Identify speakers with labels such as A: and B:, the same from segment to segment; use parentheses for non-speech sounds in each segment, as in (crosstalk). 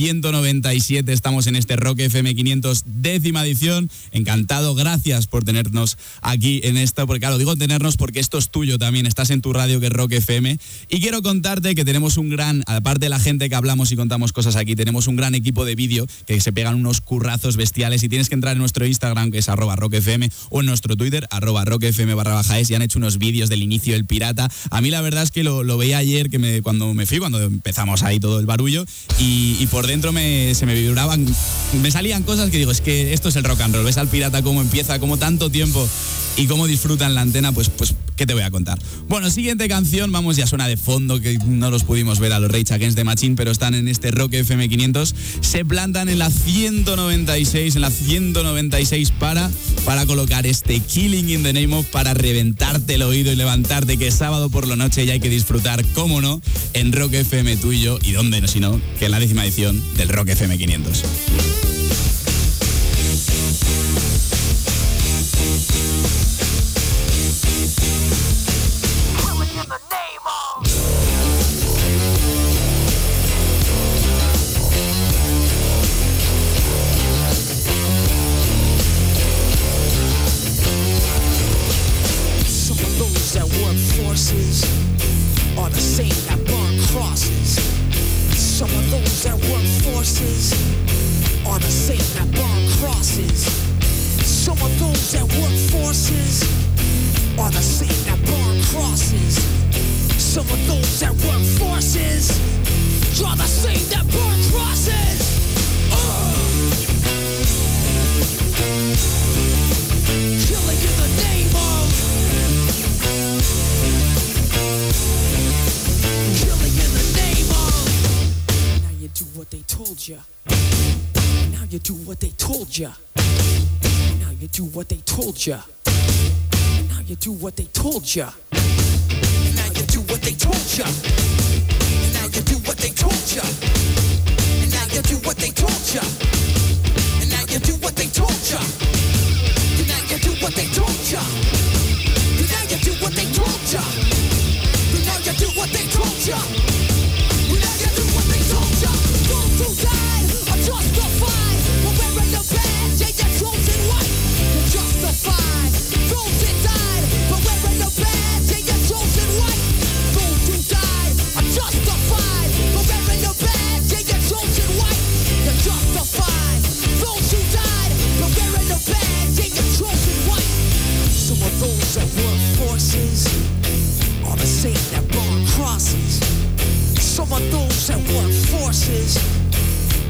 A: 197. Estamos en este Rock FM 500 décima edición. Encantado, gracias por tenernos aquí en esto. Porque claro, digo tenernos porque esto es tuyo también. Estás en tu radio que es Rock FM. Y quiero contarte que tenemos un gran, aparte de la gente que hablamos y contamos cosas aquí, tenemos un gran equipo de vídeo que se pegan unos currazos bestiales. Y tienes que entrar en nuestro Instagram, que es arroba rockfm, o en nuestro Twitter, arroba rockfm barra baja es, y han hecho unos vídeos del inicio del pirata. A mí la verdad es que lo, veía ayer que me, cuando me fui, cuando empezamos ahí todo el barullo, y, y por dentro me, se me vibraban, me salían cosas que digo, es que esto es el rock and roll, ves al pirata cómo empieza, cómo tanto tiempo y cómo disfrutan la antena, pues, pues, ¿qué te voy a contar? Bueno, siguiente canción, vamos, ya suena de fondo, que no los pudimos ver a los Rage Against the Machine, pero están en este Rock FM 500, se plantan en la 196, en la 196 para, para colocar este Killing in the Name of, para reventarte el oído y levantarte, que es sábado por la noche y hay que disfrutar, cómo no, en Rock FM tú y y dónde no, si no, que en la décima edición del Rock FM 500.
B: You. Now you do what they told you. Now you do what they told you. Now you do what they told you. Now you do what they told you. And now you do what they told you. And now you do what they told you. And now you do what they told you. And now you do what they told you. And now you do what they told you.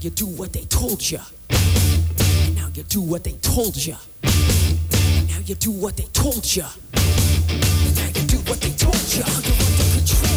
B: You do what they told you. And now you do what they told you. And now you do what they told you. And now you do what they told you. Under control.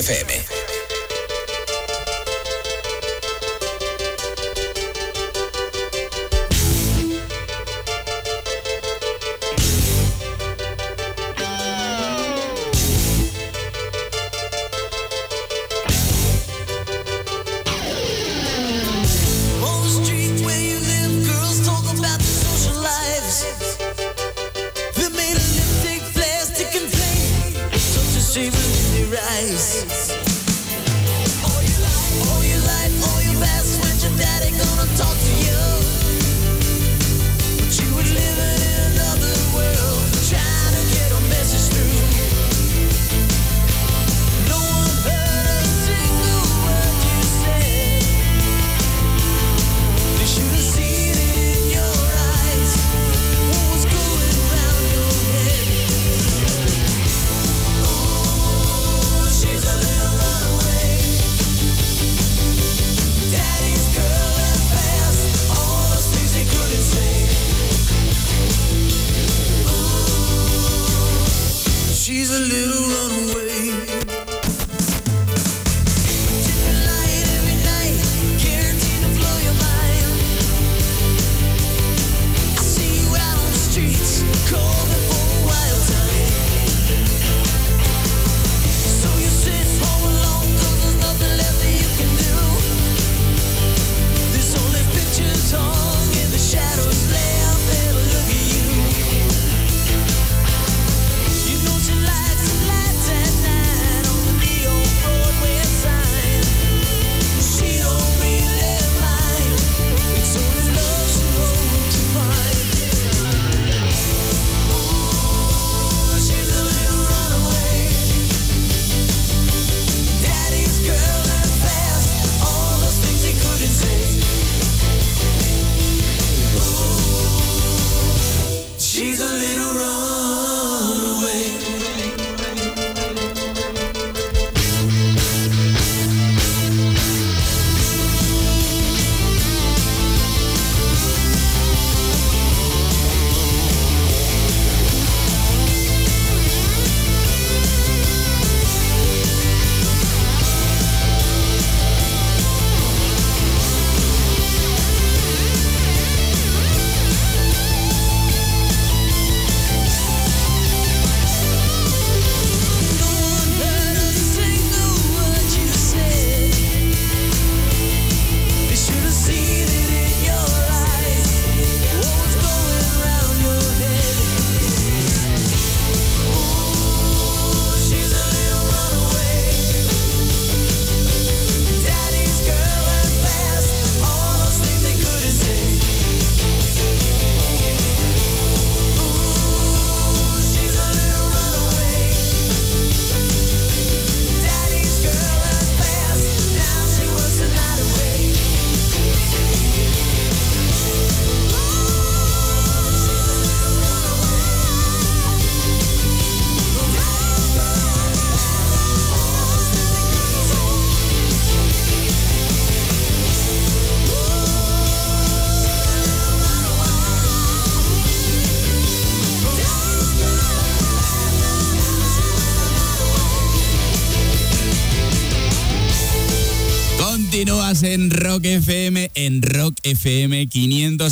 C: FM.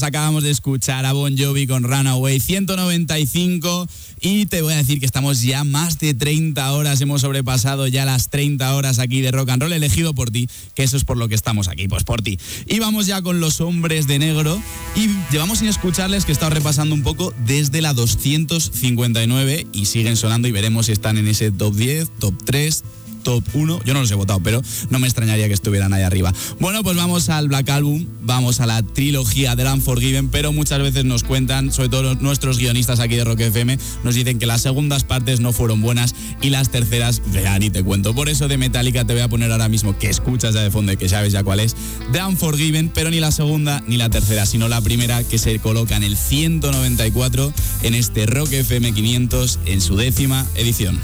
A: Acabamos de escuchar a Bon Jovi con Runaway 195 y te voy a decir que estamos ya más de 30 horas, hemos sobrepasado ya las 30 horas aquí de rock and roll elegido por ti, que eso es por lo que estamos aquí, pues por ti. Y vamos ya con los hombres de negro y llevamos sin escucharles que he estado repasando un poco desde la 259 y siguen sonando y veremos si están en ese top 10, top 3, top 1. Yo no los he votado, pero no me extrañaría que estuvieran ahí arriba. Bueno, pues vamos al Black Album, vamos a la trilogía del Unforgiven, pero muchas veces nos cuentan, sobre todo nuestros guionistas aquí de Rock FM, nos dicen que las segundas partes no fueron buenas y las terceras, ya ni te cuento. Por eso de Metallica te voy a poner ahora mismo, que escuchas ya de fondo y que sabes ya cuál es, The Unforgiven, pero ni la segunda ni la tercera, sino la primera que se coloca en el 194 en este Rock FM 500 en su décima edición.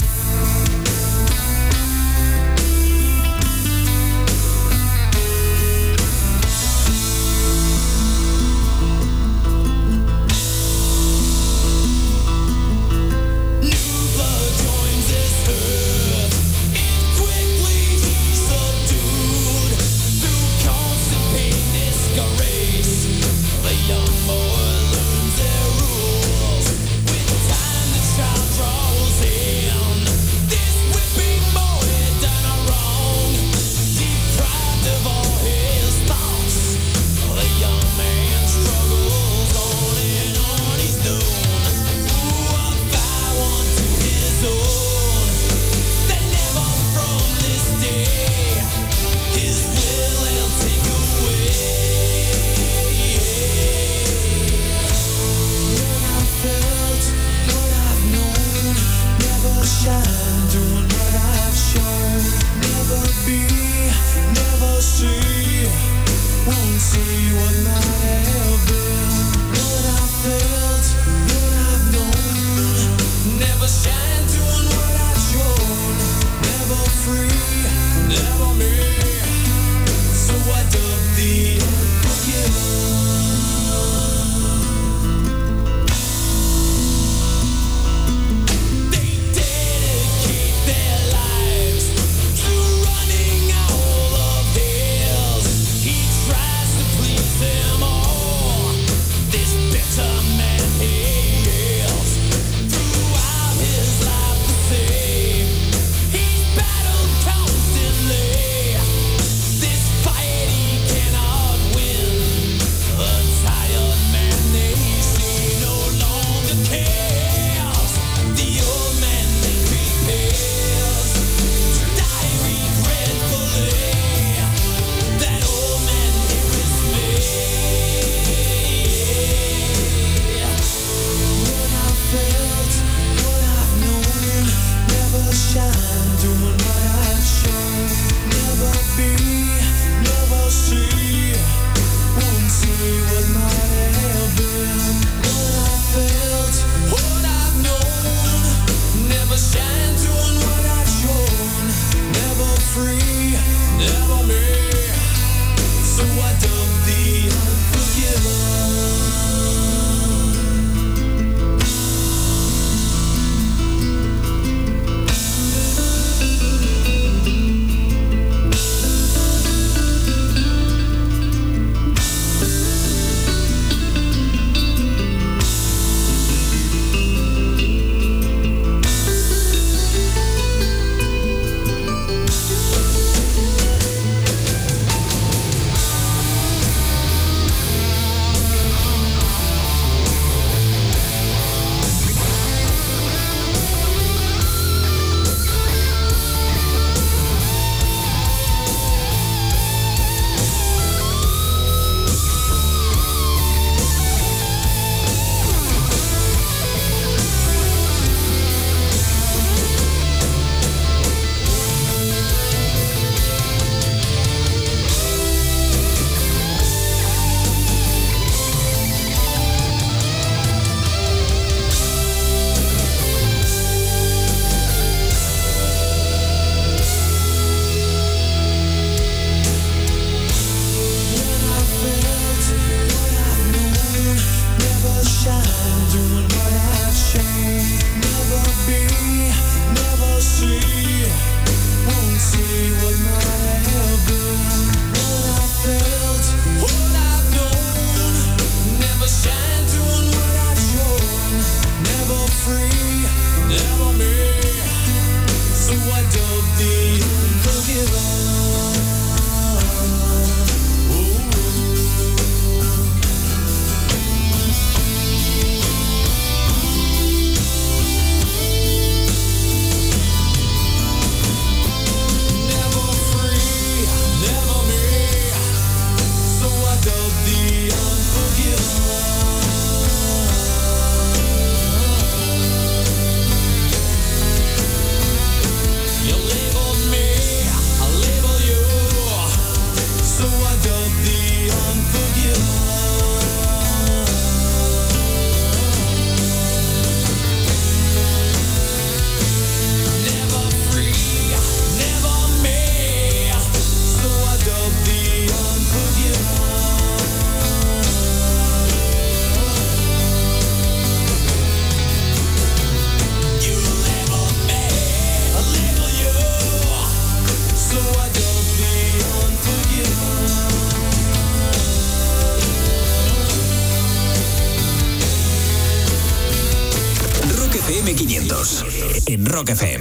D: Rock FM.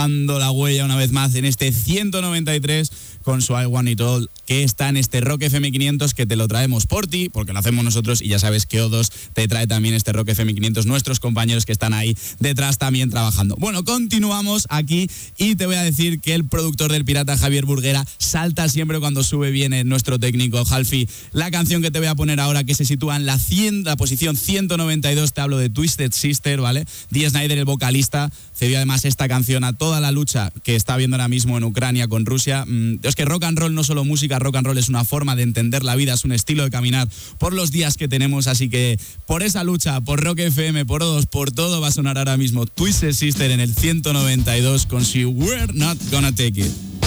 A: Dejando la huella una vez más en este 193 con su I Want It All, que está en este Rock FM 500 que te lo traemos por ti, porque lo hacemos nosotros y ya sabes que O2 te trae también este Rock FM 500, nuestros compañeros que están ahí detrás también trabajando. Bueno, continuamos aquí y te voy a decir que el productor del Pirata Javier Burguera salta siempre cuando sube viene nuestro técnico Halfi. La canción que te voy a poner ahora que se sitúa en la, 100, la posición 192, te hablo de Twisted Sister, ¿vale? Dee Snyder, el vocalista, cedió además esta canción a toda la lucha que está viendo ahora mismo en Ucrania con Rusia. Mm, es que rock and roll no solo música, rock and roll es una forma de entender la vida, es un estilo de caminar por los días que tenemos, así que por esa lucha, por Rock FM, por todos, por todo va a sonar ahora mismo Twisted Sister en el 192 con Si We're Not Gonna Take It.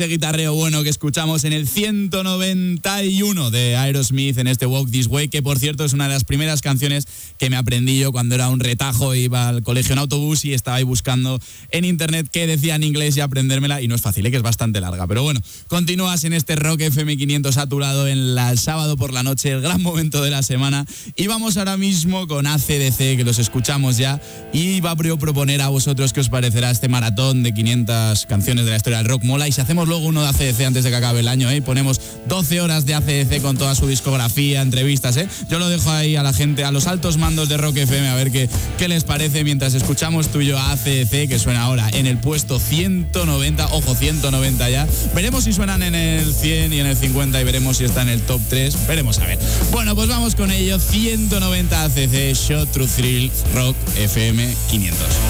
A: Ese guitarreo bueno que escuchamos en el 191 de Aerosmith en este Walk This Way, que por cierto es una de las primeras canciones que me aprendí yo cuando era un retajo, iba al colegio en autobús y estaba ahí buscando en internet qué decía en inglés y aprendérmela. Y no es fácil, ¿eh? que es bastante larga. Pero bueno, continúas en este Rock FM 500 saturado en el sábado por la noche, el gran momento de la semana. Y vamos ahora mismo con ACDC, que los escuchamos ya. Y va a proponer a vosotros qué os parecerá este maratón de 500 canciones de la historia del rock mola. Y si hacemos luego uno de ACDC antes de que acabe el año, ¿eh? ponemos 12 horas de ACDC con toda su discografía, entrevistas. ¿eh? Yo lo dejo ahí a la gente, a los altos mandos de Rock FM, a ver qué, qué les parece mientras escuchamos tuyo ACDC, que suena ahora en el puesto 190, ojo, 190 ya. Veremos si suenan en el 100 y en el 50 y veremos si está en el top 3. Veremos a ver. Bueno, pues vamos con ello. 190 ACC, Shot True Thrill, Rock FM 500.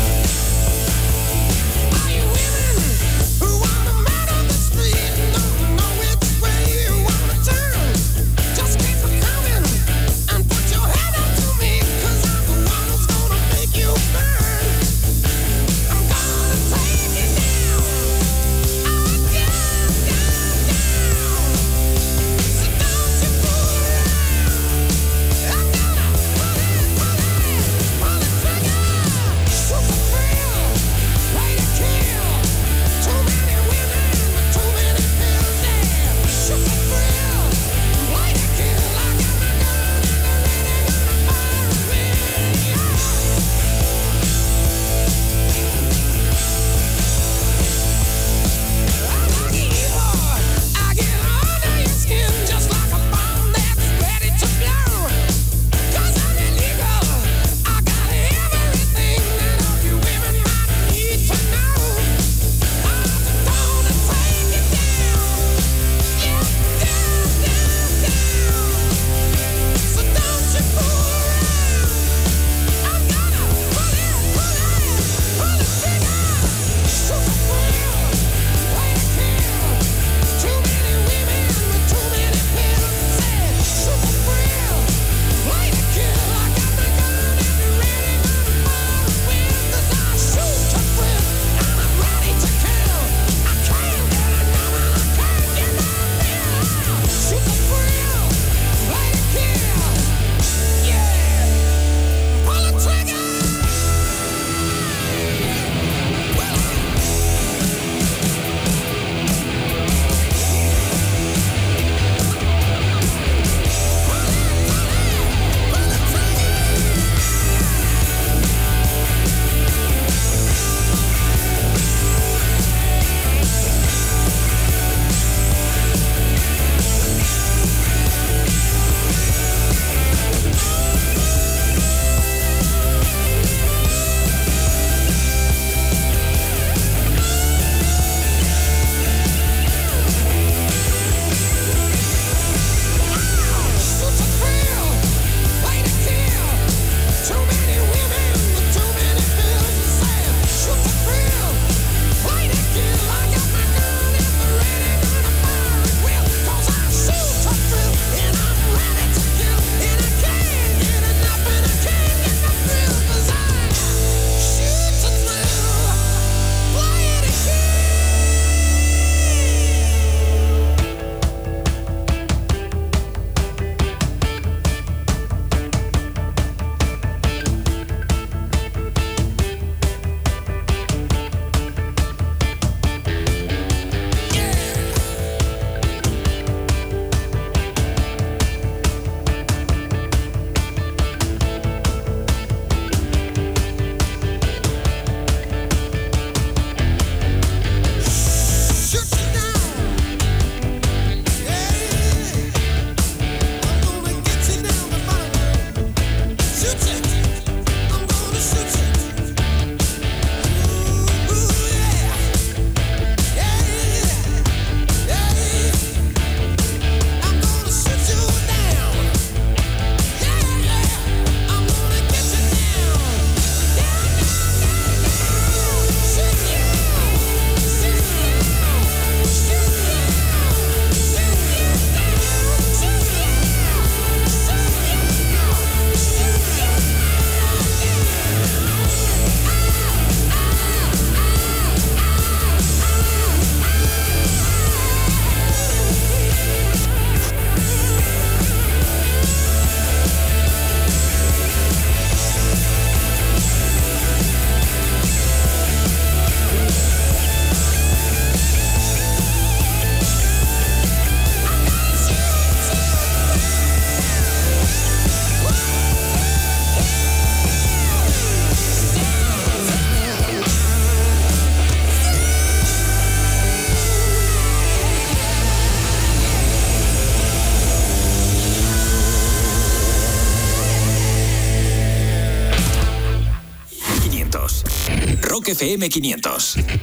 D: FM 500.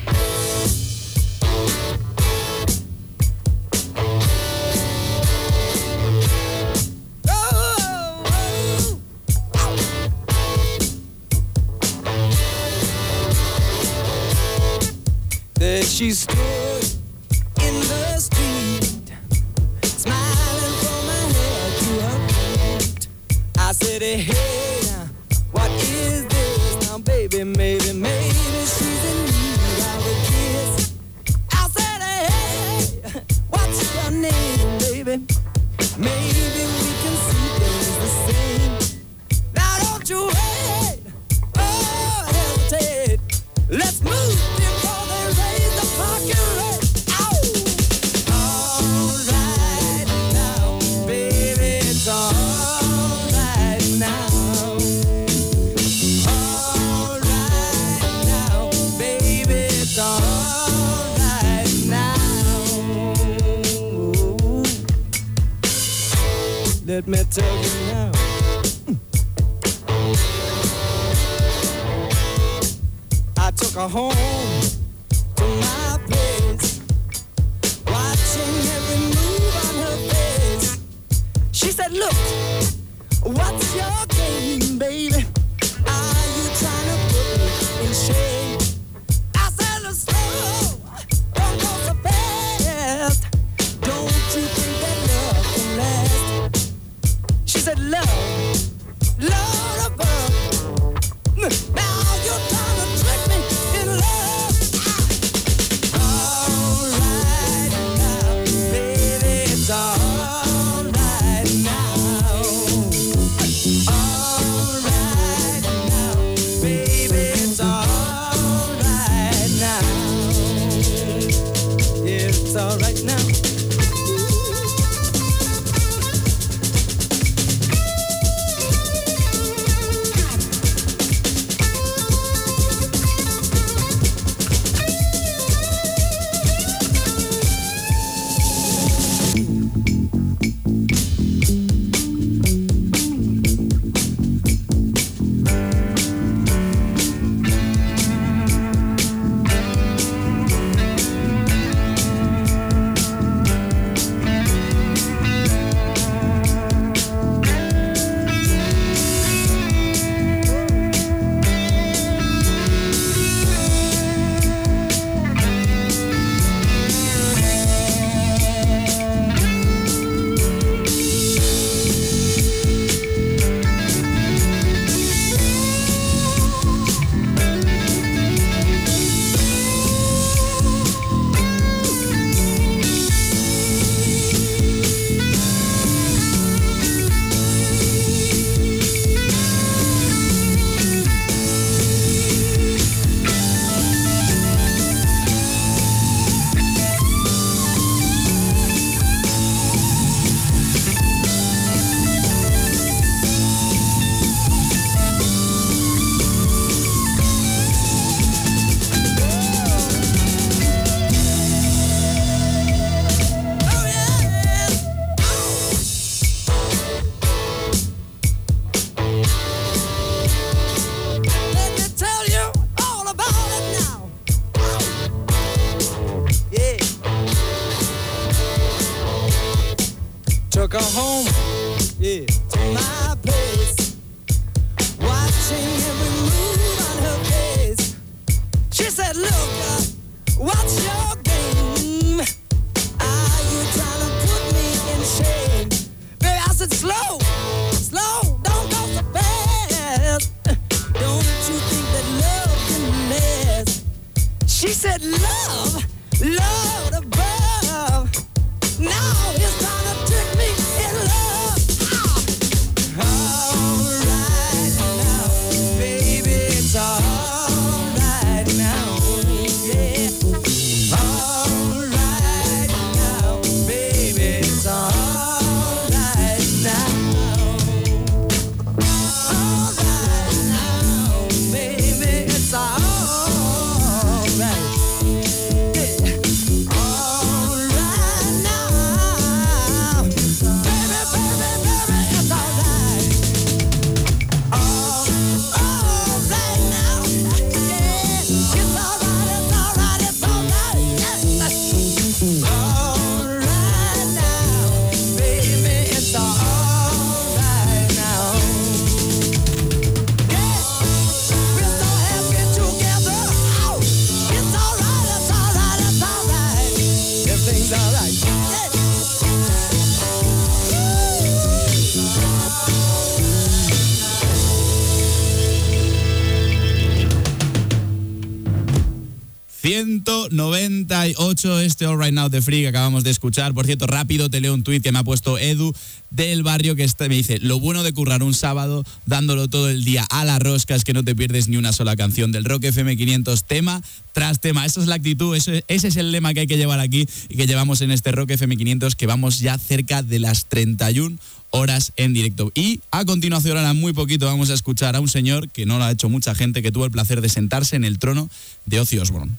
A: 198 este All Right Now de Free que acabamos de escuchar. Por cierto, rápido te leo un tuit que me ha puesto Edu del barrio que está- me dice, lo bueno de currar un sábado dándolo todo el día a la rosca es que no te pierdes ni una sola canción del Rock FM 500 tema tras tema. Esa es la actitud, ese, ese es el lema que hay que llevar aquí y que llevamos en este Rock FM 500 que vamos ya cerca de las 31 horas en directo. Y a continuación, ahora muy poquito, vamos a escuchar a un señor que no lo ha hecho mucha gente, que tuvo el placer de sentarse en el trono de Ozzy Osbourne.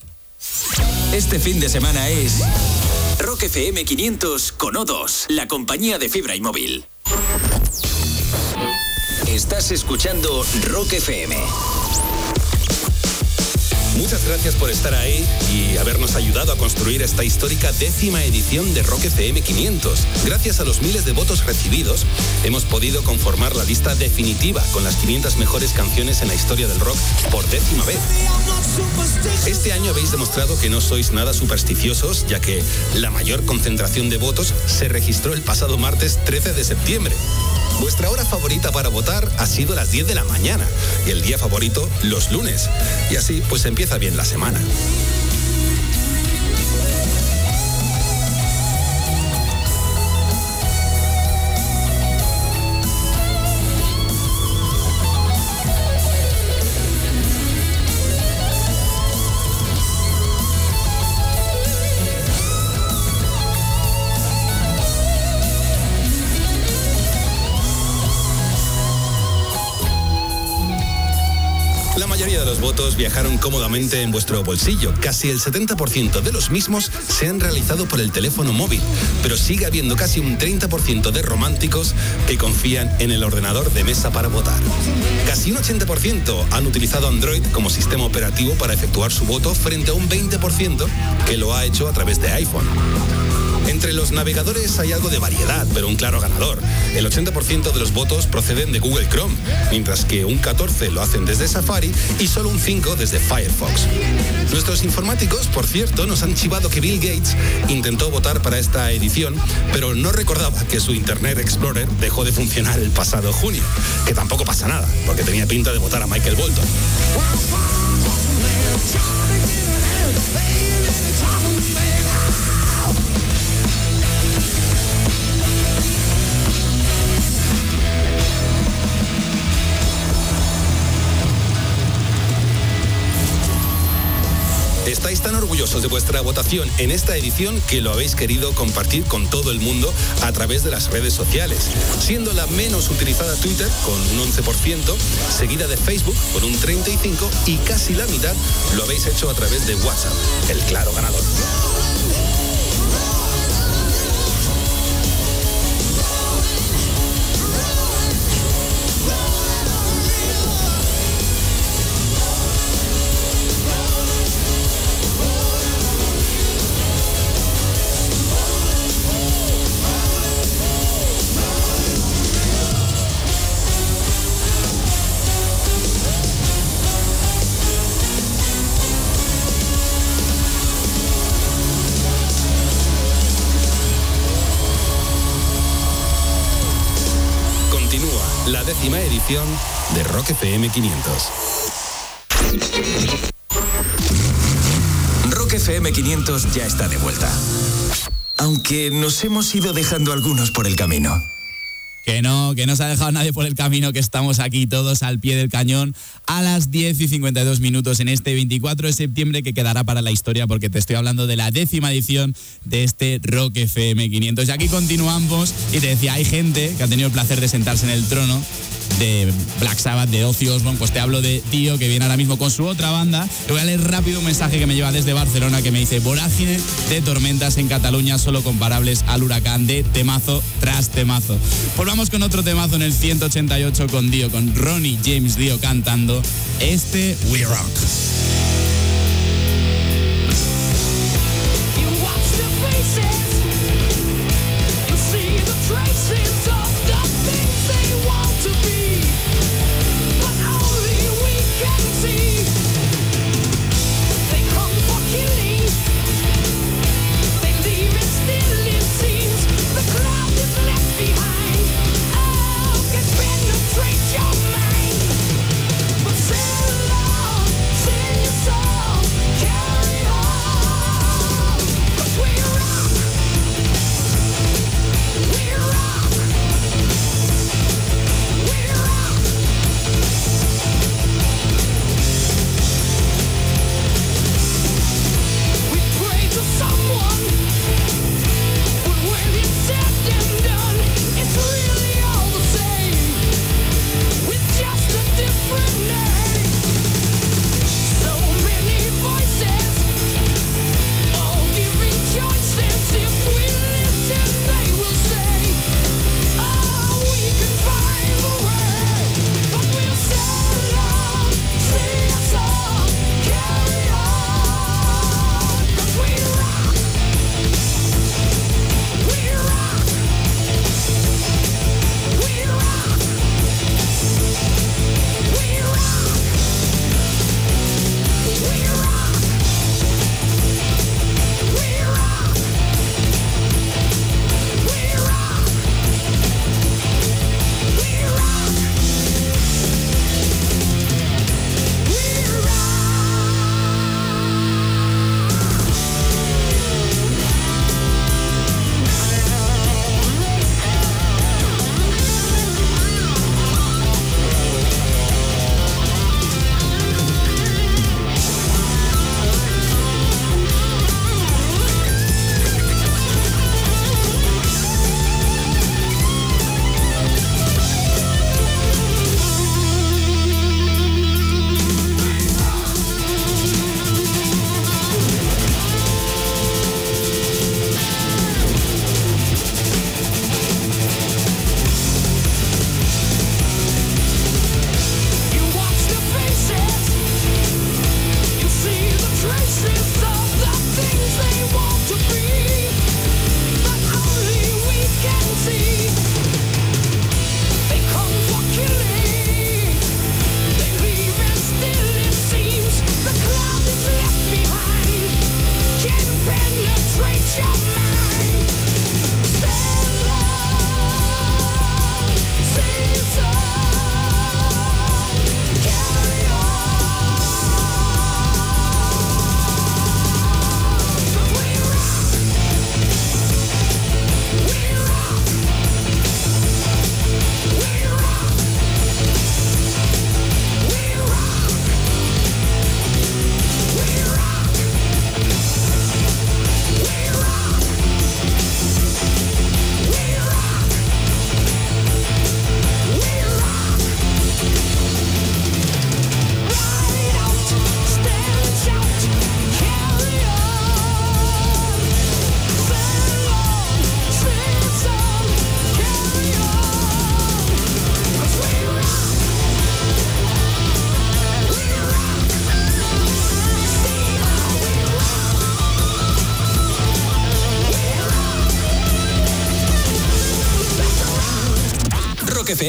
C: Este fin de semana es Rock FM 500 con O2, la compañía de fibra y móvil. Estás escuchando Rock FM.
E: Muchas gracias por estar ahí y habernos ayudado a construir esta histórica décima edición de Rock FM 500. Gracias a los miles de votos recibidos, hemos podido conformar la lista definitiva con las 500 mejores canciones en la historia del rock por décima vez. Este año habéis demostrado que no sois nada supersticiosos, ya que la mayor concentración de votos se registró el pasado martes 13 de septiembre. Vuestra hora favorita para votar ha sido las 10 de la mañana y el día favorito los lunes. Y así pues empieza bien la semana. Viajaron cómodamente en vuestro bolsillo. Casi el 70% de los mismos se han realizado por el teléfono móvil, pero sigue habiendo casi un 30% de románticos que confían en el ordenador de mesa para votar. Casi un 80% han utilizado Android como sistema operativo para efectuar su voto frente a un 20% que lo ha hecho a través de iPhone. Entre los navegadores hay algo de variedad, pero un claro ganador. El 80% de los votos proceden de Google Chrome, mientras que un 14% lo hacen desde Safari y solo un 5% desde Firefox. Nuestros informáticos, por cierto, nos han chivado que Bill Gates intentó votar para esta edición, pero no recordaba que su Internet Explorer dejó de funcionar el pasado junio. Que tampoco pasa nada, porque tenía pinta de votar a Michael Bolton. Estáis tan orgullosos de vuestra votación en esta edición que lo habéis querido compartir con todo el mundo a través de las redes sociales, siendo la menos utilizada Twitter con un 11%, seguida de Facebook con un 35% y casi la mitad lo habéis hecho a través de WhatsApp, el claro ganador. De Rock FM 500.
C: Rock FM 500 ya está de vuelta. Aunque nos hemos ido dejando algunos por el camino.
A: Que no, que no se ha dejado nadie por el camino, que estamos aquí todos al pie del cañón a las 10 y 52 minutos en este 24 de septiembre que quedará para la historia porque te estoy hablando de la décima edición de este Rock FM 500. Y aquí continuamos y te decía, hay gente que ha tenido el placer de sentarse en el trono de Black Sabbath, de Ozzy Osbourne, pues te hablo de Tío, que viene ahora mismo con su otra banda. Te voy a leer rápido un mensaje que me lleva desde Barcelona que me dice, vorágine de tormentas en Cataluña solo comparables al huracán de temazo tras temazo. Pues vamos con otro temazo en el 188 con Dio, con Ronnie James Dio cantando este We Rock.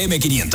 A: FM500.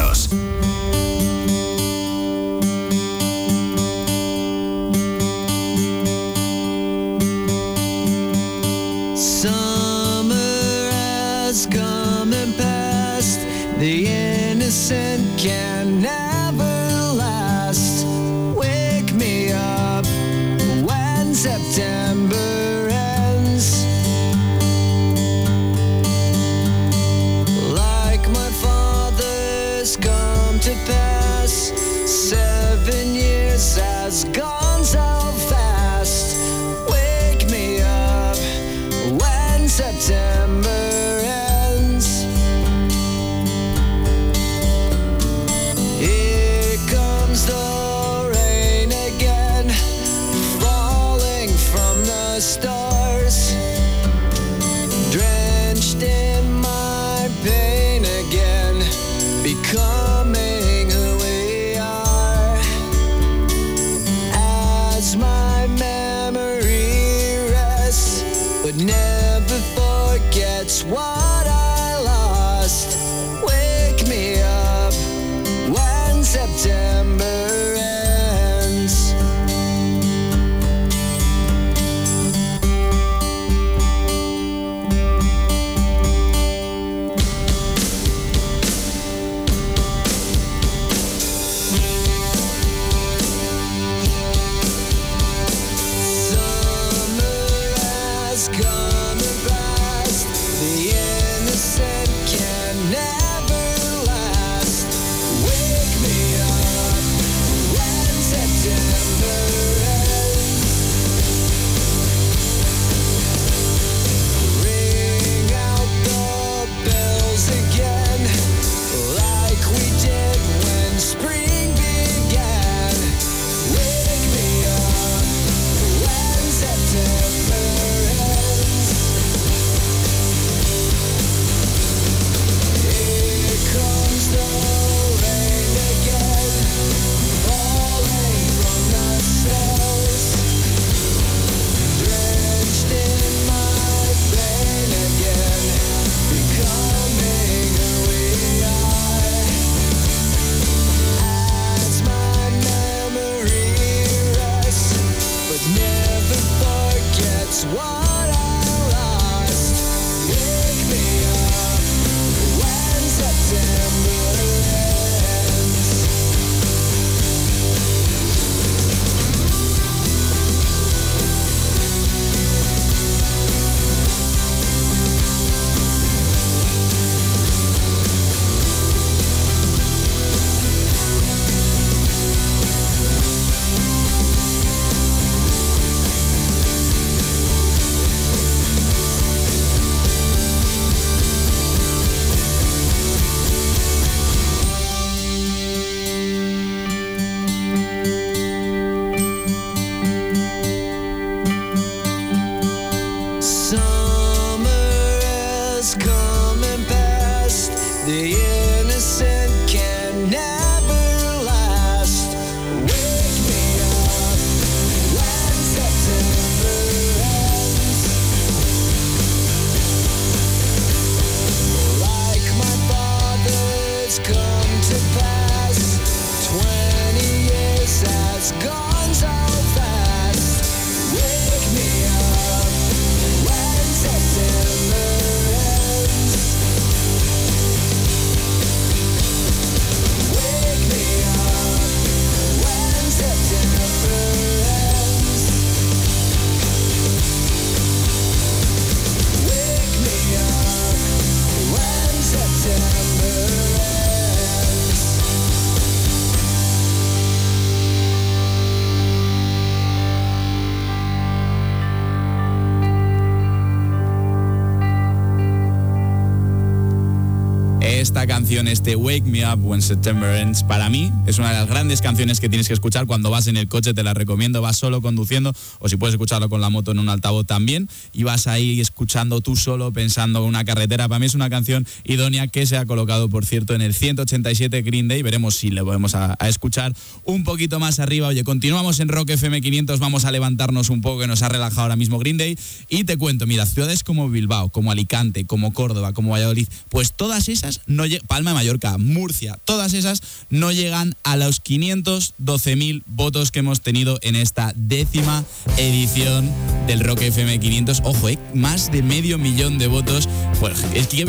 A: Este Wake Me Up When September Ends, para mí es una de las grandes canciones que tienes que escuchar cuando vas en el coche, te la recomiendo, vas solo conduciendo o si puedes escucharlo con la moto en un altavoz también y vas ahí escuchando tú solo, pensando en una carretera. Para mí es una canción idónea que se ha colocado, por cierto, en el 187 Green Day. Veremos si le podemos a escuchar un poquito más arriba. Oye, continuamos en Rock FM 500, vamos a levantarnos un poco, que nos ha relajado ahora mismo Green Day. Y te cuento, mira, ciudades como Bilbao, como Alicante, como Córdoba, como Valladolid, pues todas esas, no Palma de Mallorca, Murcia, todas esas no llegan a los 512.000 votos que hemos tenido en esta décima edición del Rock FM 500. Ojo, eh, más de medio millón de votos. Bueno,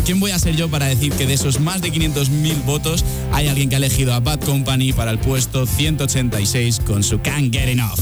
A: ¿quién voy a ser yo para decir que de esos más de 500.000 votos hay alguien que ha elegido a Bad Company para el puesto 186 con su Can't Get Enough?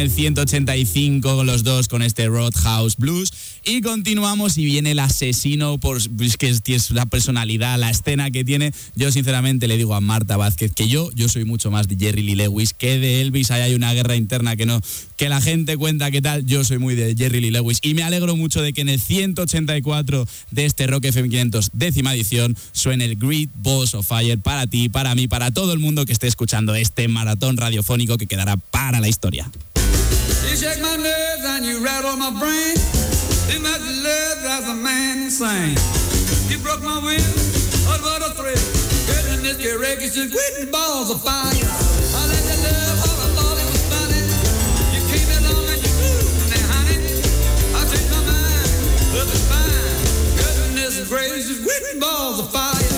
A: El 185 con los dos con este Roadhouse Blues. Y continuamos y viene el asesino, por, es que es, la personalidad, la escena que tiene. Yo sinceramente le digo a Marta Vázquez que yo, yo soy mucho más de Jerry Lee Lewis que de Elvis. Ahí hay una guerra interna que no, que la gente cuenta qué tal. Yo soy muy de Jerry Lee Lewis. Y me alegro mucho de que en el 184 de este Rock FM 500 décima edición suene el Great Balls of Fire para ti, para mí, para todo el mundo que esté escuchando este maratón radiofónico que quedará para la historia.
F: You shake my nerves and you rattle my brain. Too much love drives a man insane. You broke my will, oh, what a thrill. Girl, in this is just quitting balls of fire. I let you love it was funny. You and you honey. I my mind, love is fine. Goodness gracious, balls of fire.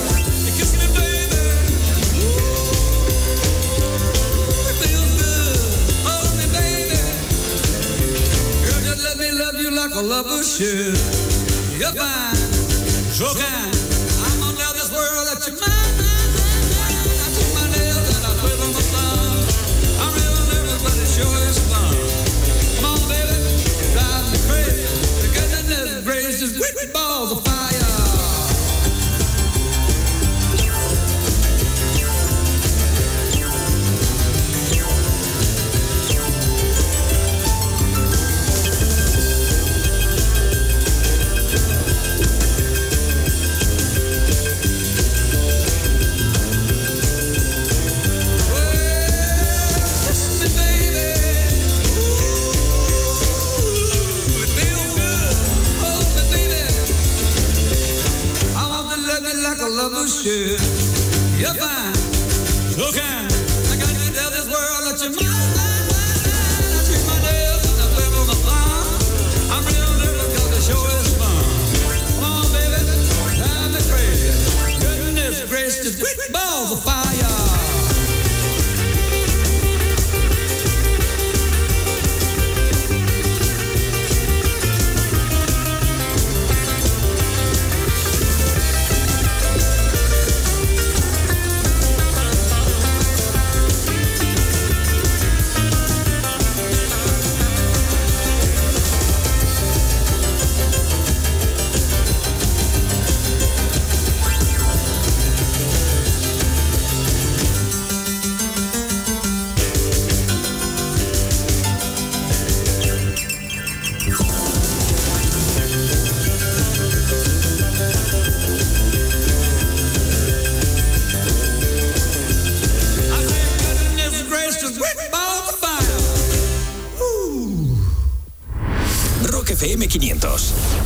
F: Love you like a lover should. You're fine, sure can. I'm gonna tell this world that you're mine. I took my nails and I thumb. I'm it sure. Come on, baby, drive me crazy. Balls of fire. You like a lover should. You're fine, so kind. I got to tell this world. That you're mine. I treat my nails and I
C: FM 500.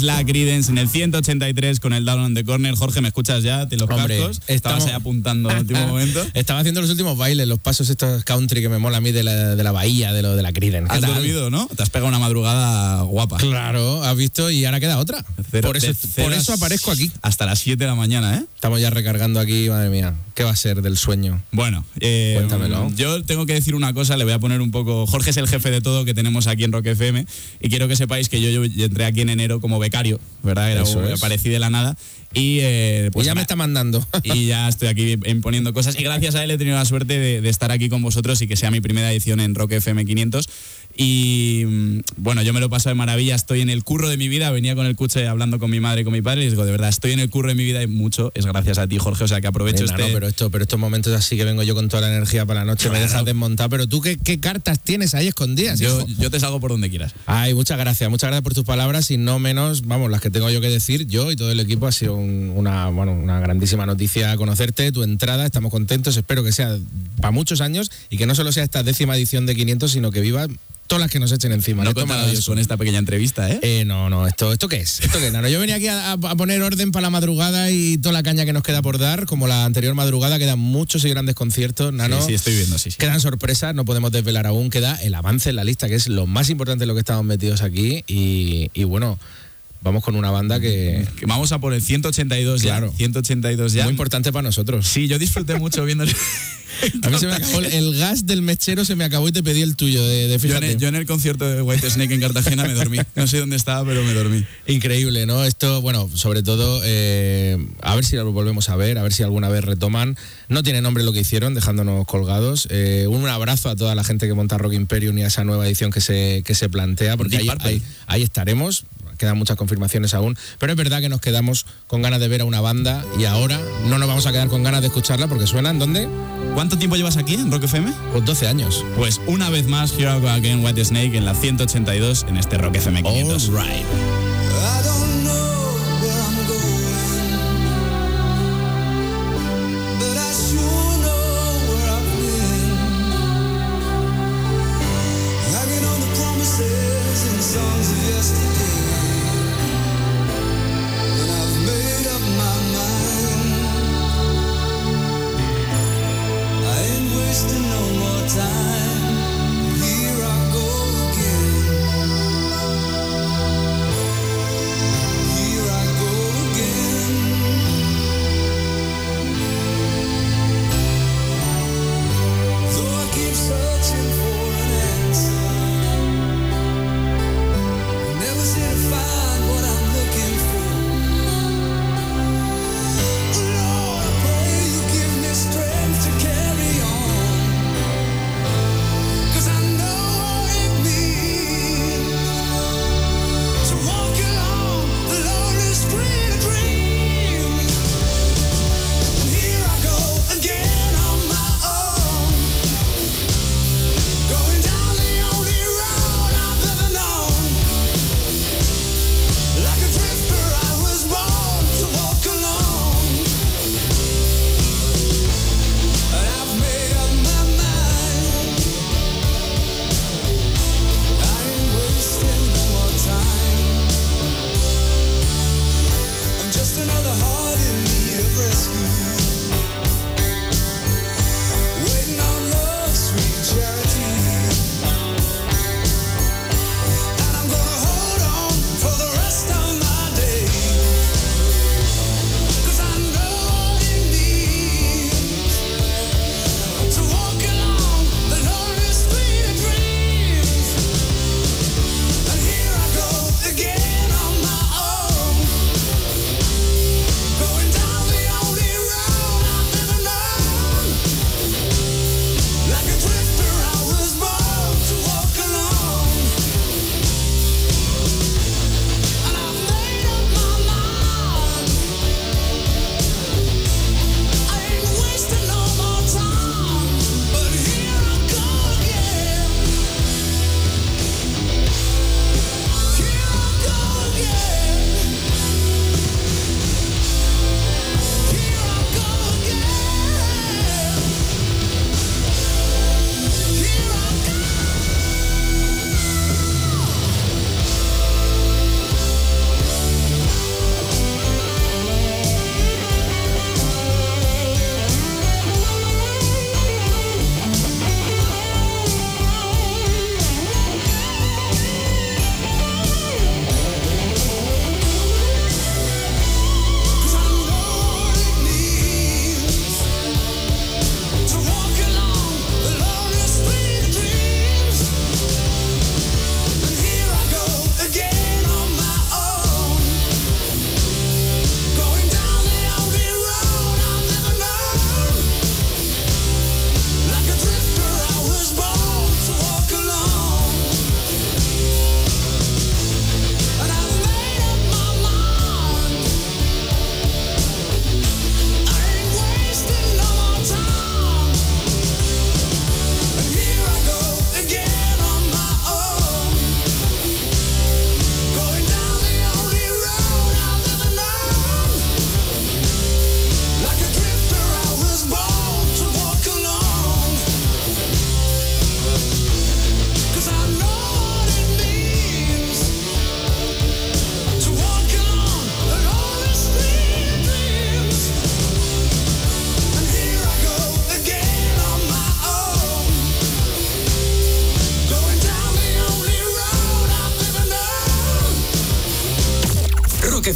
A: Credence, la Credence en el 183 con el Down on the Corner. Jorge, ¿me escuchas ya? ¿Te los
G: Hombre,
A: cascos? Estabas ahí apuntando al último (laughs) momento.
G: Estaba haciendo los últimos bailes, los pasos estos country que me mola a mí de la, de la bahía, de lo de la Criden. ¿Qué
A: Has dormido, ¿no? Te has pegado una madrugada guapa.
G: Claro, has visto y ahora queda otra.
A: Cero-
G: por eso, por eso aparezco aquí.
A: Hasta las 7 de la mañana, ¿eh?
G: Estamos ya recargando aquí, madre mía. ¿Qué va a ser del sueño?
A: Bueno, eh,
G: Cuéntamelo.
A: yo tengo que decir una cosa, le voy a poner un poco... Jorge es el jefe de todo que tenemos aquí en Rock FM y quiero que sepáis que yo, yo entré aquí en enero como becario, ¿verdad? Era
G: Eso
A: un-
G: es.
A: aparecí de la nada y... eh,
G: Pues ya me está mandando. (laughs)
A: y ya estoy aquí imponiendo cosas y gracias a él he tenido la suerte de, de estar aquí con vosotros y que sea mi primera edición en Rock FM 500 y mm, bueno, yo me lo paso de maravilla, estoy en el curro de mi vida, venía con el coche hablando con mi madre y con mi padre y digo, de verdad, estoy en el curro de mi vida y mucho es gracias a ti, Jorge, o sea que aprovecho
G: Nena,
A: este...
G: no, pero, esto, pero estos momentos así que vengo yo con toda la energía para la noche, me dejas desmontar. Pero tú, ¿qué, qué cartas tienes ahí escondidas?
A: yo,
G: hijo?
A: yo te salgo por donde quieras.
G: Ay, muchas gracias, muchas gracias por tus palabras y no menos, vamos, las que tengo yo que decir, yo y todo el equipo ha sido un- una, bueno, una grandísima noticia conocerte, tu entrada, estamos contentos, espero que sea para muchos años y que no solo sea esta décima edición de 500, sino que viva todas las que nos echen encima.
A: No
G: maravilloso.
A: con esta pequeña entrevista, ¿eh?
G: Eh, no, no, esto, ¿esto qué es? ¿Esto qué? Nano? Yo venía aquí a, a- a poner orden para la madrugada y toda la caña que nos queda por dar, como la anterior madrugada, quedan muchos y grandes conciertos, Nano.
A: Sí, sí, estoy viendo, sí, sí.
G: Quedan sorpresas, no podemos desvelar aún, queda el avance en la lista, que es lo más importante de lo que estamos metidos aquí. Y, y bueno, vamos con una banda que
A: Que Vamos a por el 182 ya.
G: Claro.
A: 182 ya.
G: muy importante para nosotros.
A: Sí, yo disfruté mucho viendo...
G: A mí se me acabó el, el gas del mechero, se me acabó y te pedí el tuyo, de, de
A: Yo en, el, yo en el concierto de White Snake en Cartagena me dormí. No sé dónde estaba, pero me dormí.
G: Increíble, ¿no? Esto, bueno, sobre todo, eh, a ver si lo volvemos a ver, a ver si alguna vez retoman. No tiene nombre lo que hicieron, dejándonos colgados. Eh, un abrazo a toda la gente que monta Rock Imperium y a esa nueva edición que se, que se plantea, porque ahí estaremos. Quedan muchas confirmaciones aún, pero es verdad que nos quedamos con ganas de ver a una banda y ahora no nos vamos a quedar con ganas de escucharla porque suenan, ¿dónde?
A: ¿Cuánto tiempo llevas aquí en Rock FM?
G: Pues 12 años.
A: Pues una vez más, Here I Go Again White Snake en la 182 en este Rock FM 500.
G: All right.
F: Time.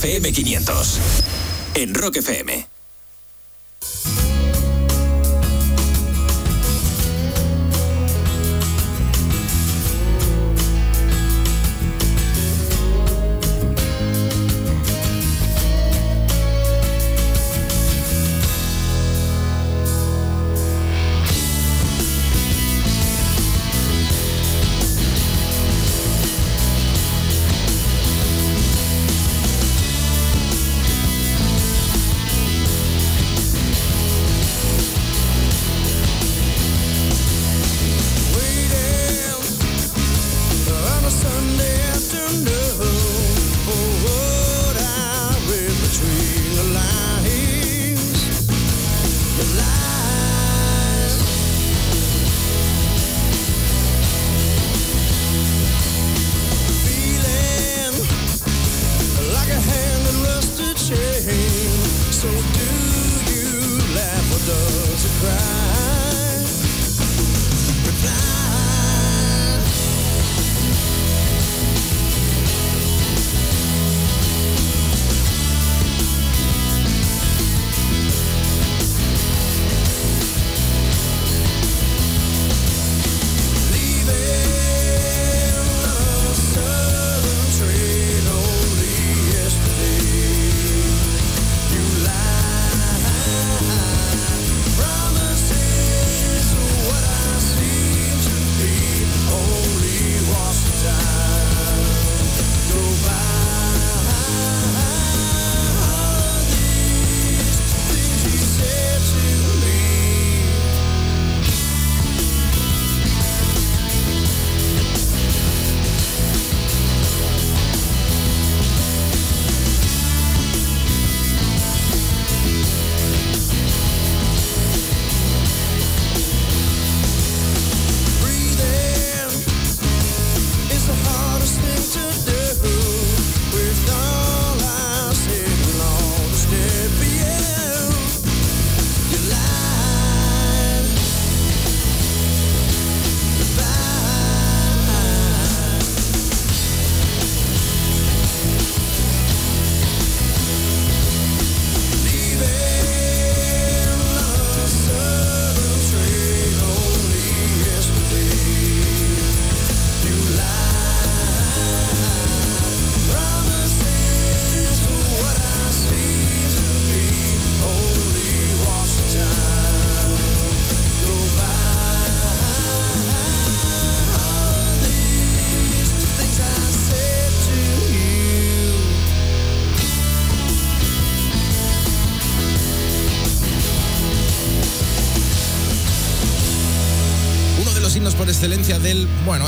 C: FM500. En Rock FM.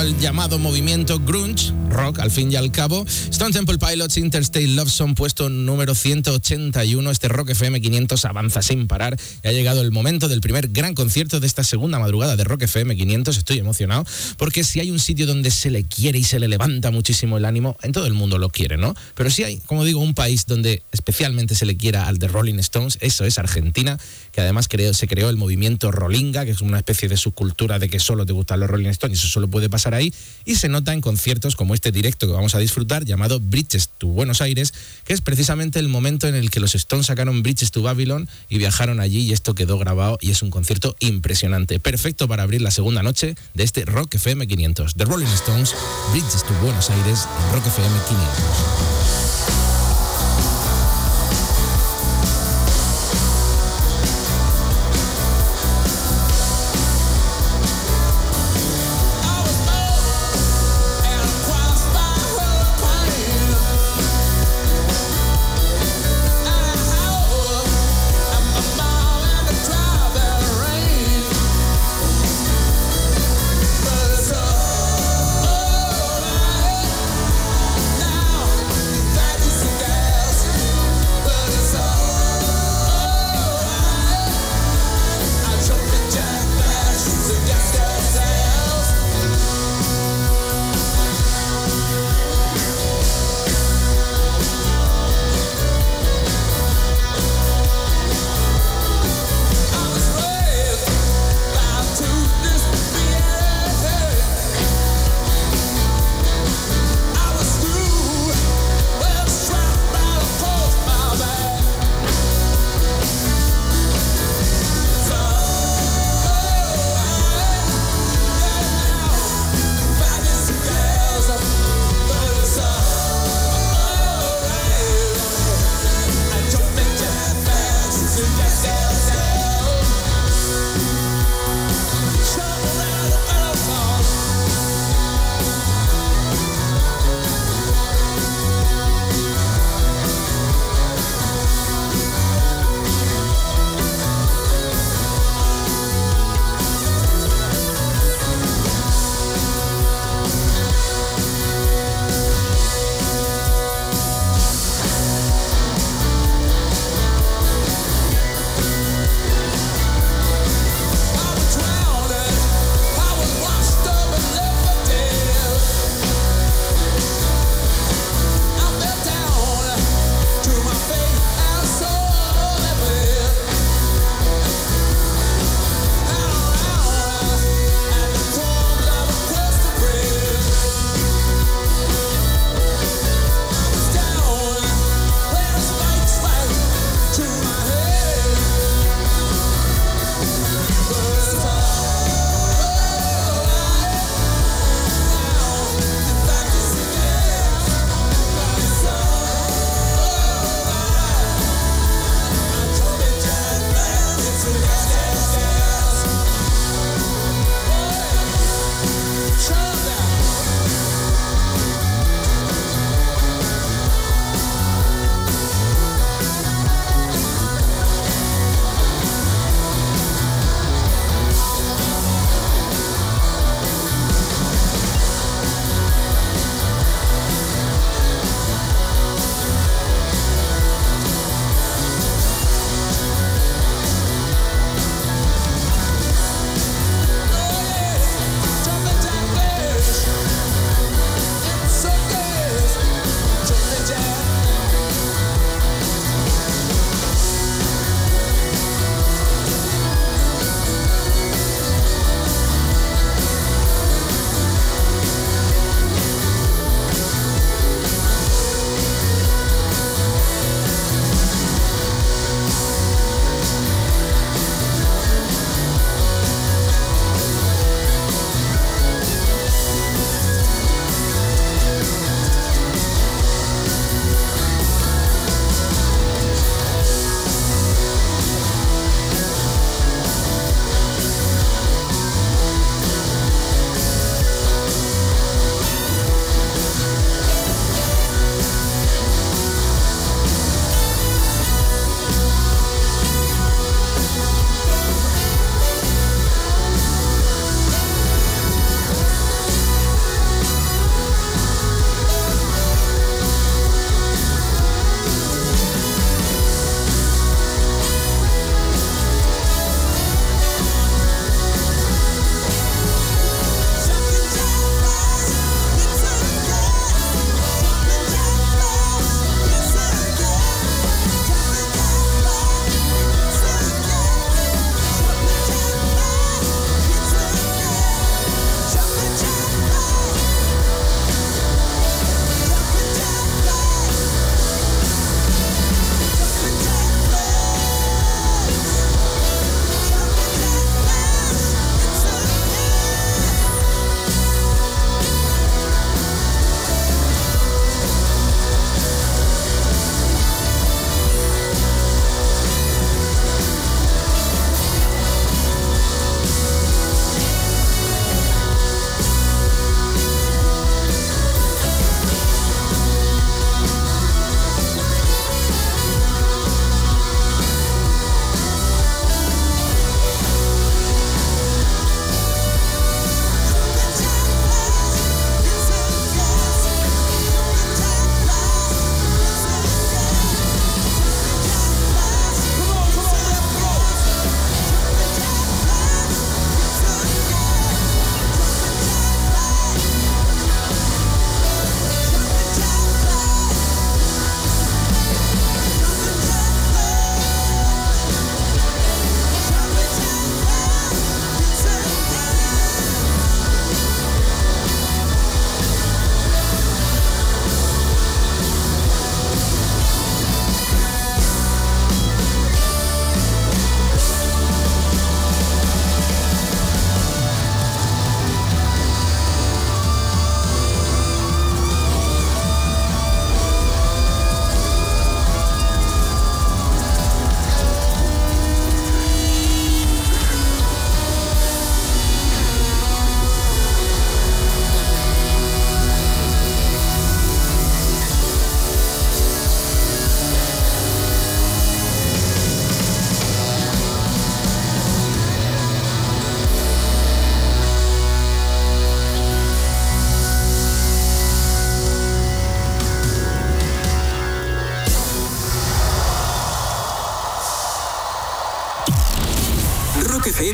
G: El llamado movimiento grunge, rock, al fin y al cabo. Stone Temple Pilots Interstate Love Song, puesto número 181. Este Rock FM 500 avanza sin parar. Y ha llegado el momento del primer gran concierto de esta segunda madrugada de Rock FM 500. Estoy emocionado porque si hay un sitio donde se le quiere y se le levanta muchísimo el ánimo, en todo el mundo lo quiere, ¿no? Pero si hay, como digo, un país donde especialmente se le quiera al de Rolling Stones, eso es Argentina, que además se creó el movimiento Rollinga, que es una especie de subcultura de que solo te gustan los Rolling Stones y eso solo puede pasar ahí, y se nota en conciertos como este directo que vamos a disfrutar llamado Bridges to Buenos Aires, que es precisamente el momento en el que los Stones sacaron Bridges to Babylon y viajaron allí y esto quedó grabado y es un concierto impresionante, perfecto para abrir la segunda noche de este Rock FM 500. The Rolling Stones, Bridges to Buenos Aires, Rock FM 500.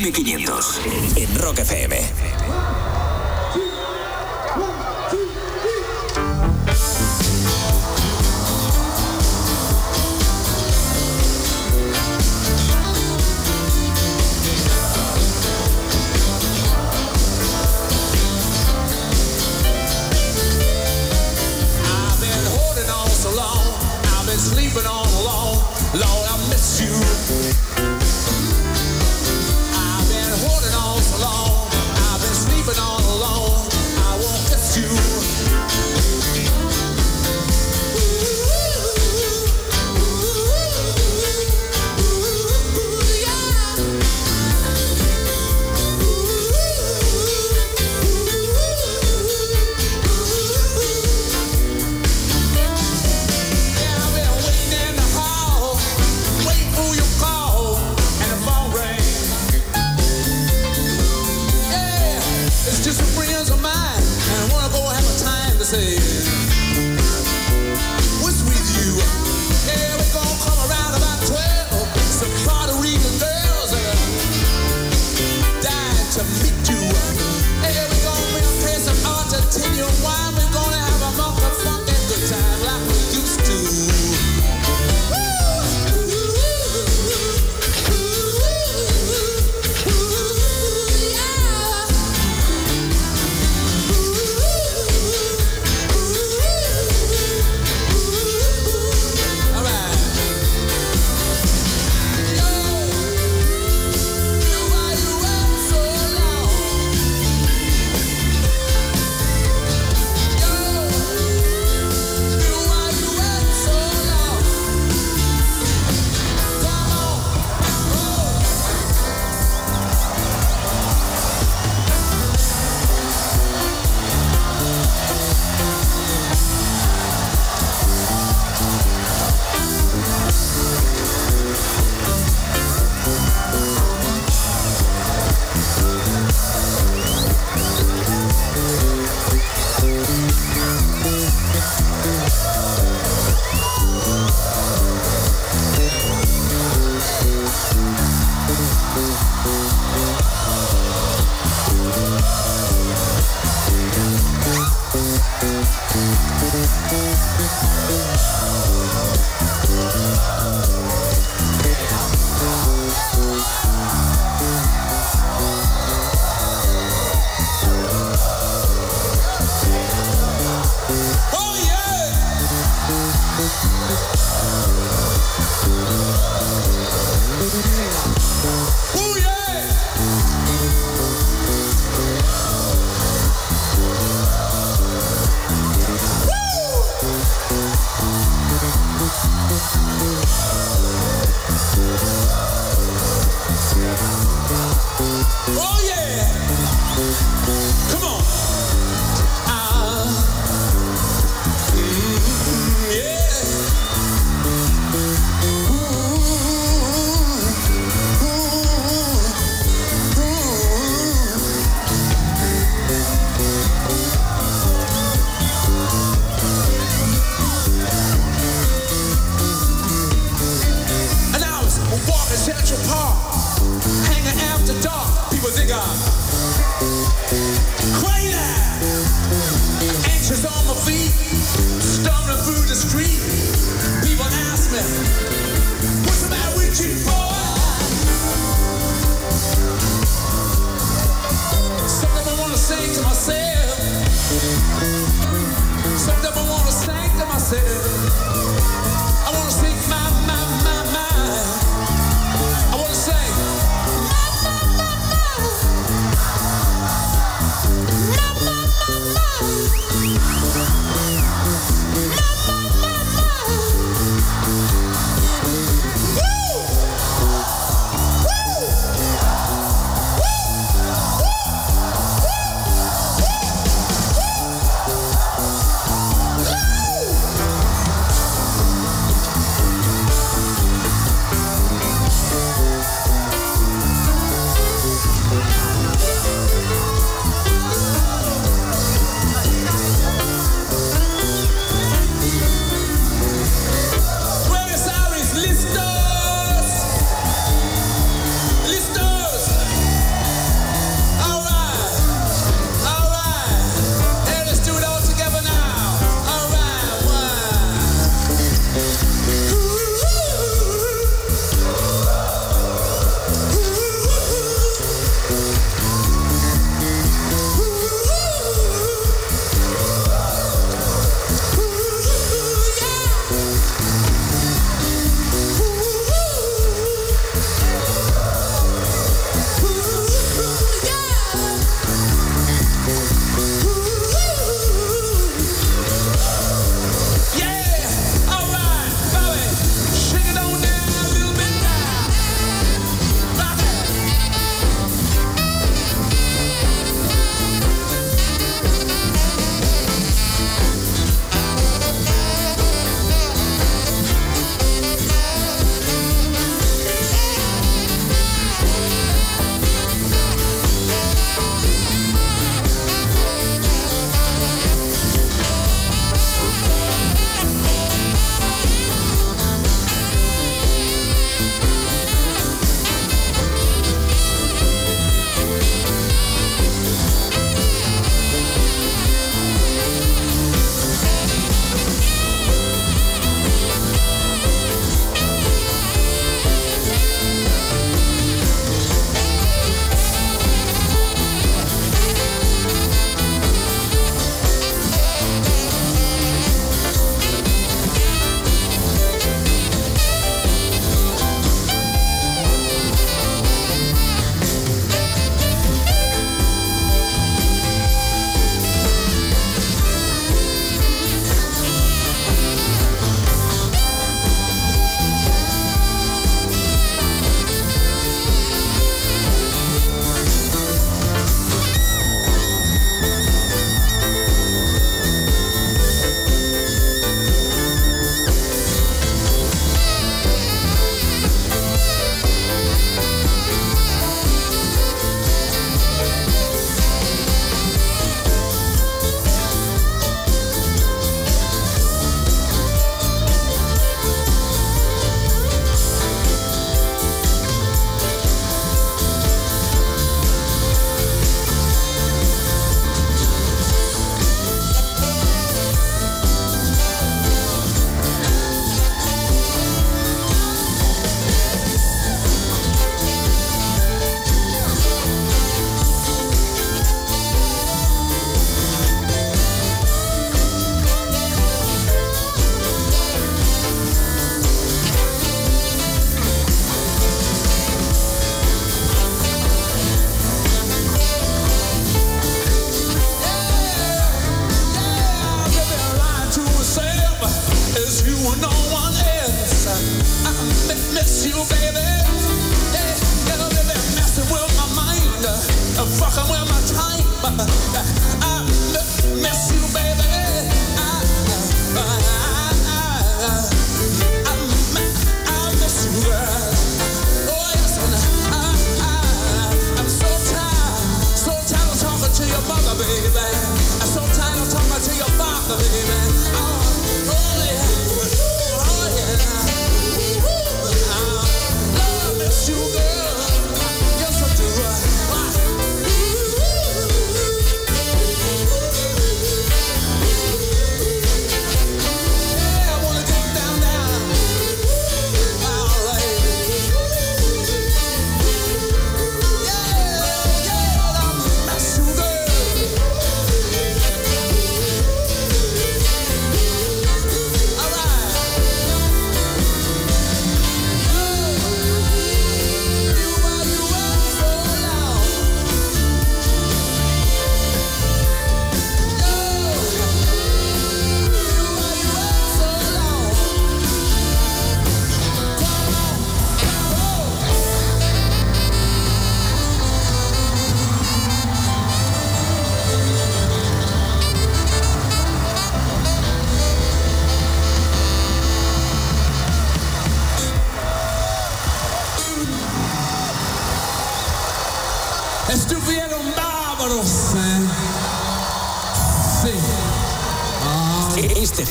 C: Rock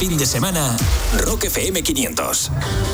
C: fin de semana, Rock FM 500.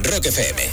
C: En Rock FM.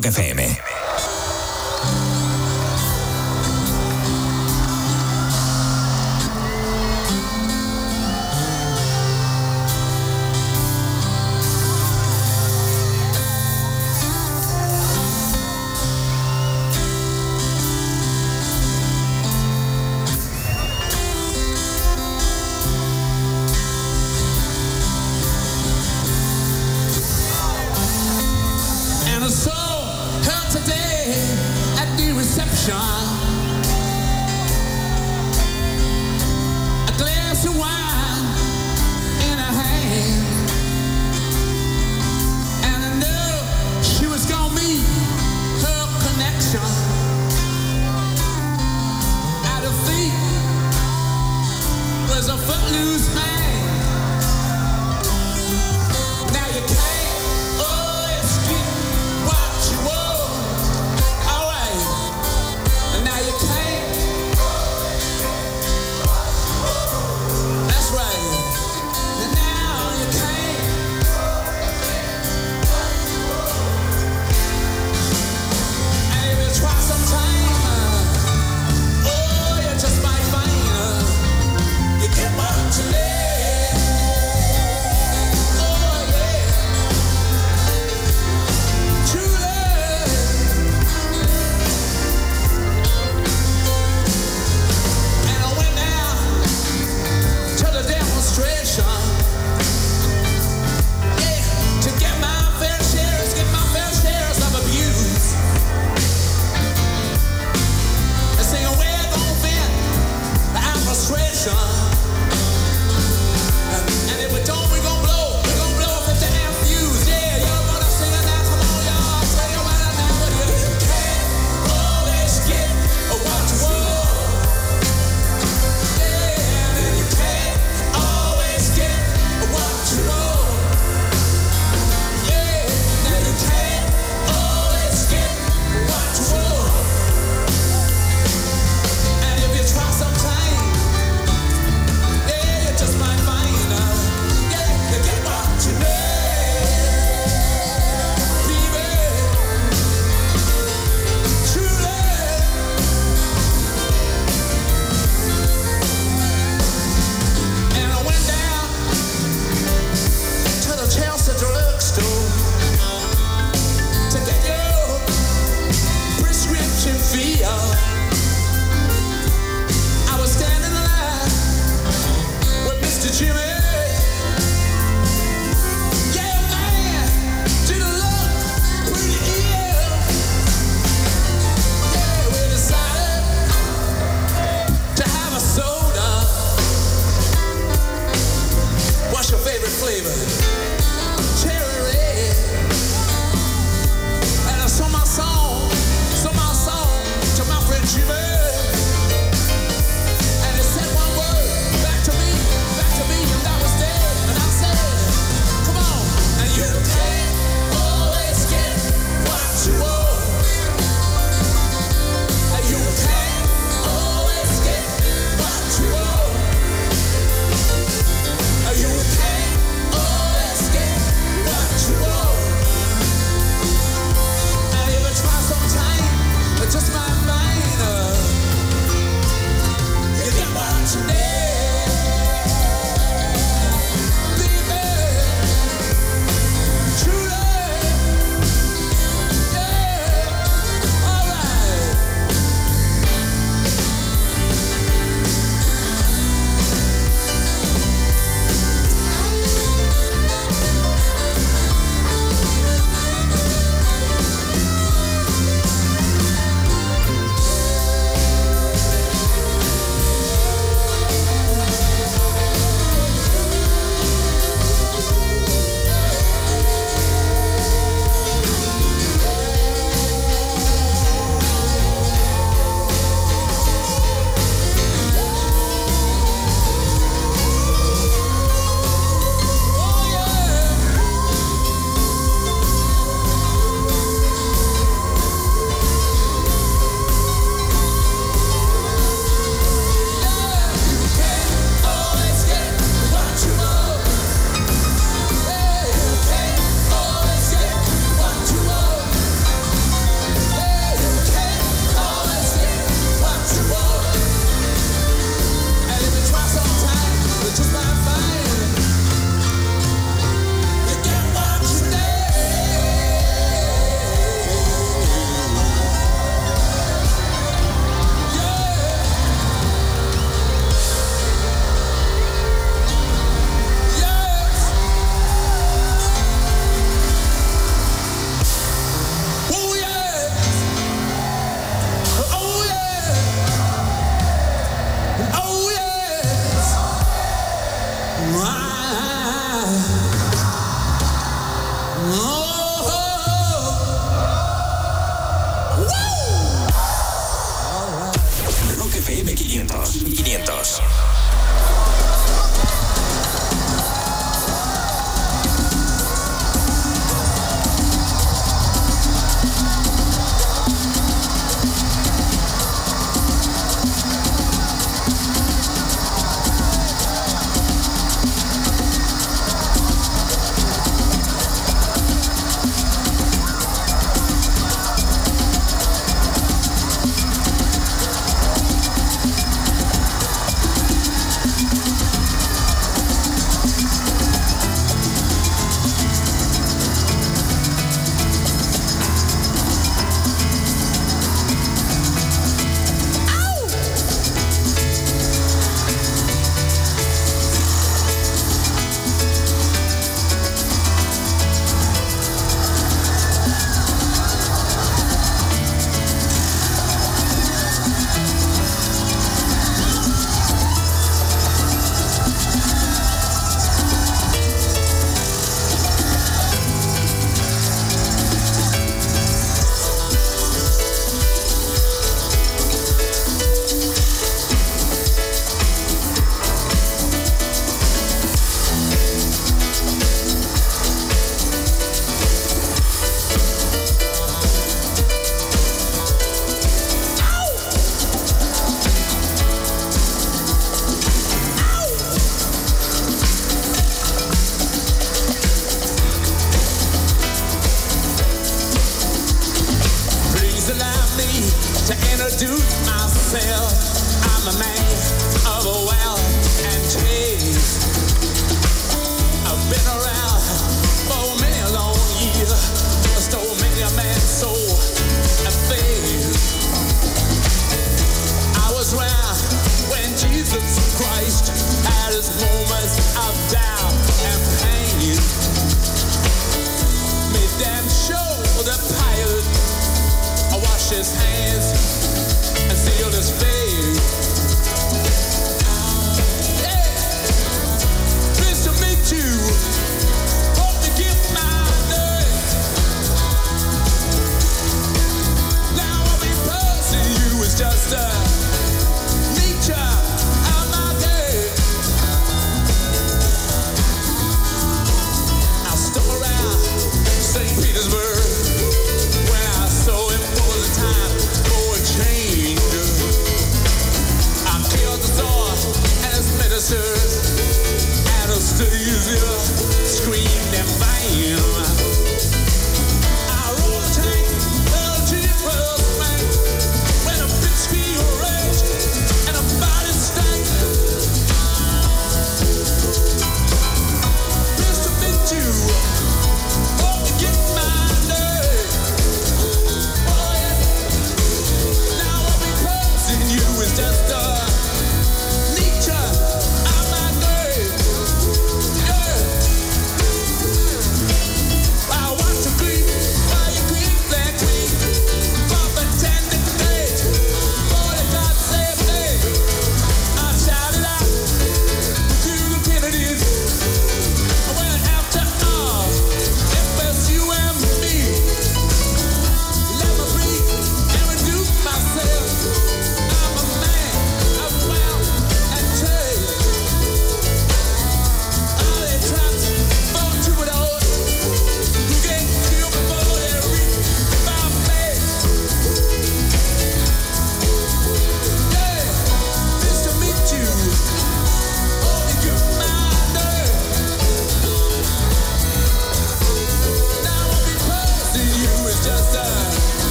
H: Rock FM.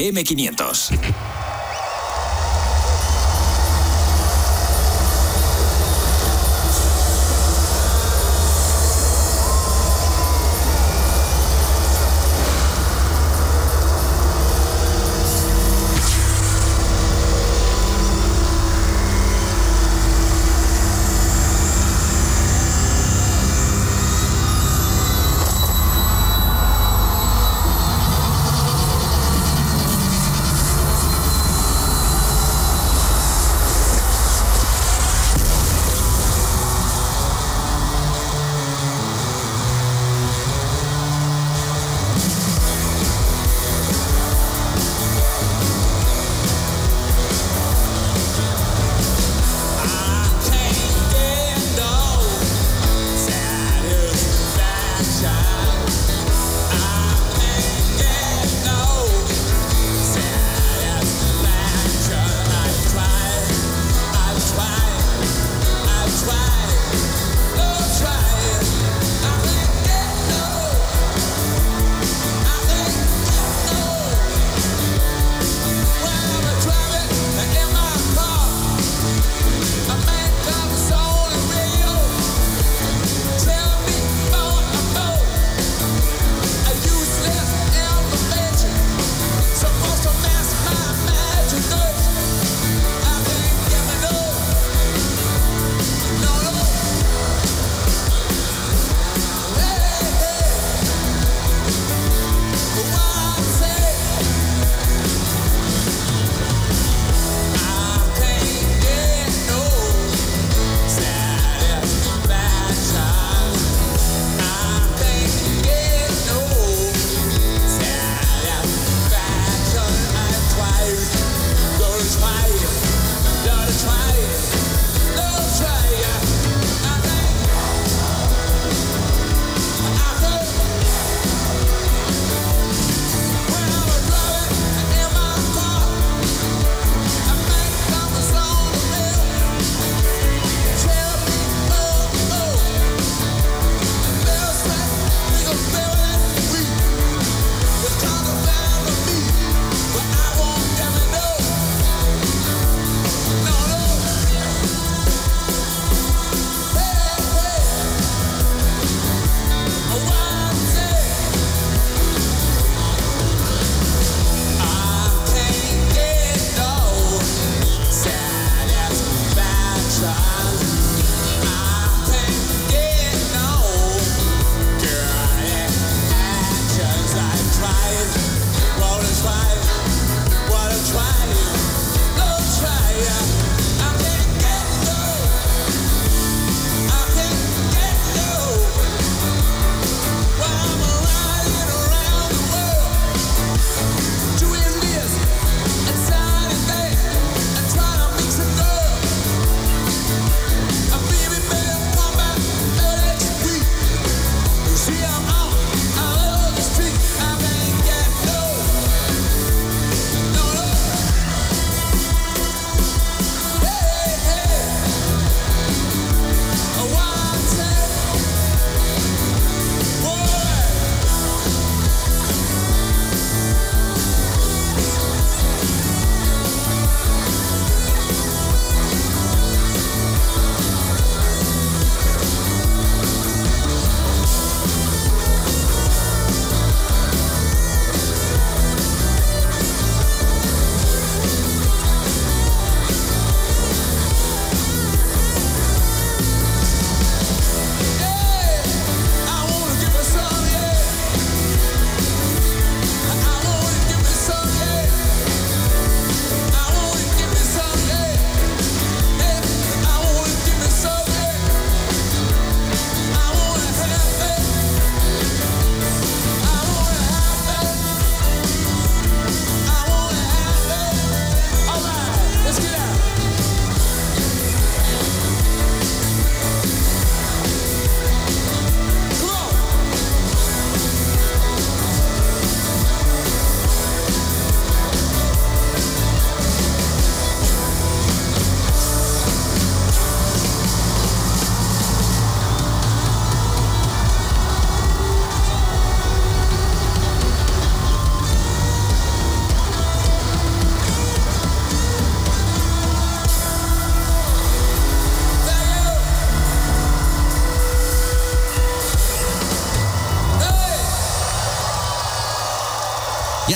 D: FM500.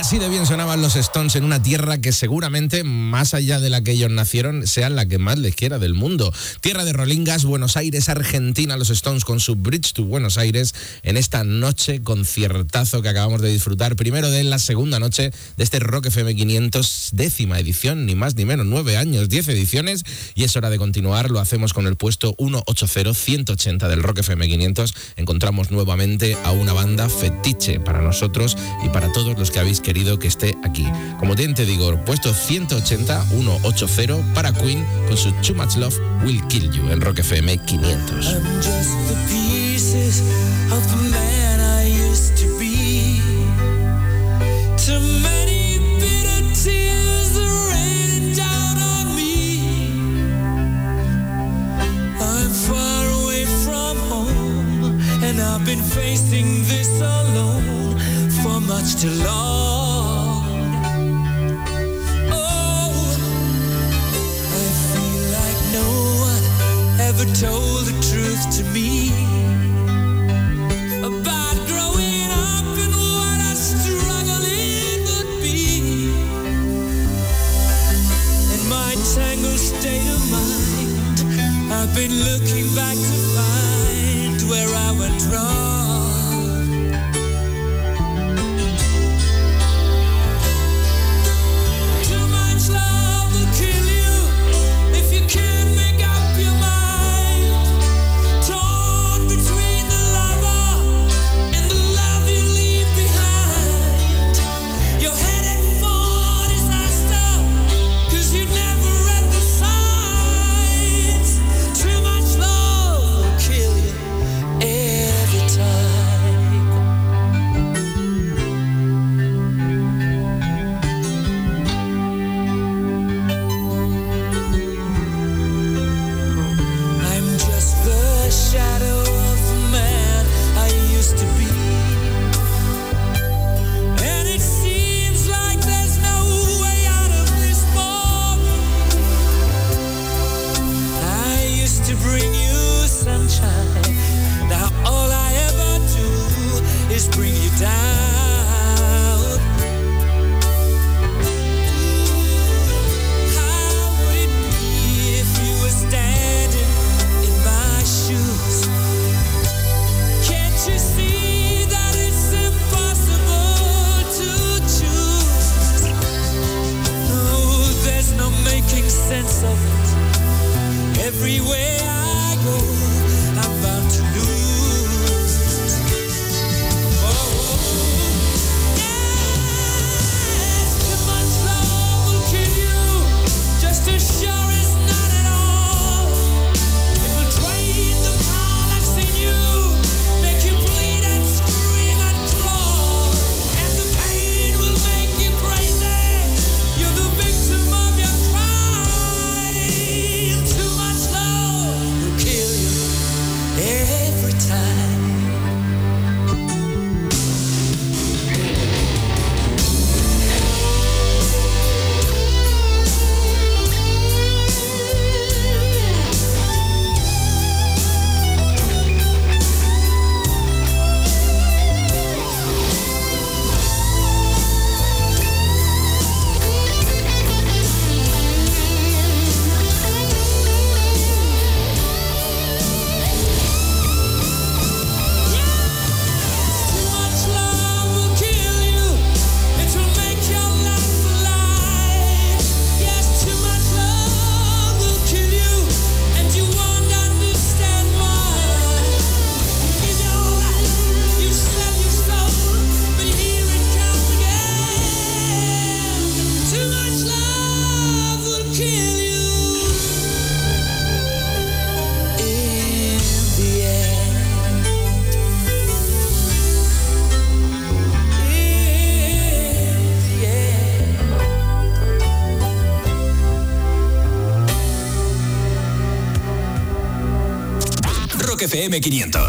G: Así de bien sonaban los Stones en una tierra que seguramente, más allá de la que ellos nacieron, sea la que más les quiera del mundo. Tierra de Rolingas, Buenos Aires, Argentina, los Stones con su Bridge to Buenos Aires en esta noche conciertazo que acabamos de disfrutar. Primero de la segunda noche de este Rock FM 500, décima edición, ni más ni menos, nueve años, diez ediciones. Y es hora de continuar. Lo hacemos con el puesto 180-180 del Rock FM 500. Encontramos nuevamente a una banda fetiche para nosotros y para todos los que habéis querido que esté aquí. Como te digo, puesto 180, 180 para Queen con su Too Much Love Will Kill You en Rock FM 500.
I: I'm just the pieces of the man I used to be. Too many bitter tears that rain down on me. I'm far away from home, and I've been facing this alone for much too long. One ever told the truth to me about growing up and what a struggle it would be. In my tangled state of mind, I've been looking back to find where I went wrong.
D: FM500.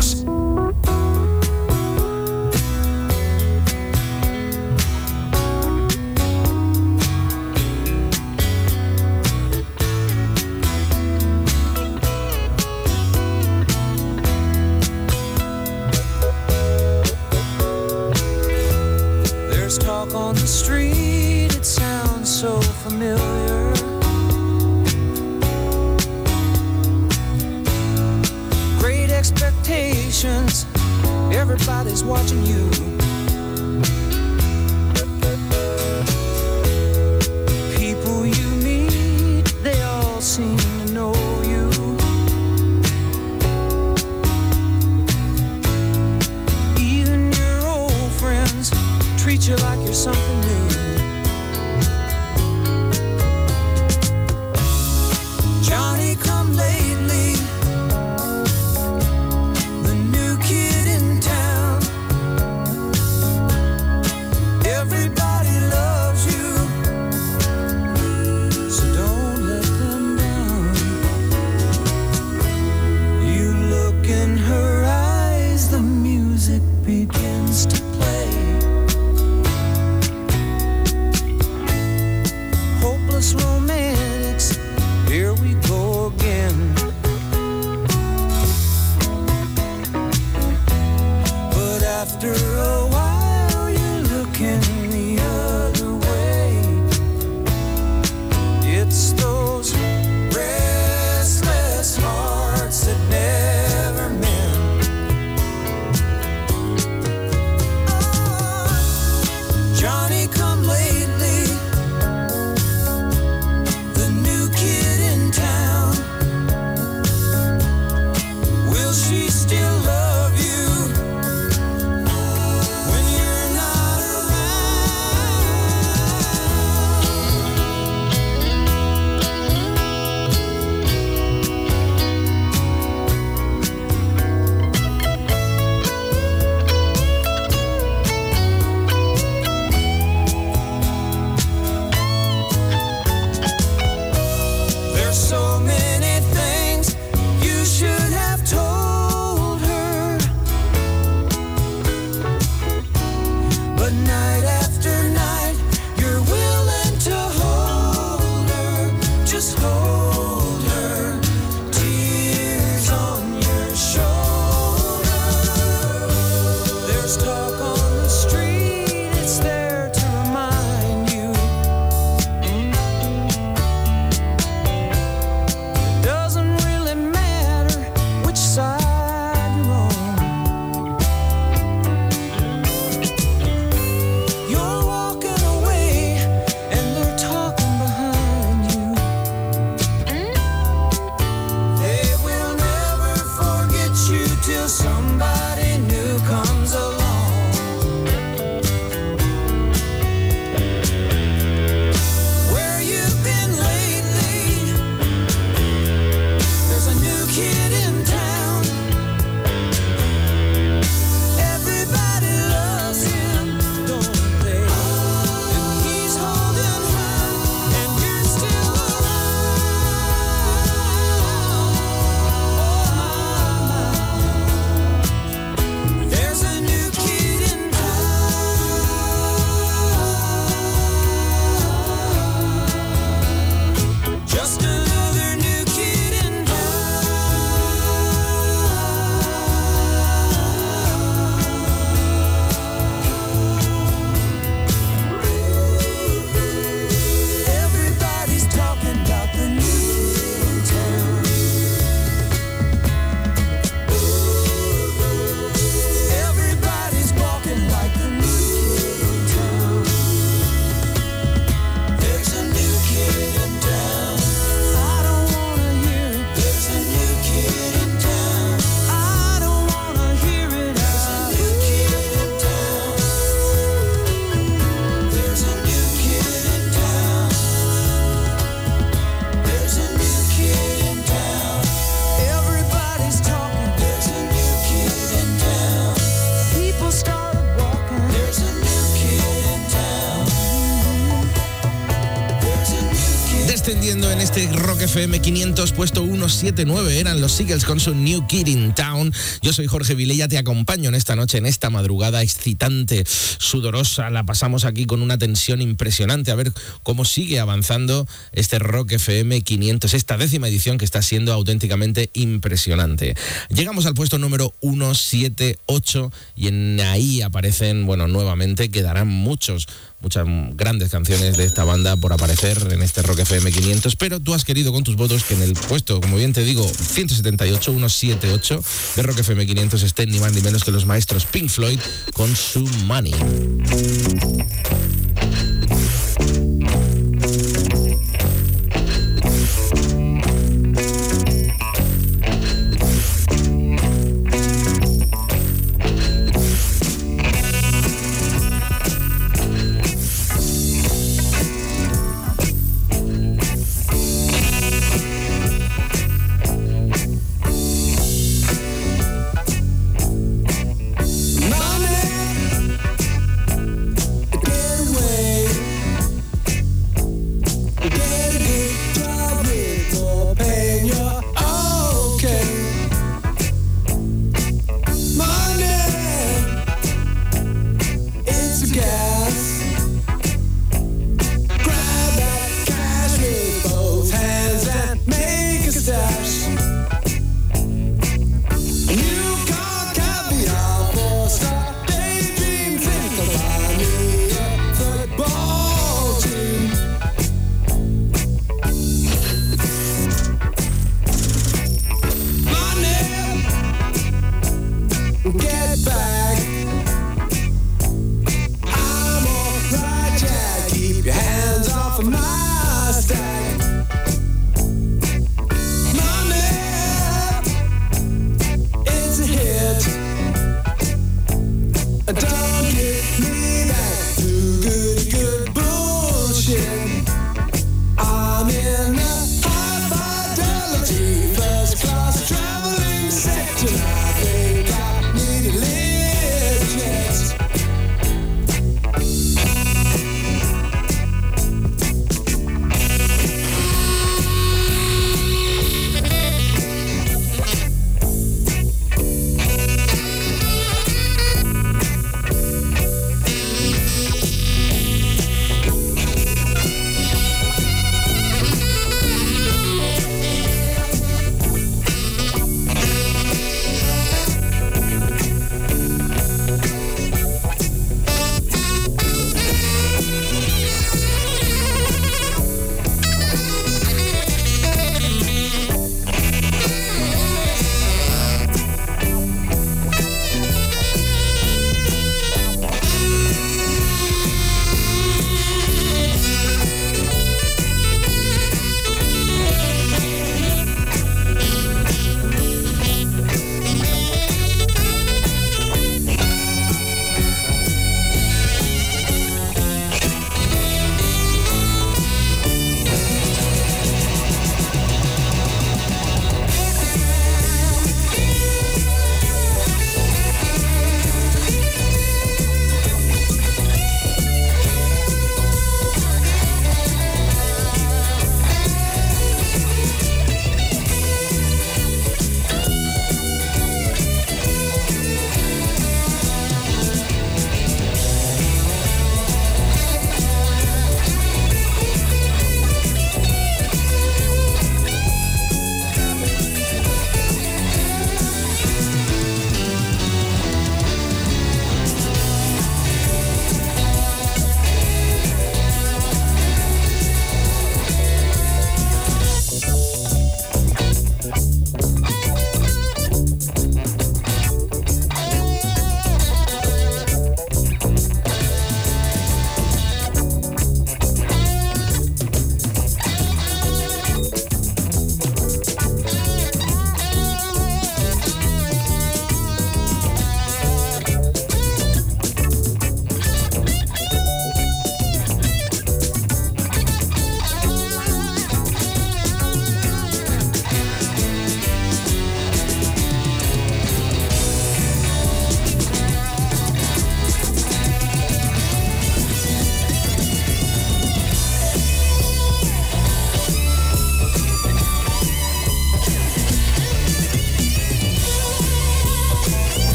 D: FM 500,
G: puesto 179, eran los Seagulls con su New Kid in Town. Yo soy Jorge Vilella, te acompaño en esta noche, en esta madrugada excitante, sudorosa. La pasamos aquí con una tensión impresionante. A ver cómo sigue avanzando este Rock FM 500, esta décima edición que está siendo auténticamente impresionante. Llegamos al puesto número 178 y en ahí aparecen, bueno, nuevamente quedarán muchos
J: muchas grandes canciones de esta banda por aparecer en este Rock FM 500, pero tú has querido con tus votos que en el puesto, como bien te digo, 178, 178 de Rock FM 500 estén ni más ni menos que los maestros Pink Floyd con su Money.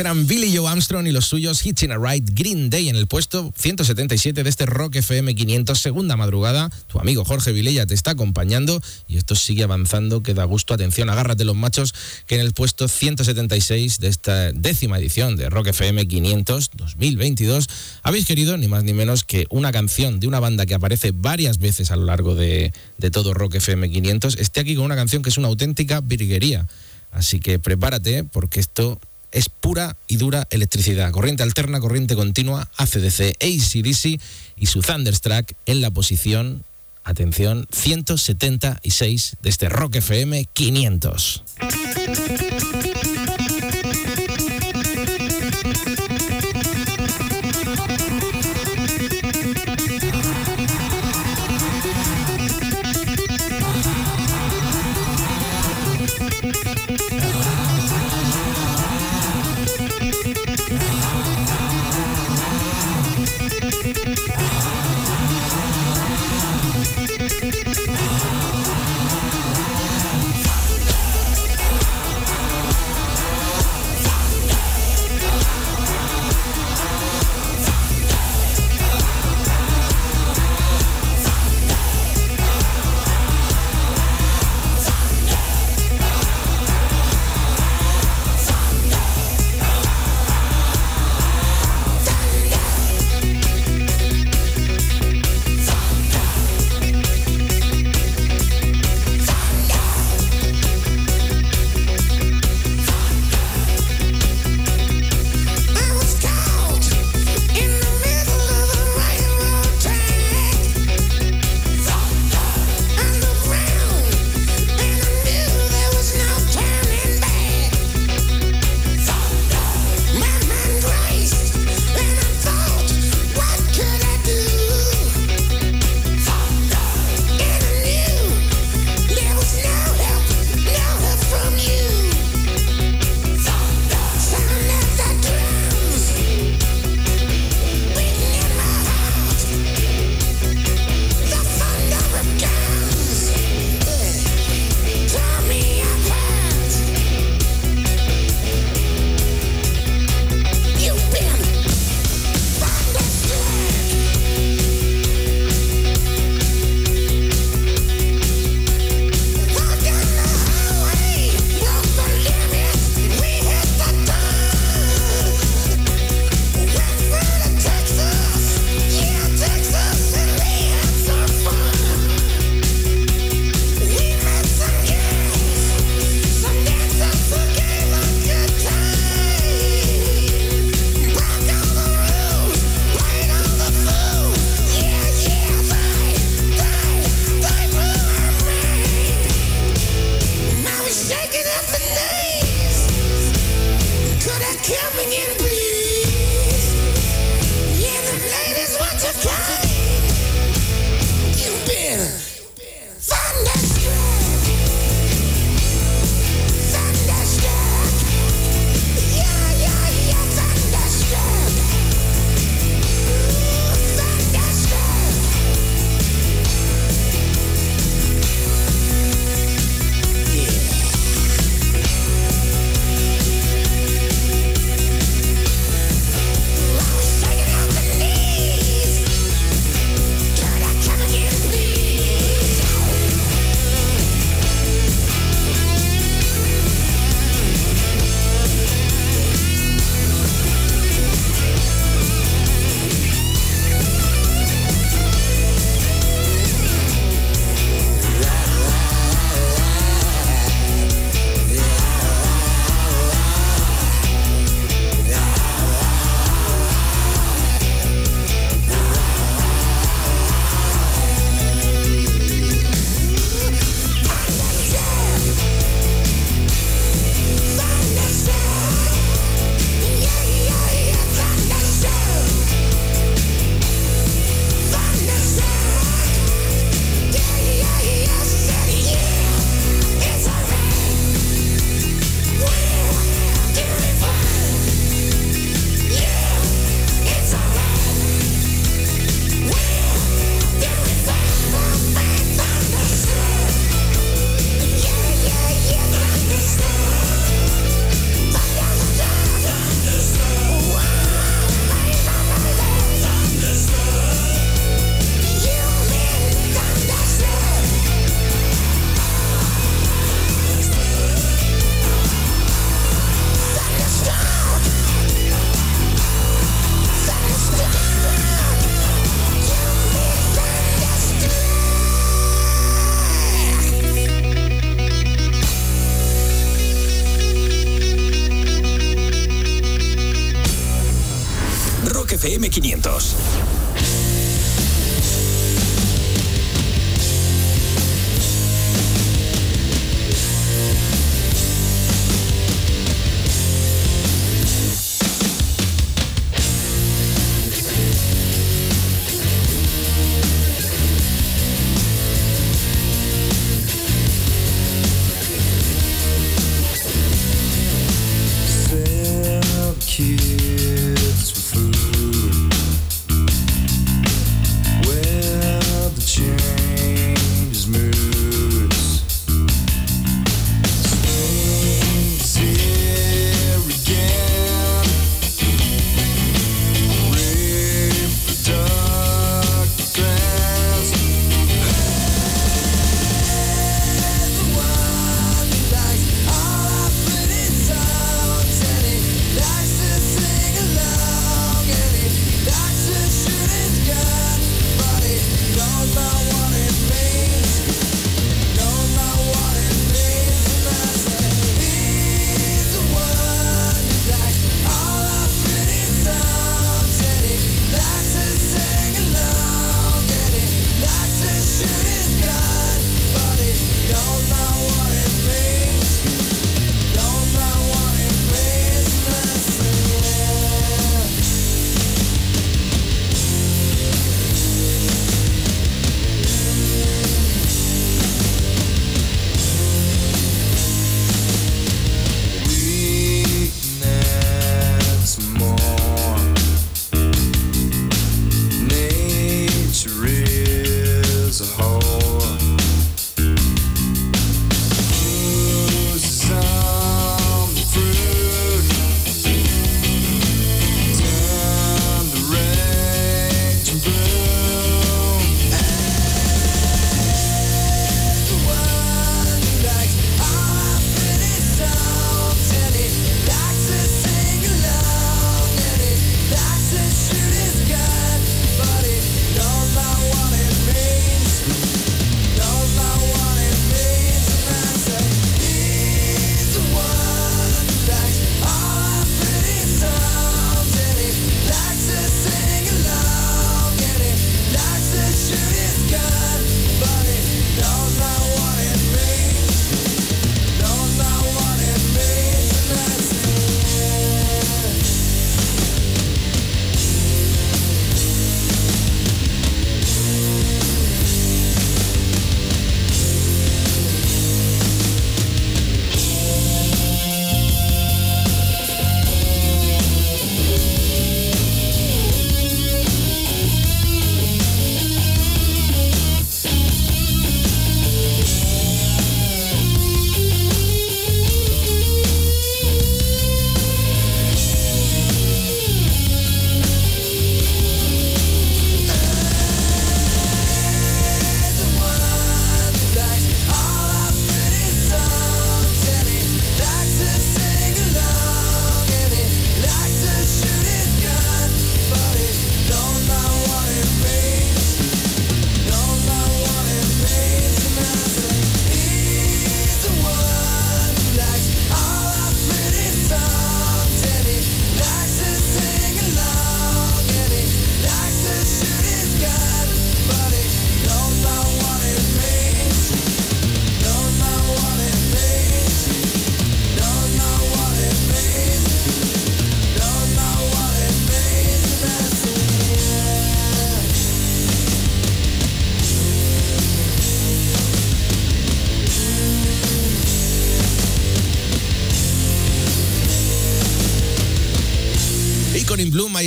G: Eran Billy Joe Armstrong y los suyos Hitching a Ride Green Day en el puesto 177 de este Rock FM 500 segunda madrugada. Tu amigo Jorge Vilella te está acompañando y esto sigue avanzando, que da gusto. Atención, agárrate los machos, que en el puesto 176 de esta décima edición de Rock FM 500 2022 habéis querido ni más ni menos que una canción de una banda que aparece varias veces a lo largo de, de todo Rock FM 500 esté aquí con una canción que es una auténtica virguería. Así que prepárate porque esto es pura y dura electricidad. Corriente alterna, corriente continua, ACDC, ACDC y su Thunderstruck en la posición, atención, 176 de este Rock FM 500.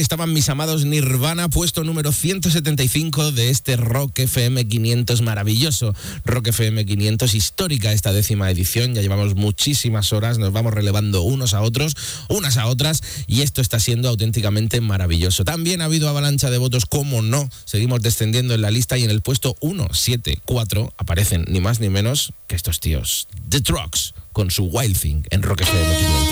K: estaban mis amados Nirvana, puesto número 175 de este Rock FM 500 maravilloso. Rock FM 500 histórica esta décima edición. Ya llevamos muchísimas horas, nos vamos relevando unos a otros, unas a otras, y esto está siendo auténticamente maravilloso. También ha habido avalancha de votos, como no. Seguimos descendiendo en la lista y en el puesto 174 aparecen ni más ni menos que estos tíos. The Trucks con su Wild Thing en Rock FM 500.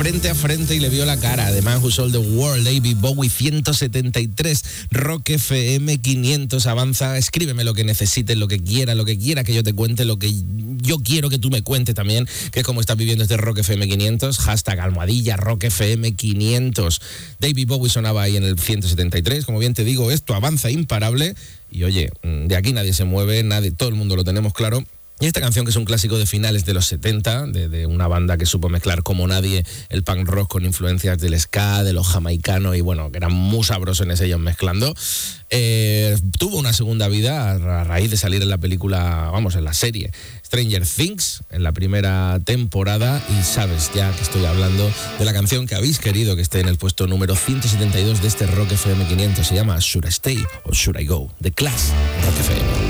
G: Frente a frente y le vio la cara. Man Who Sold the World, David Bowie 173, Rock FM 500, avanza, escríbeme lo que necesites, lo que quieras, lo que quiera que yo te cuente, lo que yo quiero que tú me cuentes también, que es como estás viviendo este Rock FM 500, hashtag almohadilla Rock FM 500. David Bowie sonaba ahí en el 173, como bien te digo, esto avanza imparable y oye, de aquí nadie se mueve, nadie, todo el mundo lo tenemos claro. Y esta canción que es un clásico de finales de los 70, de, de una banda que supo mezclar como nadie el punk rock con influencias del ska, de los jamaicanos y bueno, que eran muy sabrosos ellos mezclando, eh, tuvo una segunda vida a ra- raíz de salir en la película, vamos, en la serie Stranger Things, en la primera temporada y sabes ya que estoy hablando de la canción que habéis querido que esté en el puesto número 172 de este Rock FM 500, se llama Should I Stay or Should I Go? The Class, Rock FM.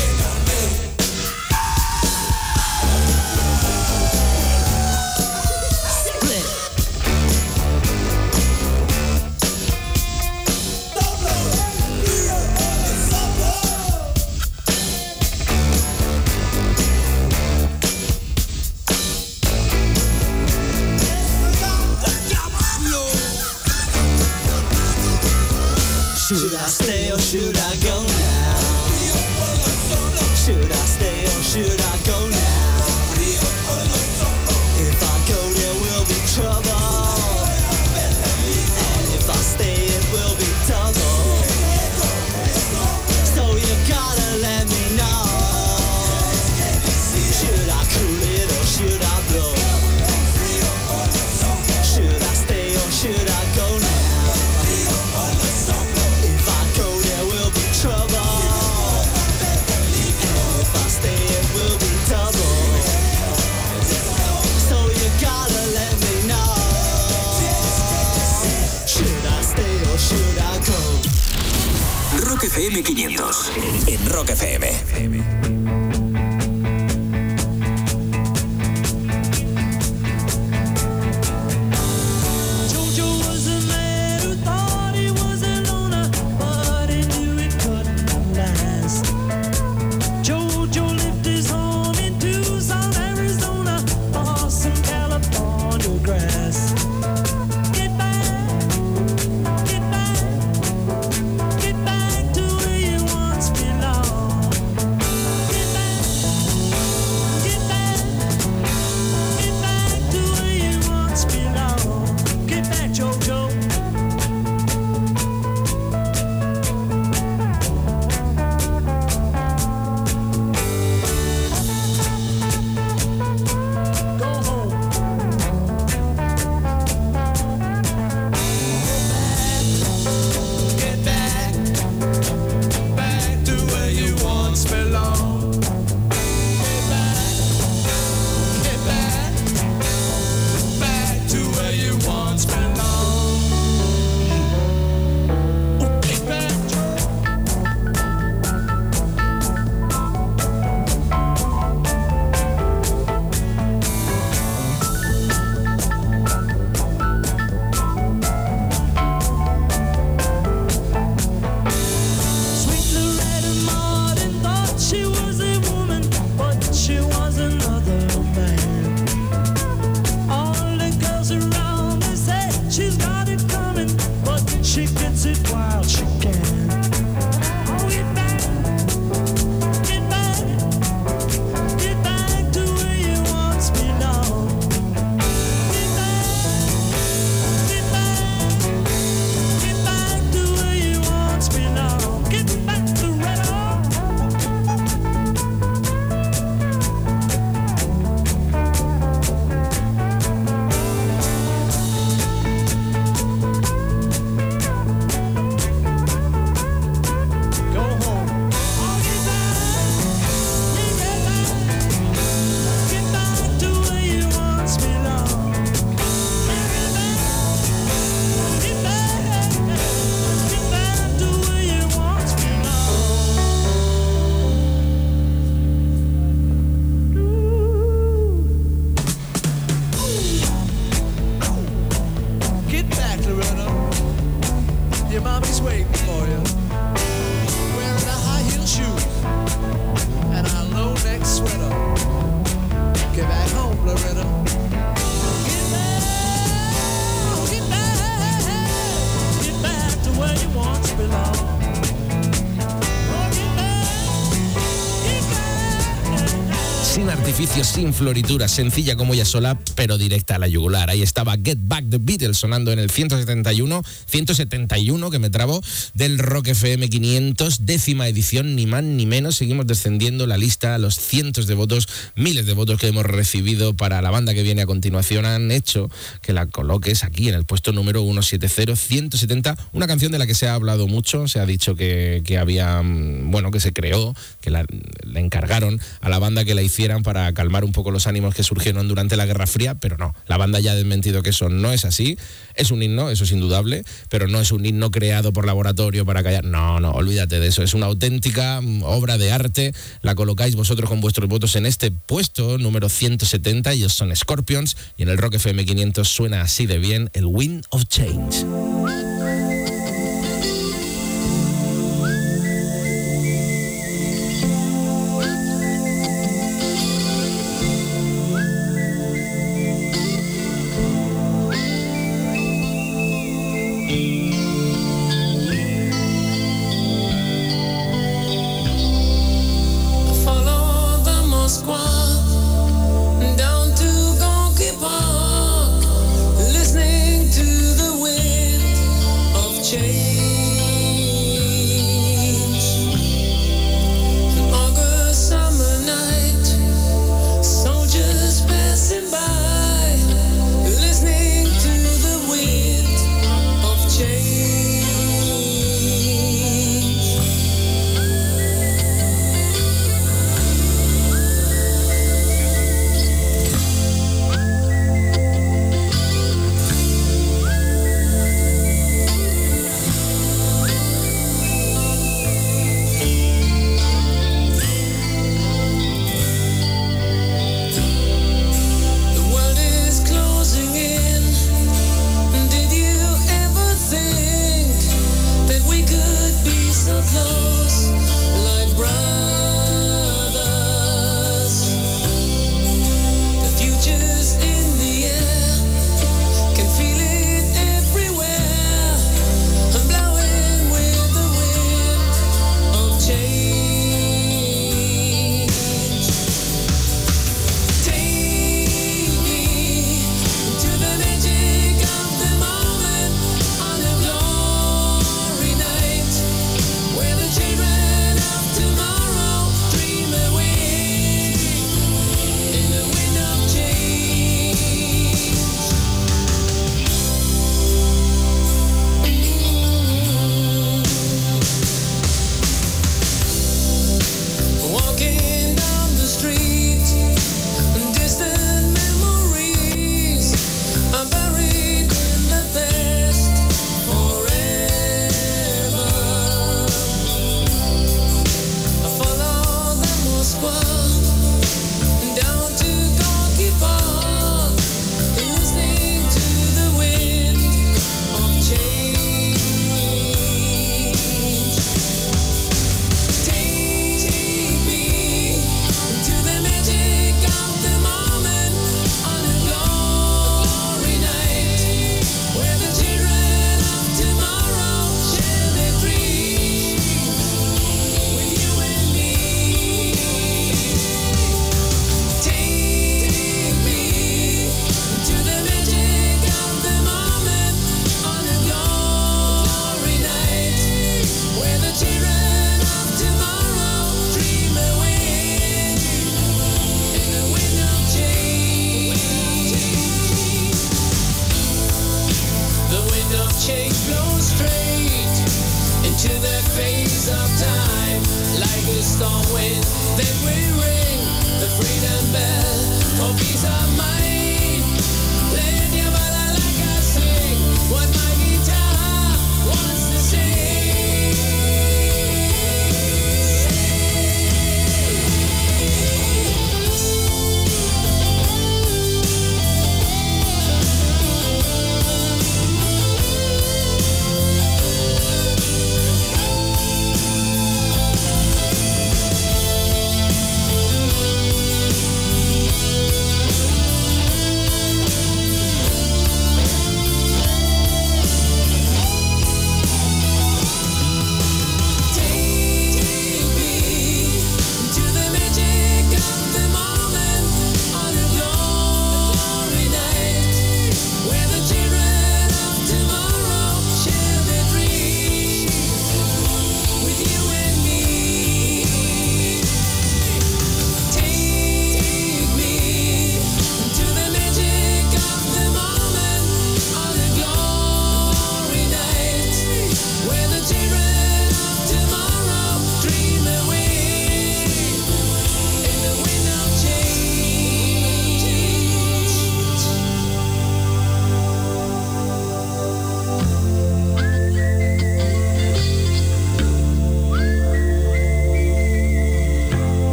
L: Sin florituras, sencilla como ella sola, pero directa a la yugular. Ahí estaba Get Back the Beatles sonando en el 171, 171 que me trabo del Rock FM 500, décima edición, ni más ni menos. Seguimos descendiendo la lista, los cientos de votos, miles de votos que hemos recibido para la banda que viene a continuación han hecho que la coloques aquí en el puesto número 170, 170, una canción de la que se ha hablado mucho, se ha dicho que, que había, mm, bueno, que se creó, que la, le encargaron a la banda que la hicieran para calmar un poco los ánimos que surgieron durante la Guerra Fría, pero no, la banda ya ha desmentido que eso no es así, es un himno, eso es indudable, pero no es un himno creado por laboratorio para callar, no, no, olvídate de eso, es una auténtica mm, obra de arte, la colocáis vosotros con vuestros votos en este puesto número 170, ellos son Scorpions y en el Rock FM 500 suena así de bien el Wind of Change.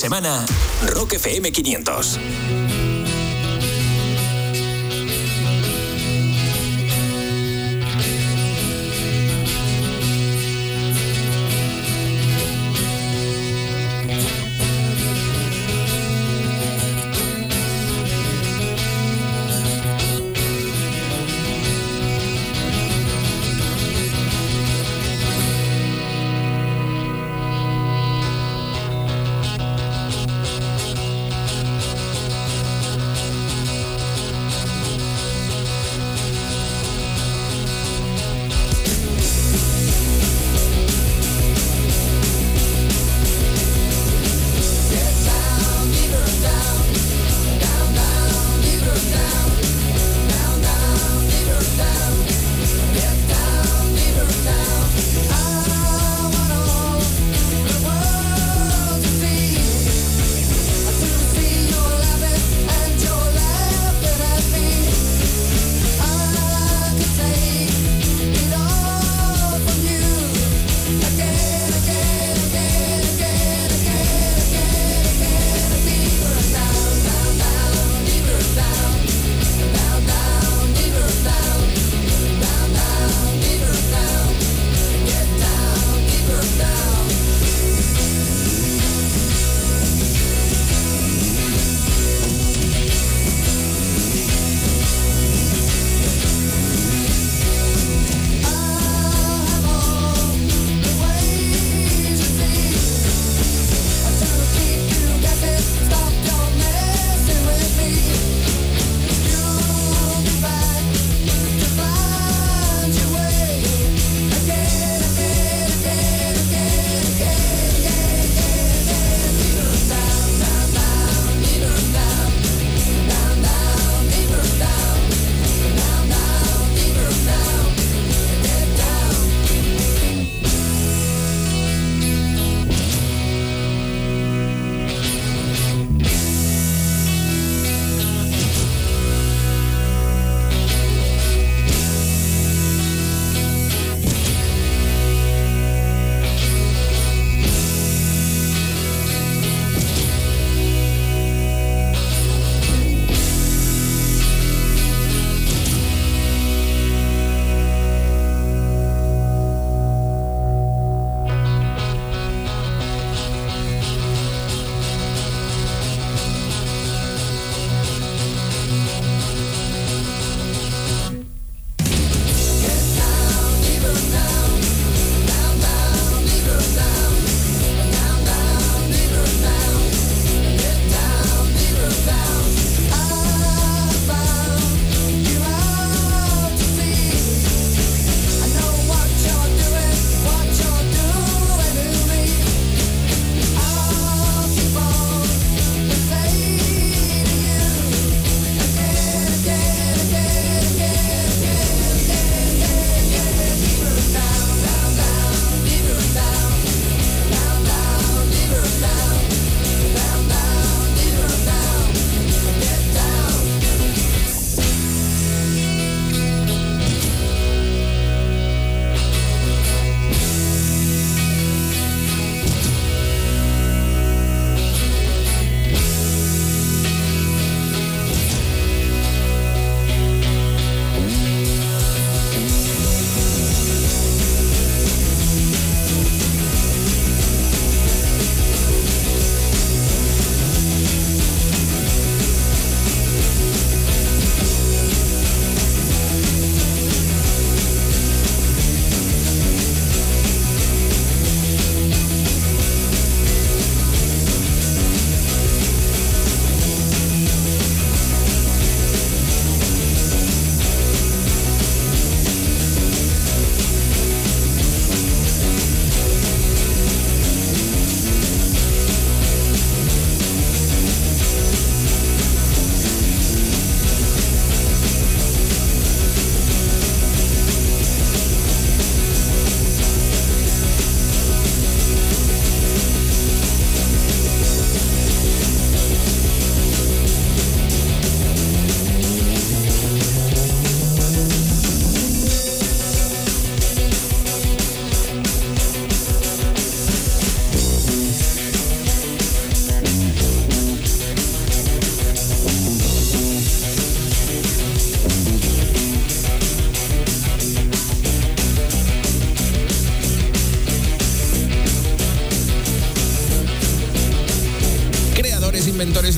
D: Semana, Rock FM 500.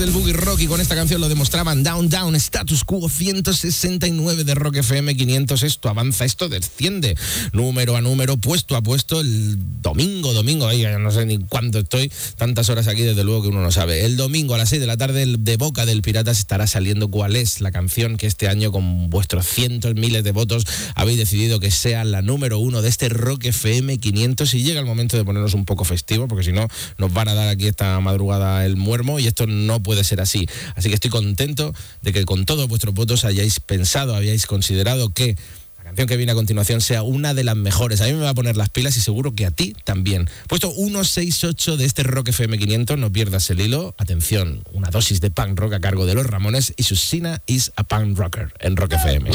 G: Del boogie rock y con esta canción lo demostraban. Down, down, status quo 169 de Rock FM 500. Esto avanza, esto desciende número a número, puesto a puesto. El domingo, domingo, ya no sé ni cuándo estoy, tantas horas aquí, desde luego que uno no sabe. El domingo a las 6 de la tarde, de Boca del Piratas estará saliendo cuál es la canción que este año, con vuestros cientos, miles de votos, habéis decidido que sea la número uno de este Rock FM 500. Y llega el momento de ponernos un poco festivo, porque si no, nos van a dar aquí esta madrugada el muermo y esto no puede ser así. Así que estoy contento de que con todos vuestros votos hayáis pensado, hayáis considerado que la canción que viene a continuación sea una de las mejores. A mí me va a poner las pilas y seguro que a ti también. Puesto 168 de este Rock FM 500, no pierdas el hilo. Atención, una dosis de punk rock a cargo de los Ramones y Susina is a punk rocker en Rock FM.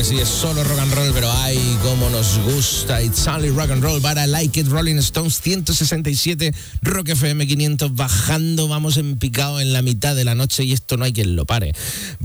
G: Que sí, es solo rock and roll, pero ay, cómo nos gusta. It's only rock and roll, I like it. Rolling Stones 167, Rock FM 500 bajando, vamos en picado en la mitad de la noche y esto no hay quien lo pare.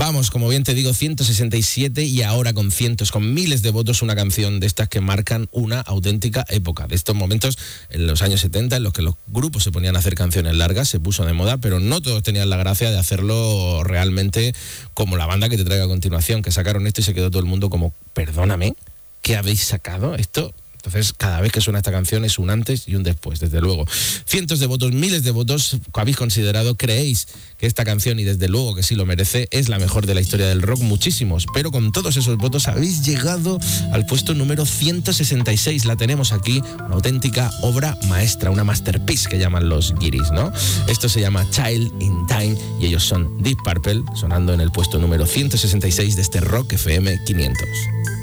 G: Vamos, como bien te digo, 167 y ahora con cientos, con miles de votos, una canción de estas que marcan una auténtica época. De estos momentos, en los años 70, en los que los grupos se ponían a hacer canciones largas, se puso de moda, pero no todos tenían la gracia de hacerlo realmente como la banda que te traigo a continuación, que sacaron esto y se quedó todo el mundo como, perdóname, ¿qué habéis sacado? Esto entonces, cada vez que suena esta canción es un antes y un después, desde luego. Cientos de votos, miles de votos habéis considerado, creéis esta canción, y desde luego que sí lo merece, es la mejor de la historia del rock, muchísimos. Pero con todos esos votos habéis llegado al puesto número 166. La tenemos aquí, una auténtica obra maestra, una masterpiece que llaman los guiris, ¿no? Esto se llama Child in Time y ellos son Deep Purple, sonando en el puesto número 166 de este Rock FM 500.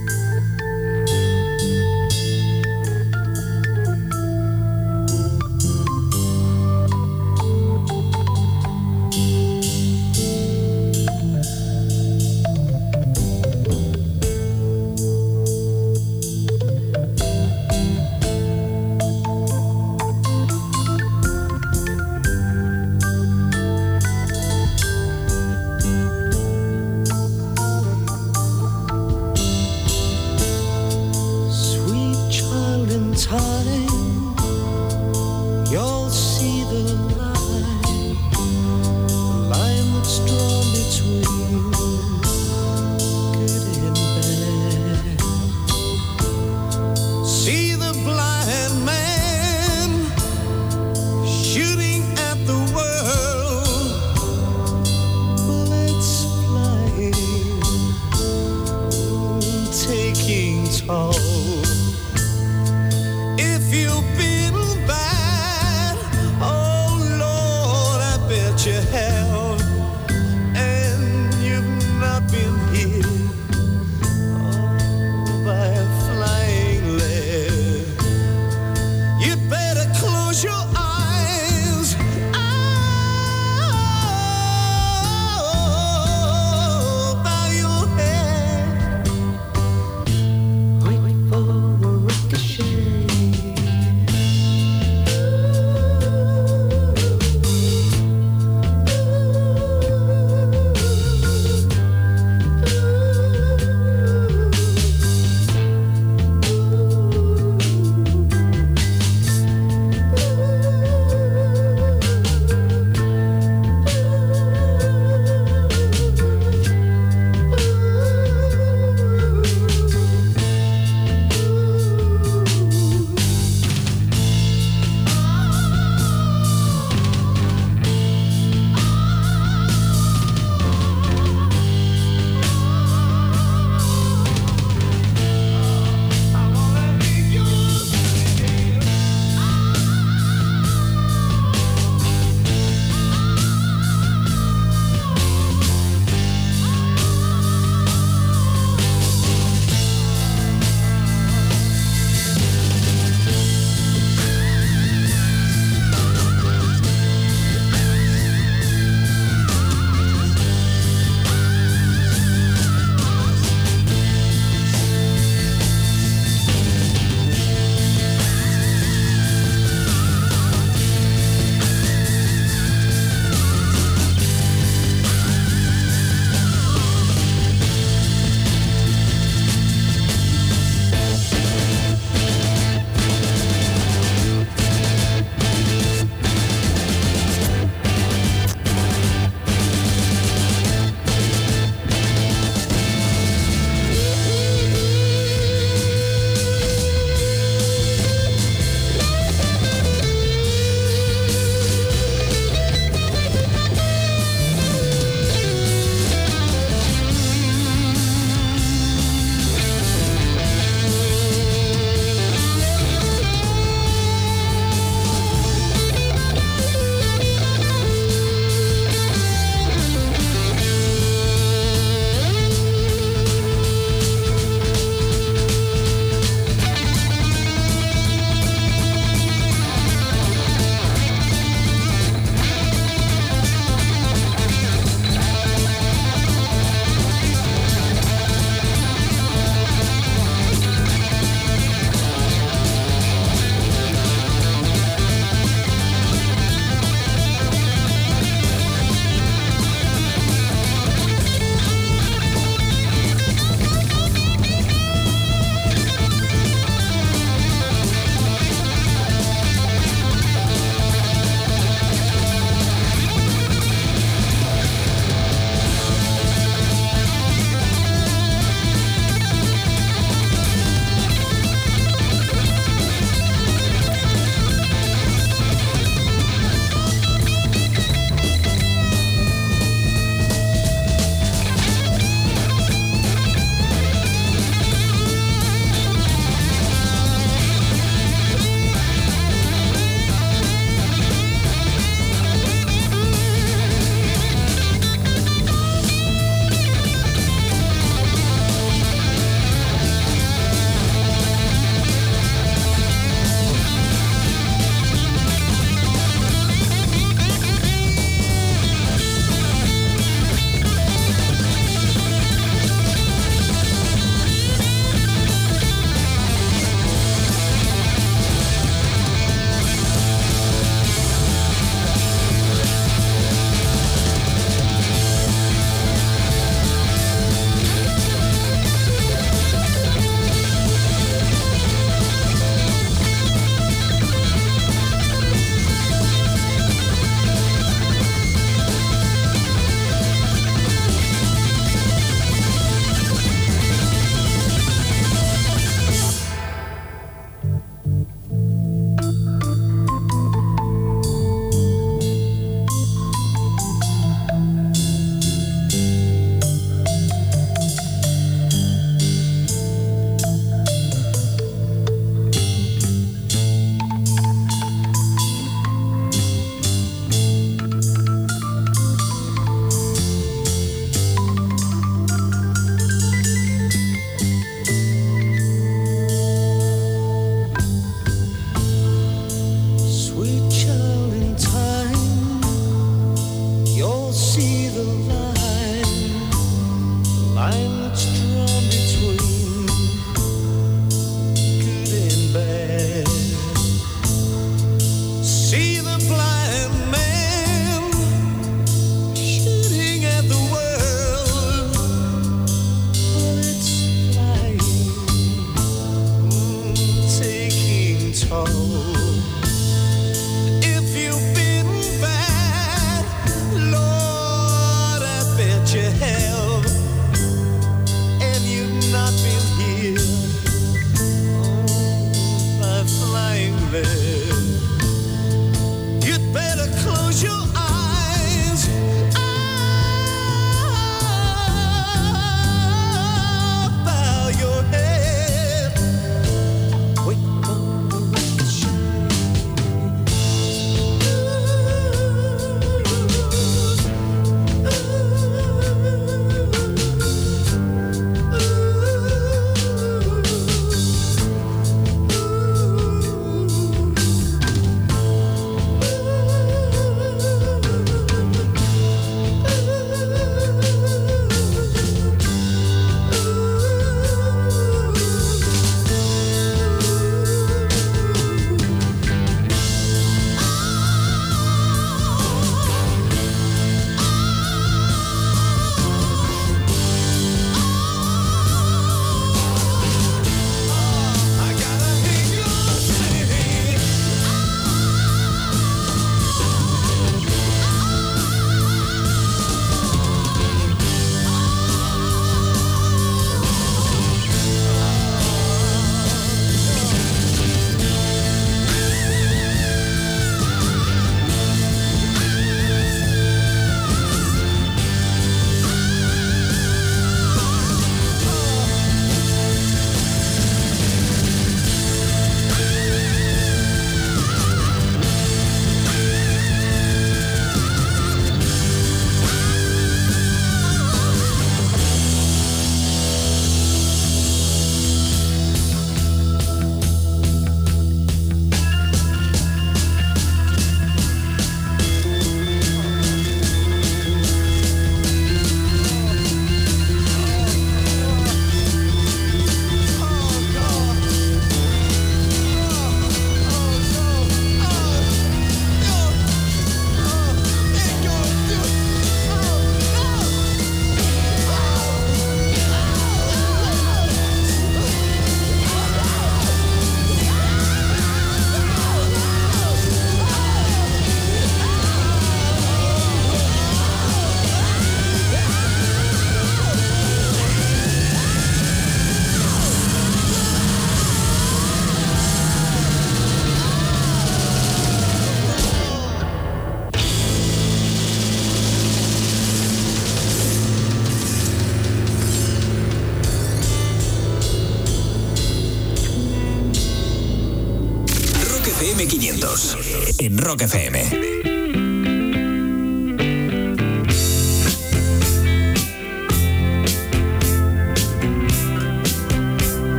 M: En Rock FM.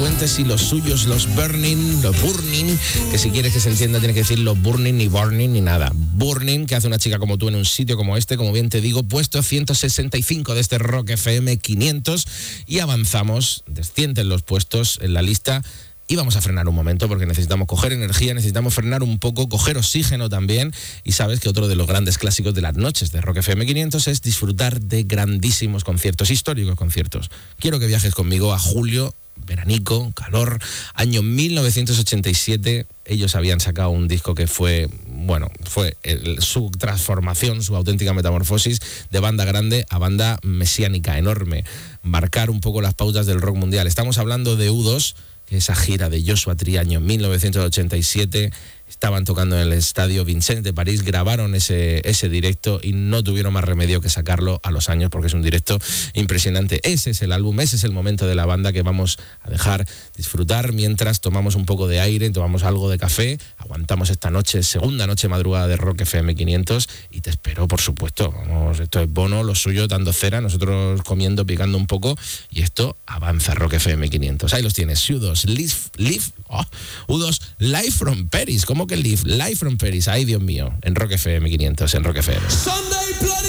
G: Cifuentes y los suyos, los Burning, los Burning, que si quieres que se entienda tiene que decir los Burning ni Burning ni nada. Burning, que hace una chica como tú en un sitio como este, como bien te digo, puesto 165 de este Rock FM 500 y avanzamos, descienden los puestos en la lista y vamos a frenar un momento porque necesitamos coger energía, necesitamos frenar un poco, coger oxígeno también. Y sabes que otro de los grandes clásicos de las noches de Rock FM 500 es disfrutar de grandísimos conciertos, históricos conciertos. Quiero que viajes conmigo a julio, veranico, calor, año 1987. Ellos habían sacado un disco que fue, bueno, fue su transformación, su auténtica metamorfosis de banda grande a banda mesiánica enorme. Marcar un poco las pautas del rock mundial. Estamos hablando de U2 que esa gira de Joshua Tree año 1987 estaban tocando en el estadio Vincent de París, grabaron ese, ese directo y no tuvieron más remedio que sacarlo a los años porque es un directo impresionante. Ese es el álbum, ese es el momento de la banda que vamos a dejar disfrutar mientras tomamos un poco de aire, tomamos algo de café, aguantamos esta noche, segunda noche madrugada de Rock FM 500 y te espero, por supuesto. Vamos, esto es bono, lo suyo dando cera, nosotros comiendo, picando un poco y esto avanza Rock FM 500. Ahí los tienes, U2, Live, live oh, U2, Live from Paris. ¿Cómo que Live? Live from Paris. Ay, Dios mío, en Rock FM 500, en Rock FM.
N: Sunday, bloody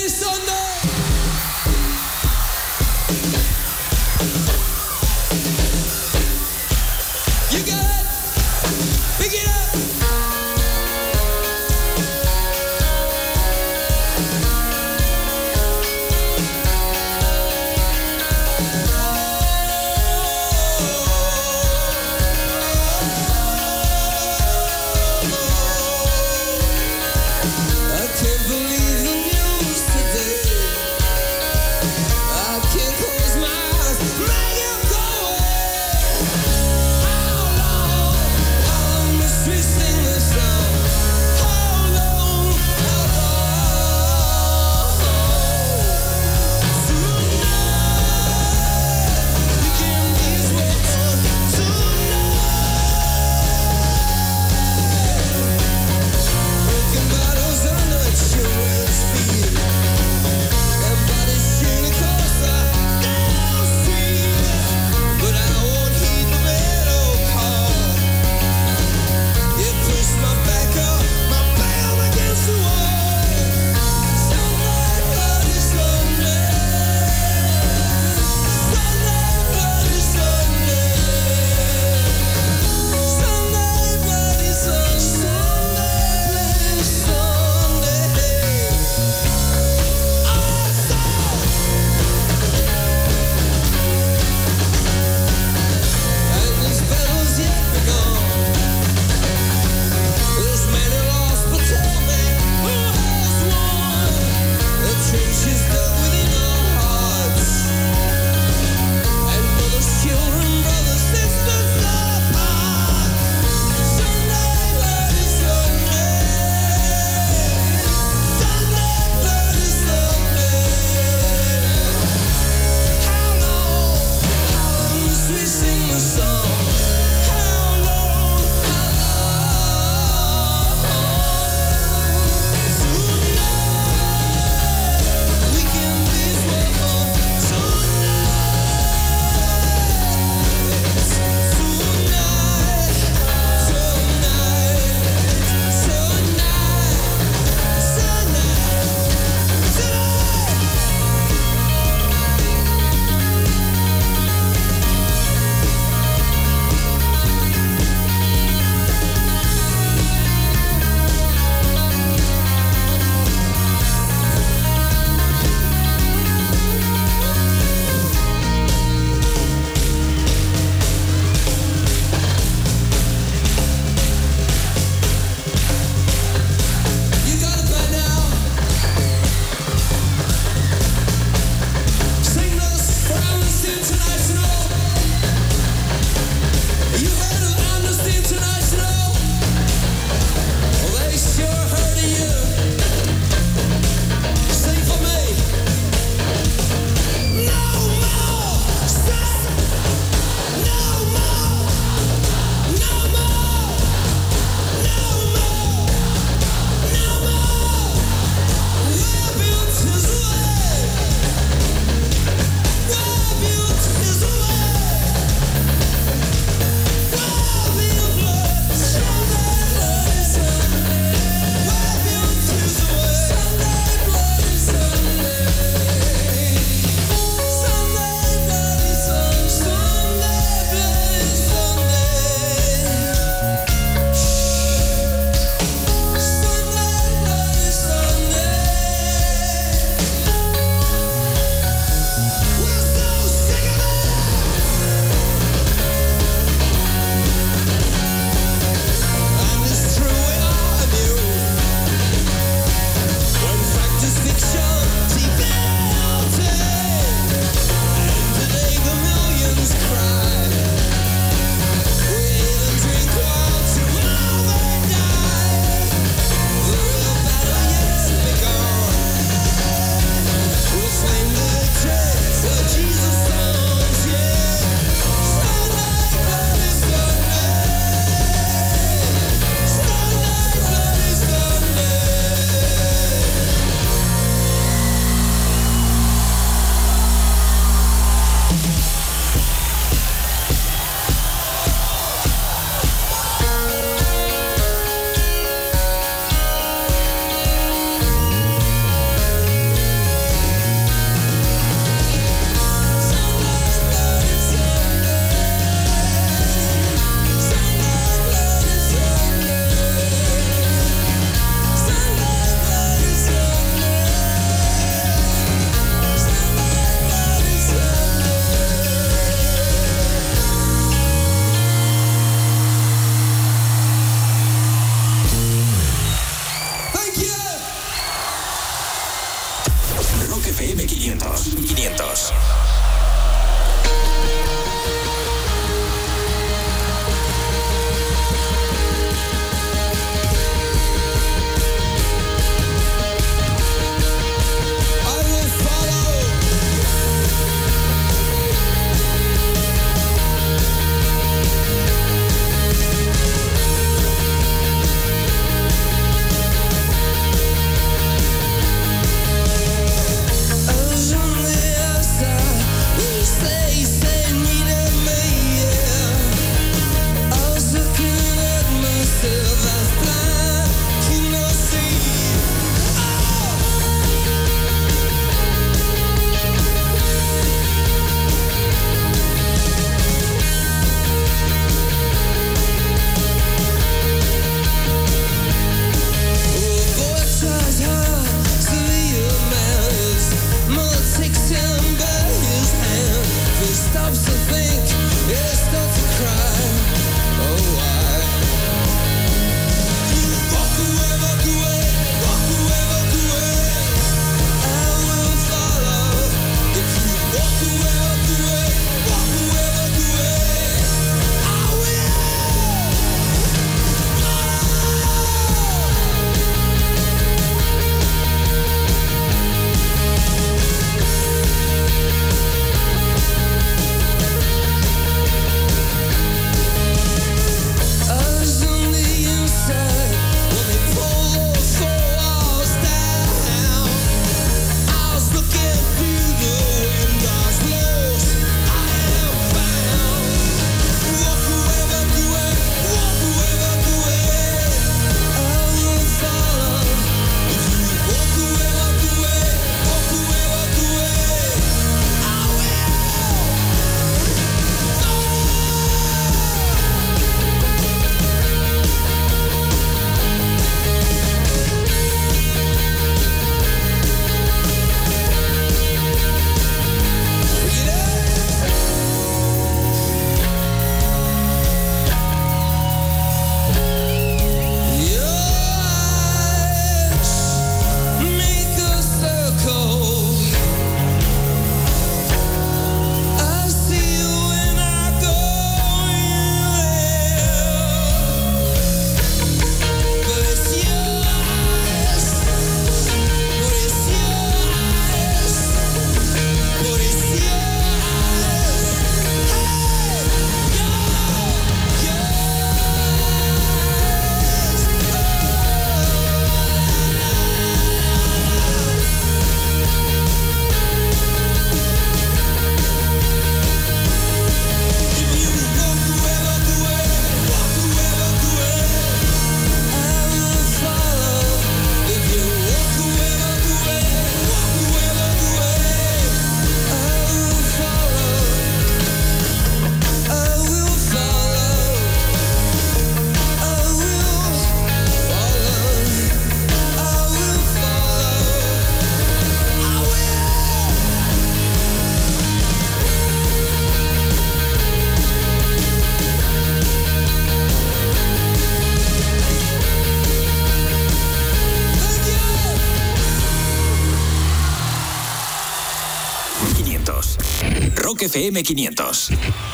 N: FM 500.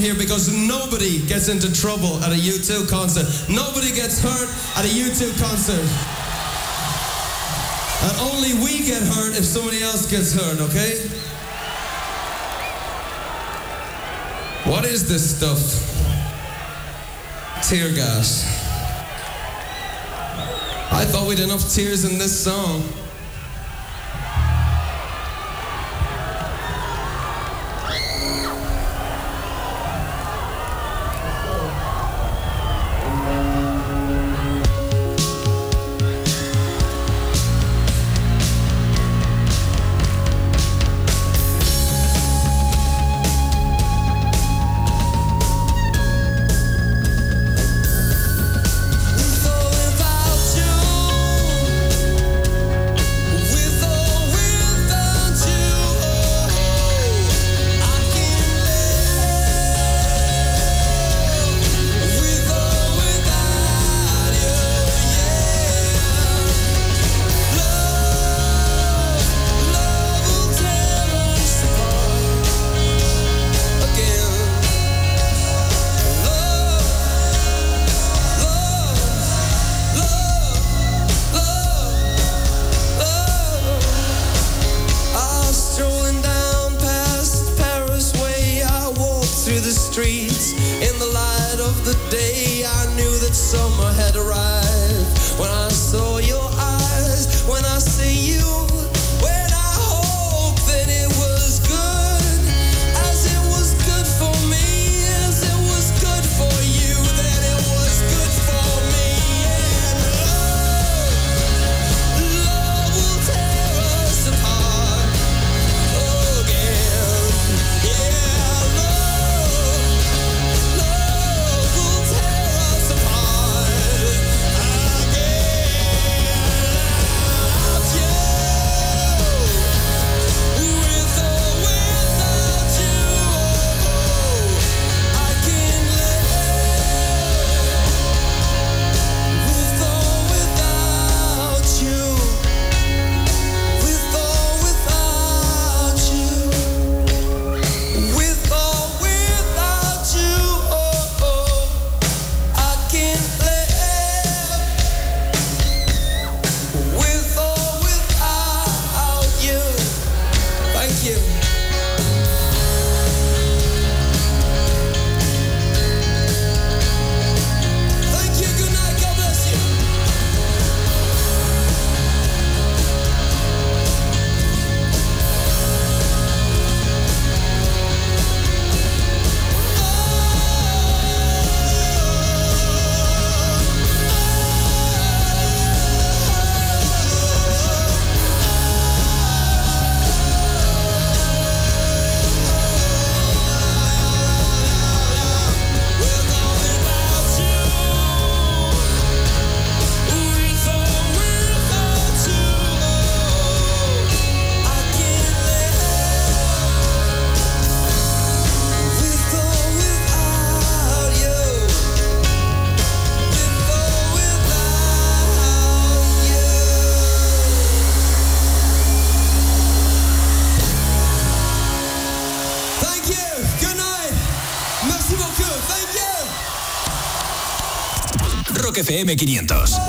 N: here because nobody gets into trouble at a U2 concert. Nobody gets hurt at a U2 concert. And only we get hurt if somebody else gets hurt, okay? What is this stuff? Tear gas. I thought we'd enough tears in this song.
C: FM500.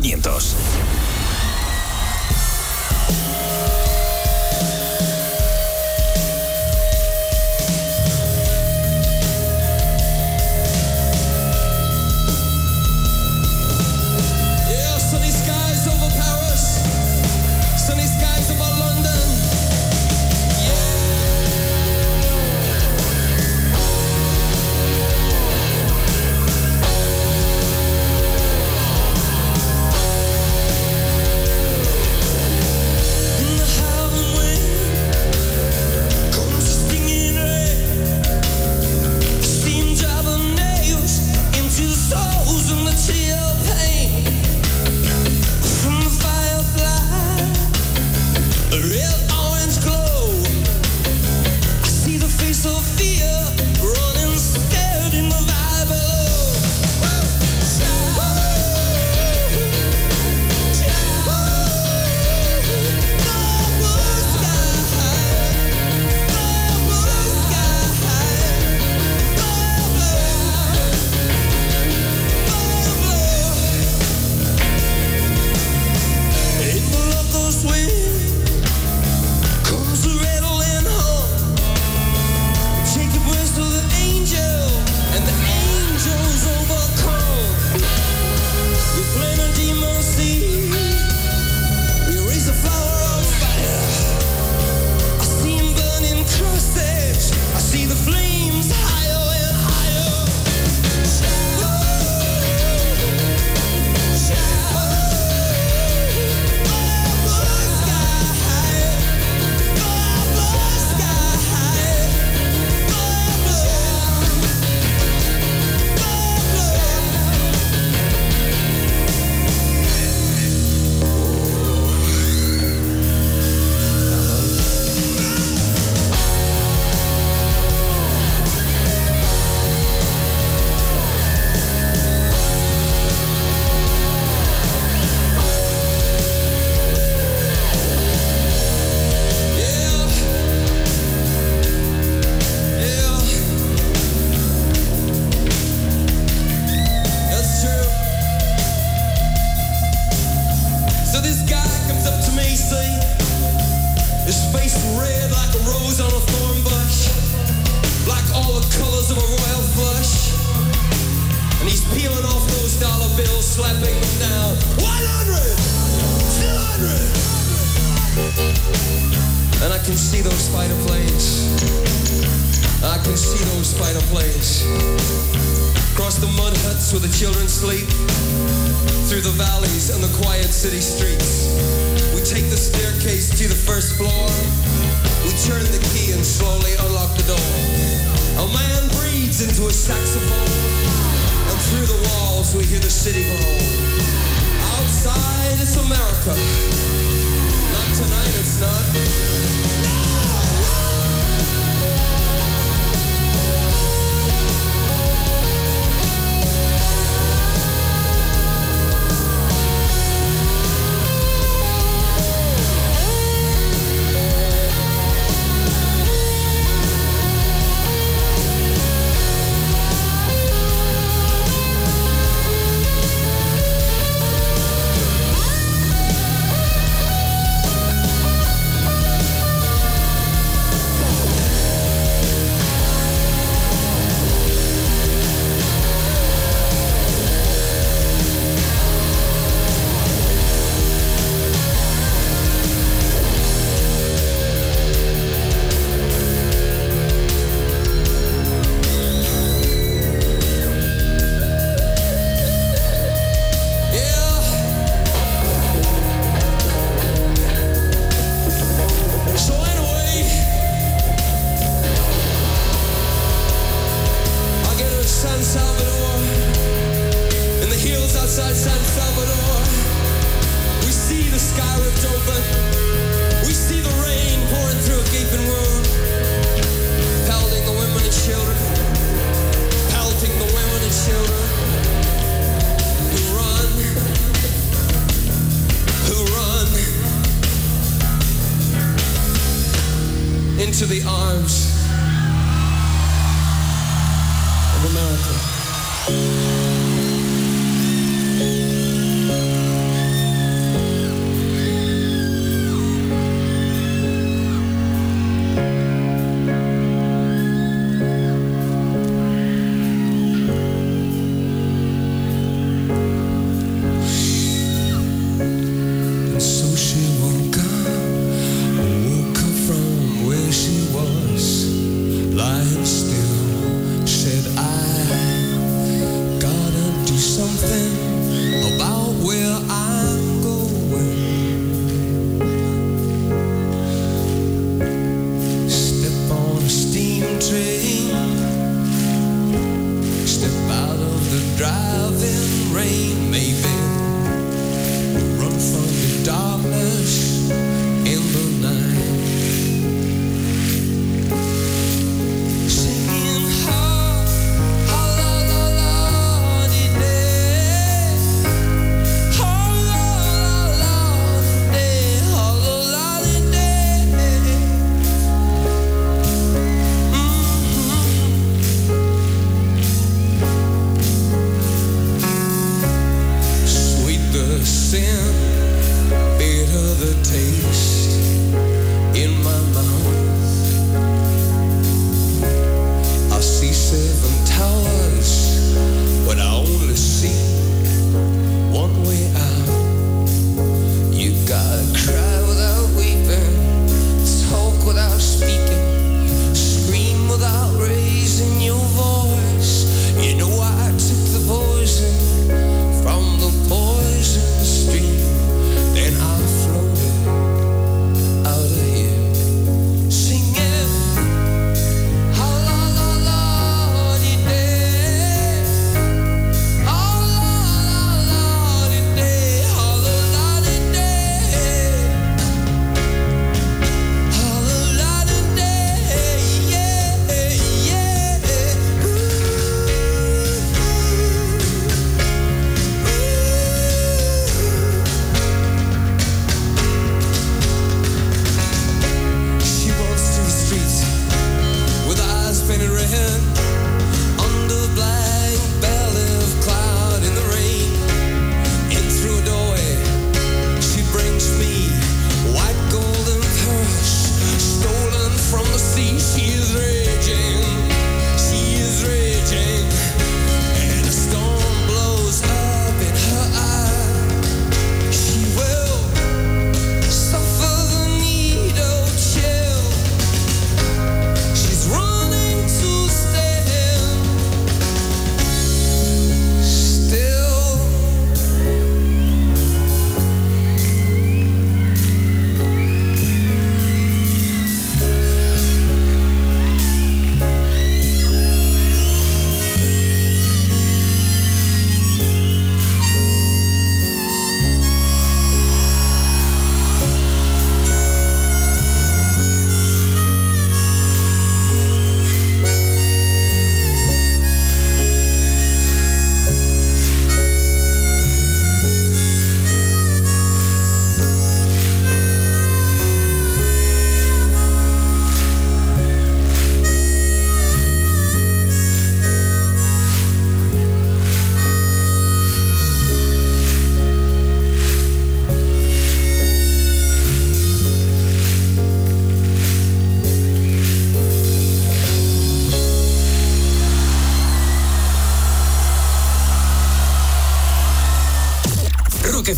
C: 500.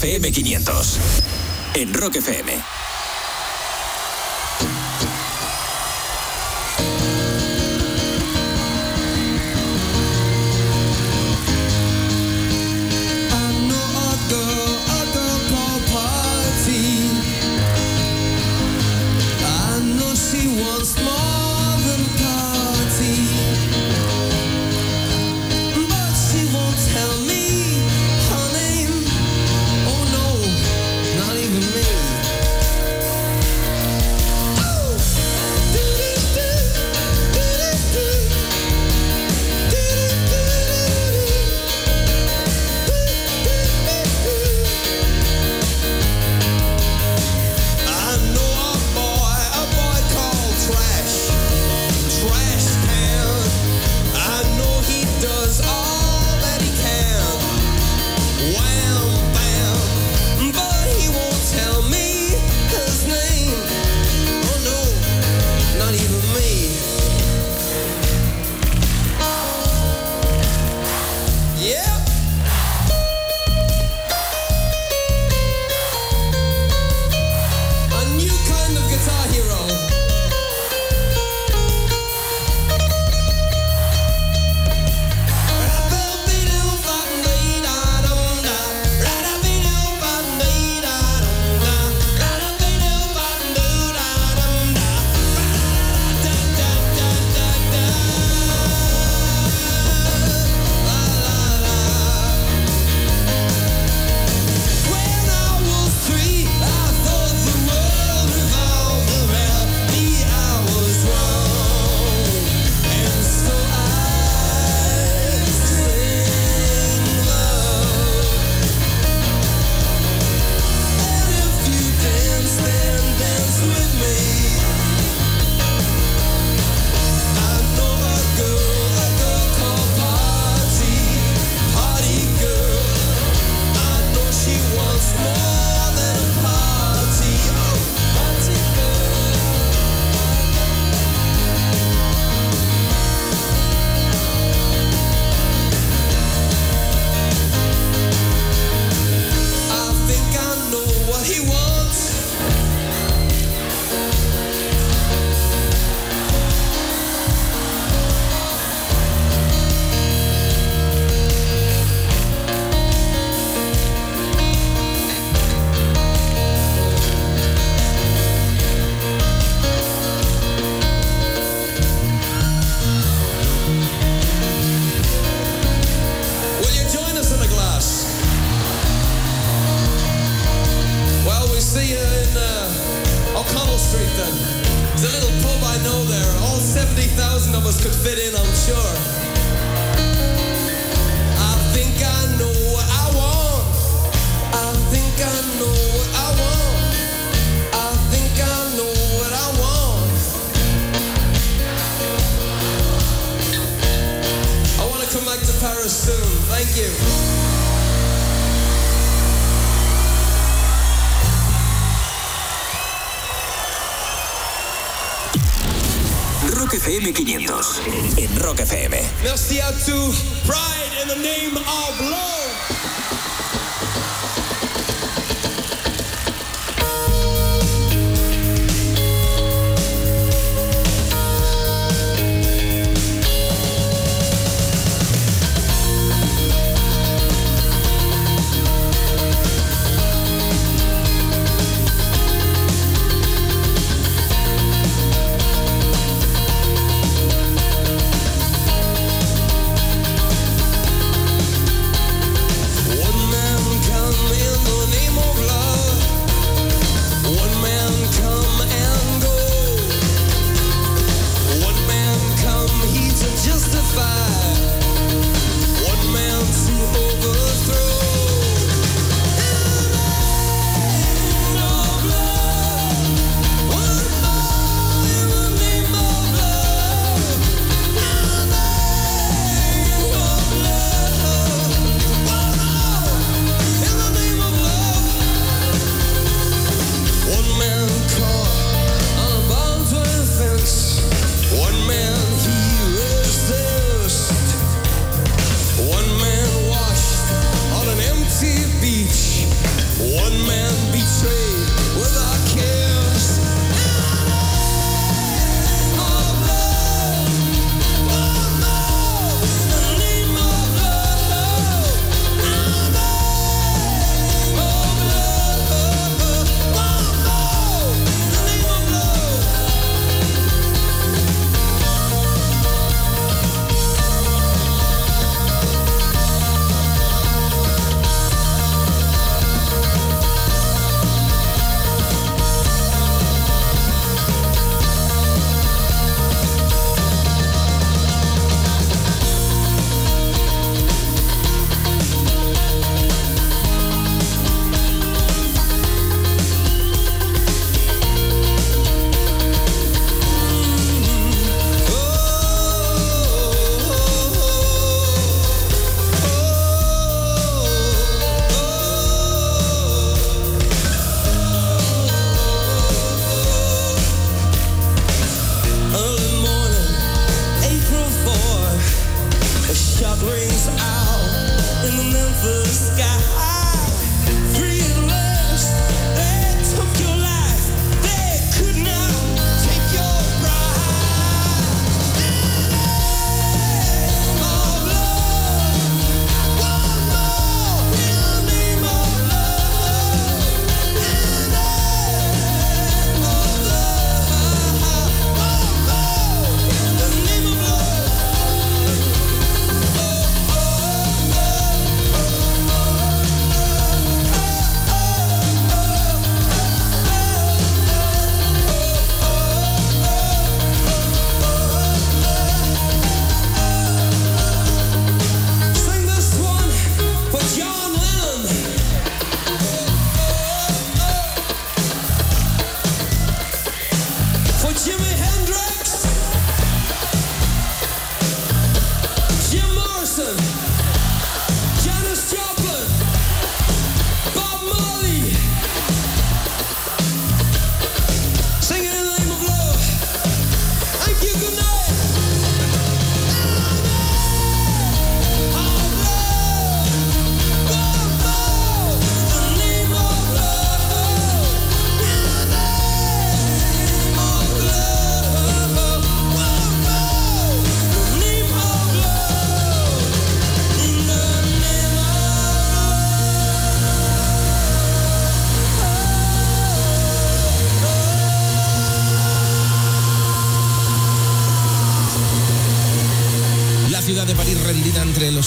N: FM500. En Rock FM.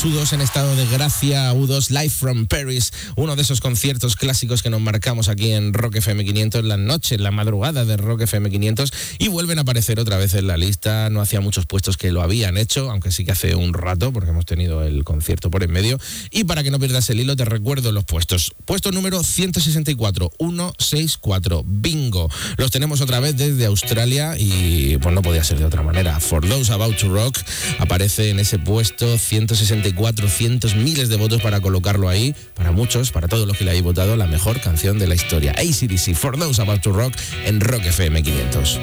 G: U2 en estado gracia, U2 Live from Paris, uno de esos conciertos clásicos que nos marcamos aquí en Rock FM 500 en la noche, en la madrugada de Rock FM 500 y vuelven a aparecer otra vez en la lista. No hacía muchos puestos que lo habían hecho, aunque sí que hace un rato porque hemos tenido el concierto por en medio. Y para que no pierdas el hilo, te recuerdo los puestos. Puesto número 164, 164, bingo. Los tenemos otra vez desde Australia y pues no podía ser de otra manera. For Those About to Rock aparece en ese puesto, 164, cientos, miles de votos para colocarlo ahí, para muchos, para todos los que le hayáis votado, la mejor canción de la historia. ACDC, For Those About to Rock, en Rock FM 500.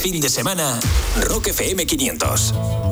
D: Fin de semana, Rock FM 500.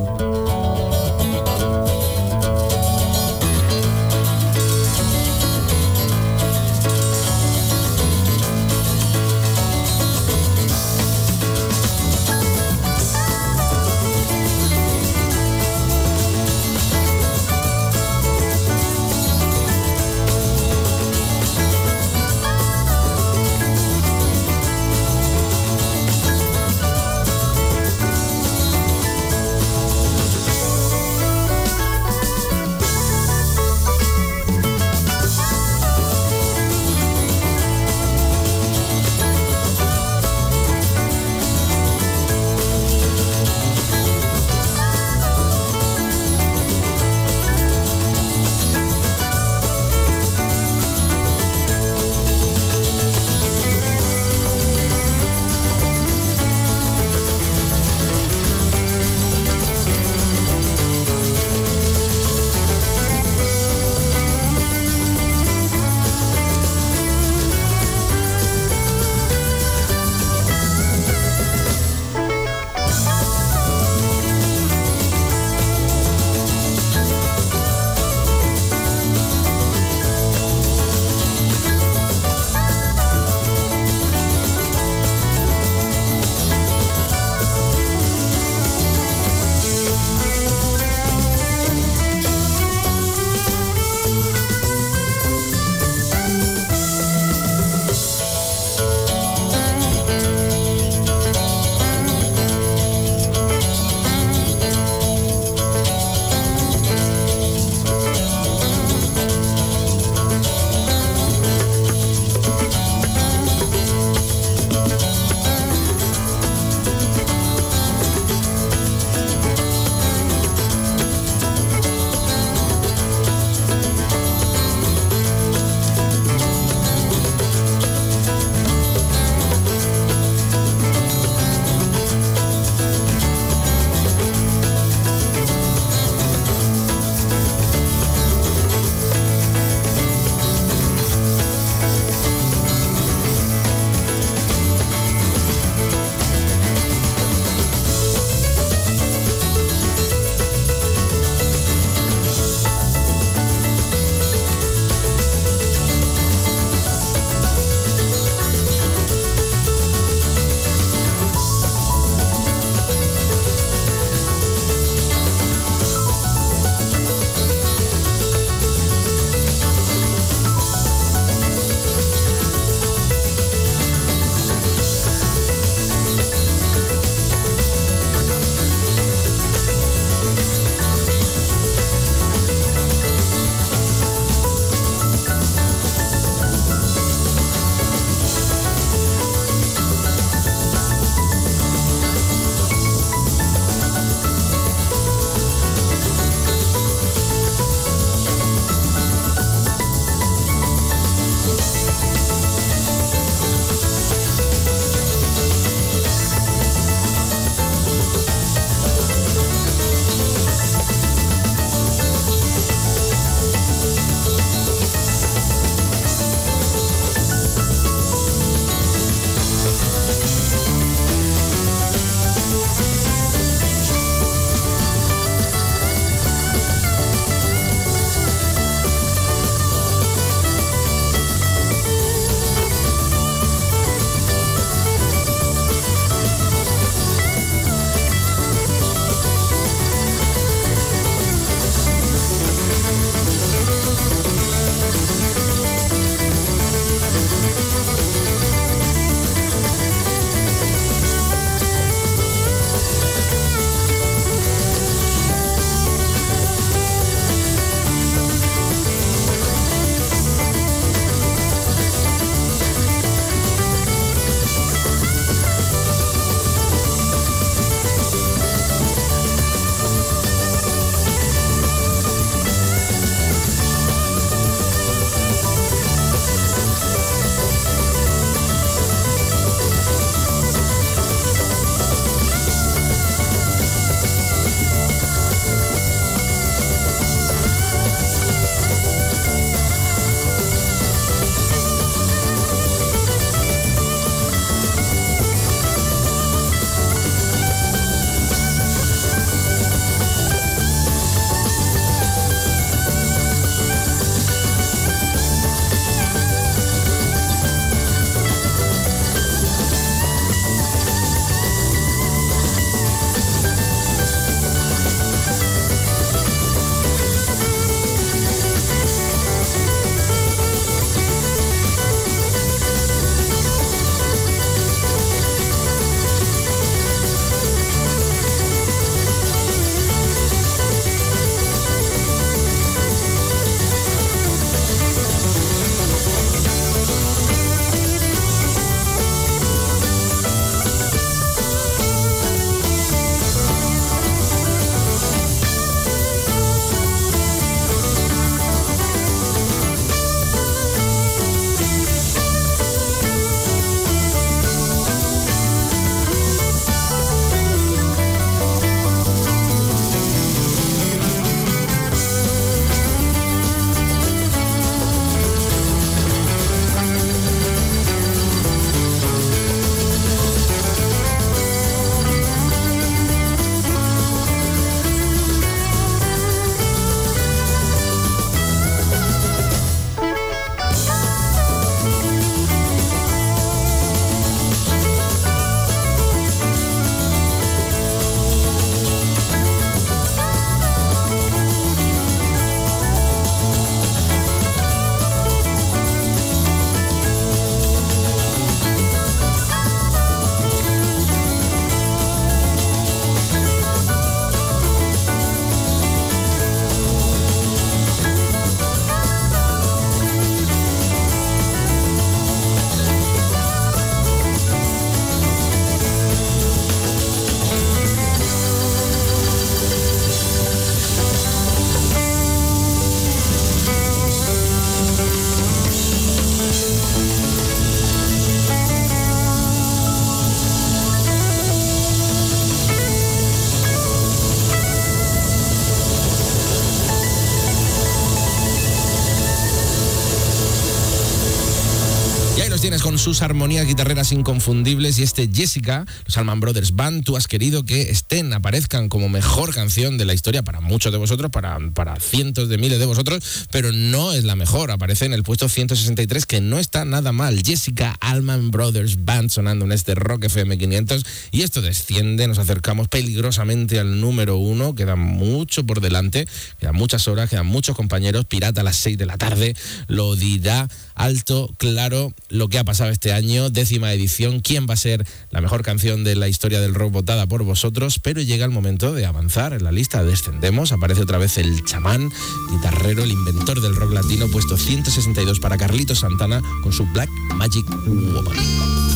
G: Sus armonías guitarreras inconfundibles y este Jessica, los Alman Brothers Band, tú has querido que estén, aparezcan como mejor canción de la historia para muchos de vosotros, para, para cientos de miles de vosotros, pero no es la mejor. Aparece en el puesto 163, que no está nada mal. Jessica Alman Brothers Band sonando en este Rock FM 500 y esto desciende, nos acercamos peligrosamente al número uno, queda mucho por delante, quedan muchas horas, quedan muchos compañeros, Pirata a las 6 de la tarde, lo dirá alto, claro, lo que ha pasado este año, décima edición, quién va a ser la mejor canción de la historia del rock votada por vosotros, pero llega el momento de avanzar en la lista, descendemos, aparece otra vez el chamán, guitarrero, el inventor del rock latino, puesto 162 para Carlitos Santana con su Black Magic Woman.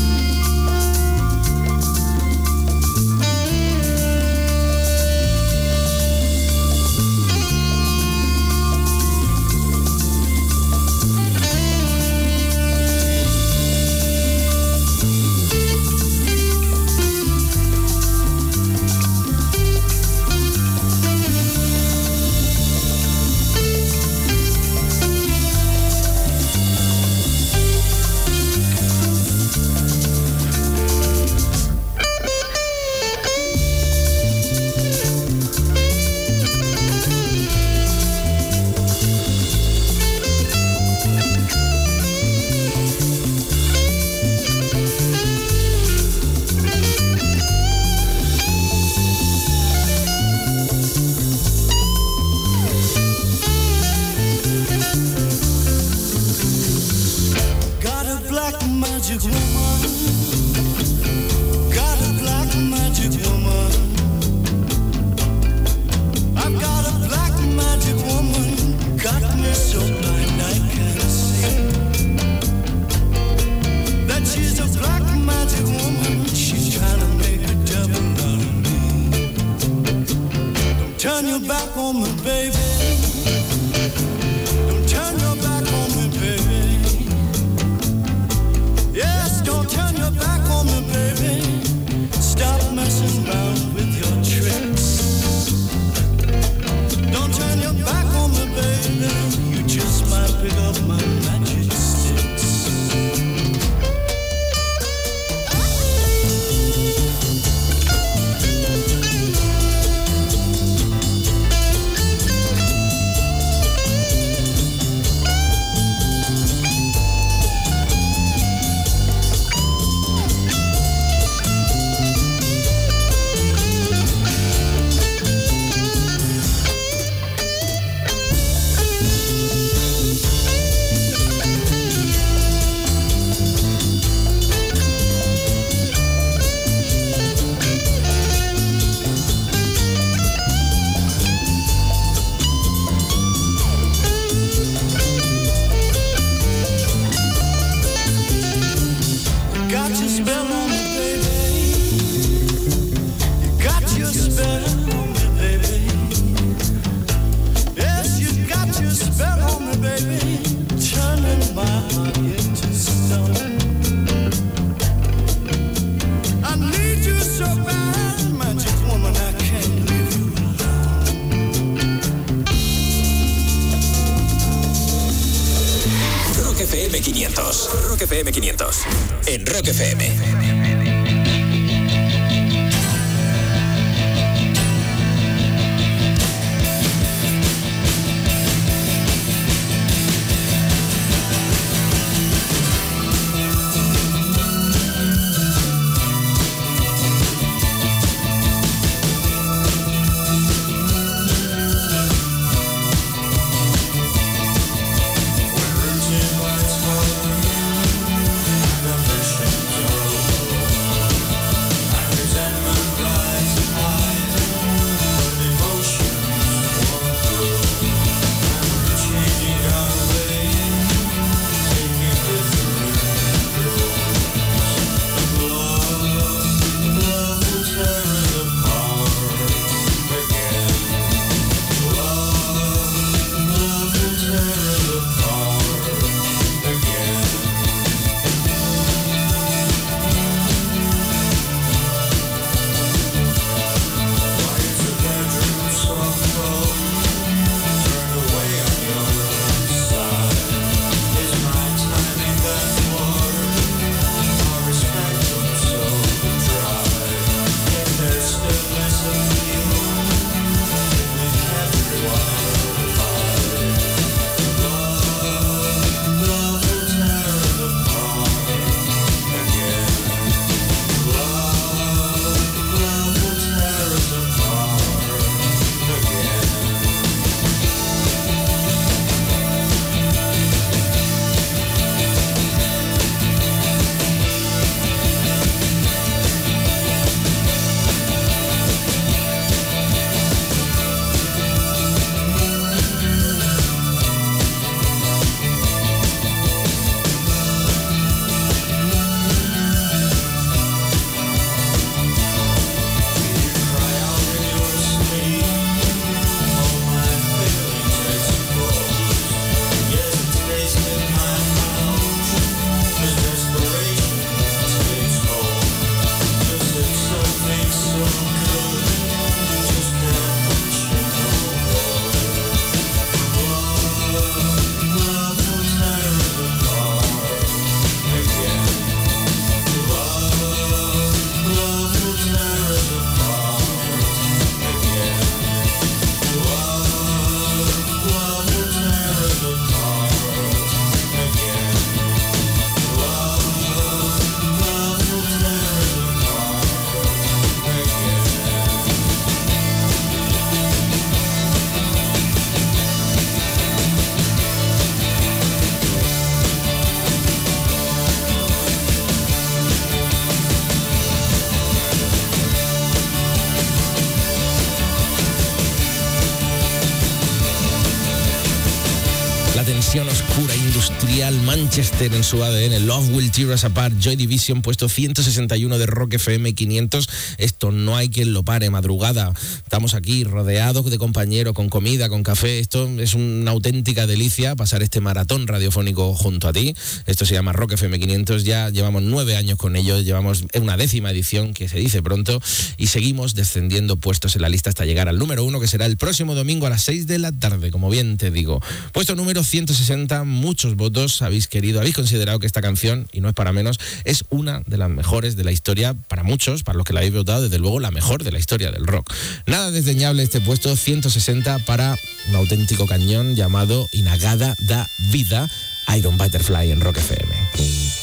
G: Manchester en su ADN, Love Will Tear Us Apart, Joy Division, puesto 161 de Rock FM 500. Esto no hay quien lo pare, madrugada. Estamos aquí rodeados de compañeros, con comida, con café. Esto es una auténtica delicia pasar este maratón radiofónico junto a ti. Esto se llama Rock FM 500. Ya llevamos nueve años con ello, llevamos una décima edición que se dice pronto y seguimos descendiendo puestos en la lista hasta llegar al número uno que será el próximo domingo a las 6 de la tarde, como bien te digo. Puesto número 160, muchos votos habéis querido, habéis considerado que esta canción, y no es para menos, es una de las mejores de la historia para muchos, para los que la habéis votado, desde luego la mejor de la historia del rock. Nada desdeñable este puesto 160 para un auténtico cañón llamado Inagada da Vida, Iron Butterfly en Rock FM.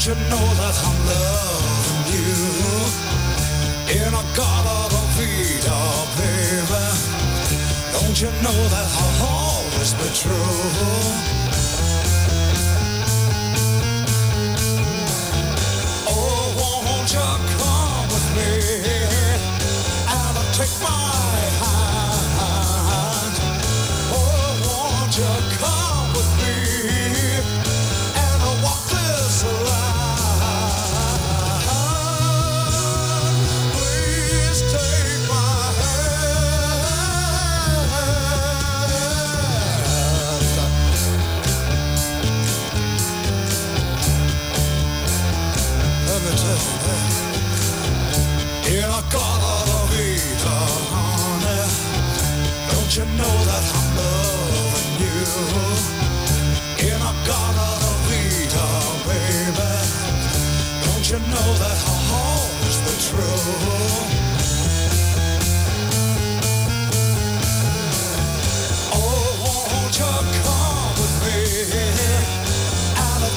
O: Don't you know that I'm loving you? In a gala Peter, baby, don't you know that I'll always be true? Oh, won't you come with me and take my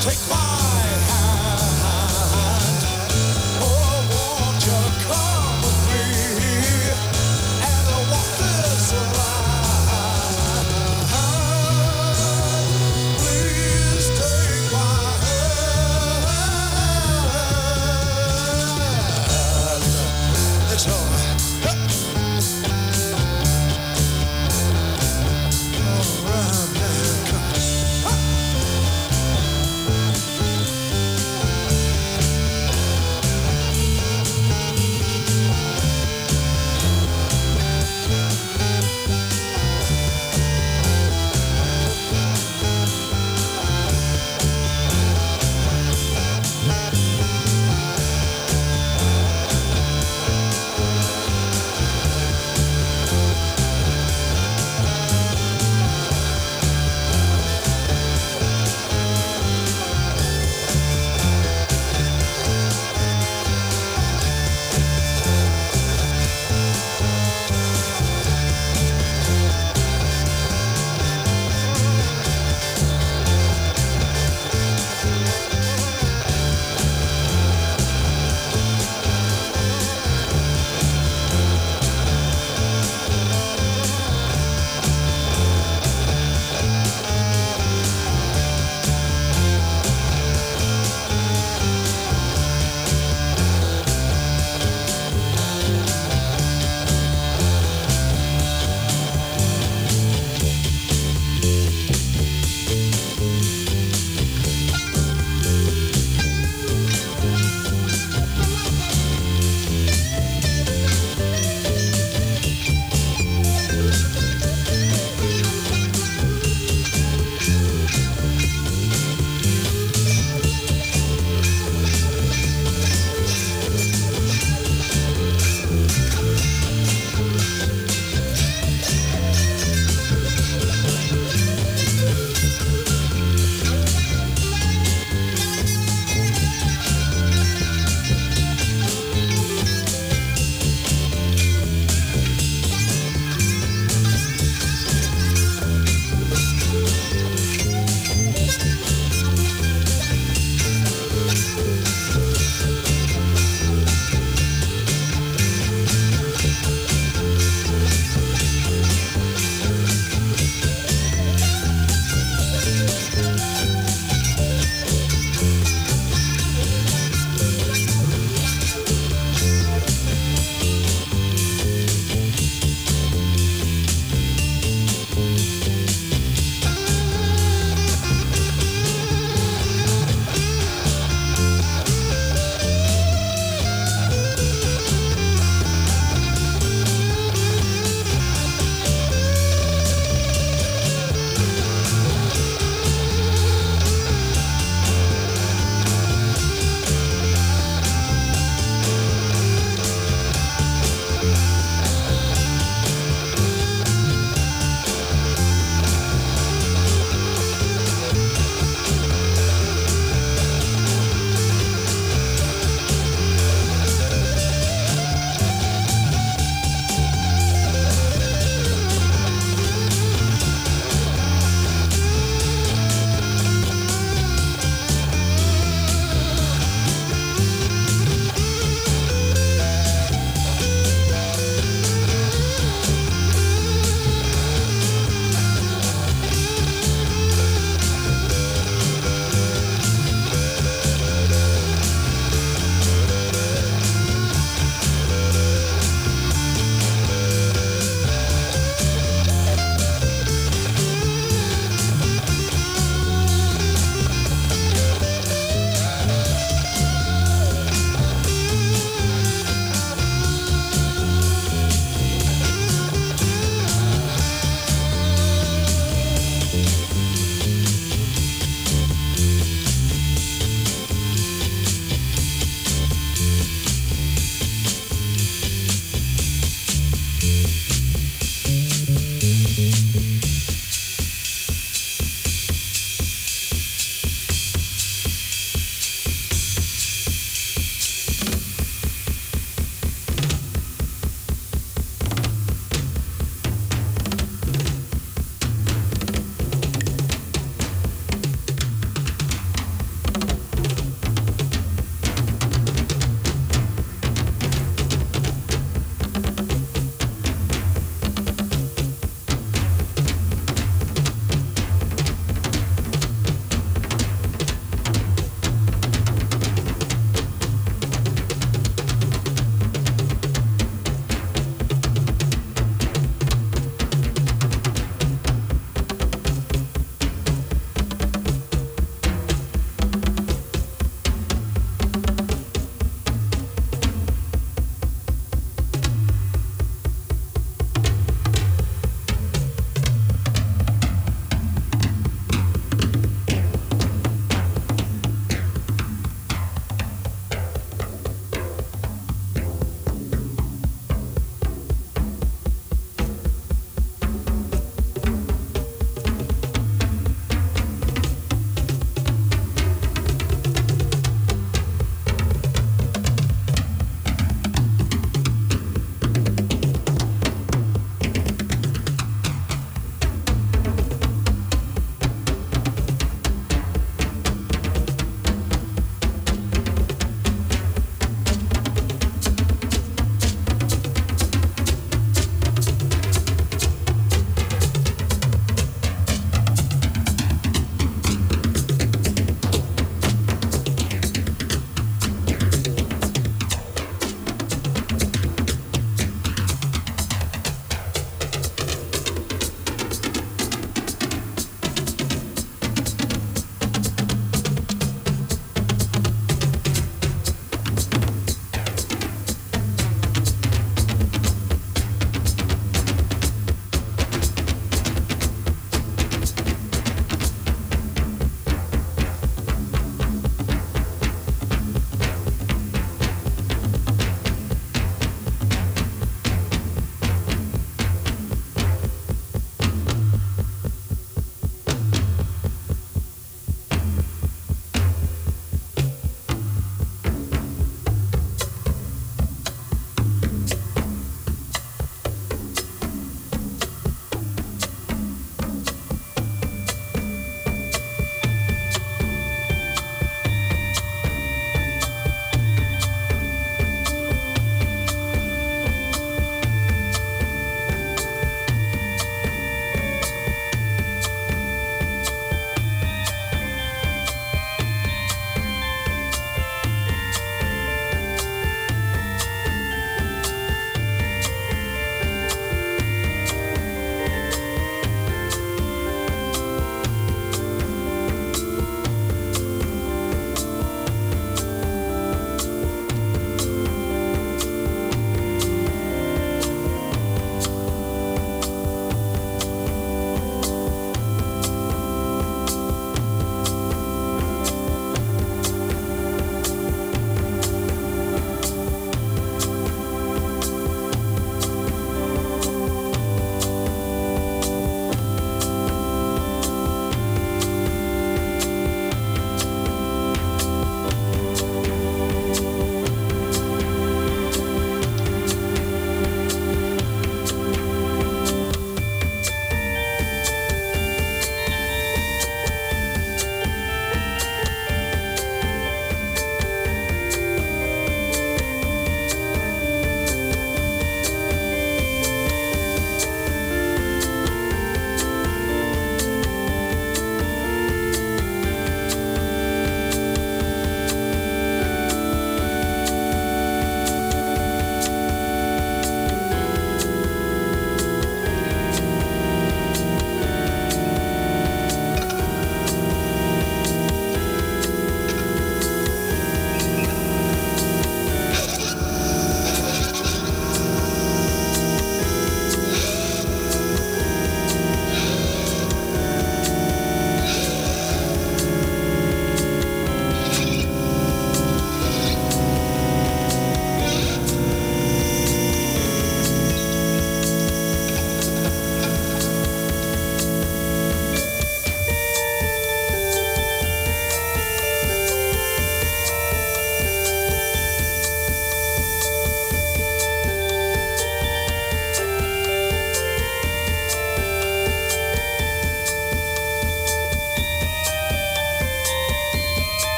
O: take my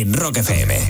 P: en Rock FM.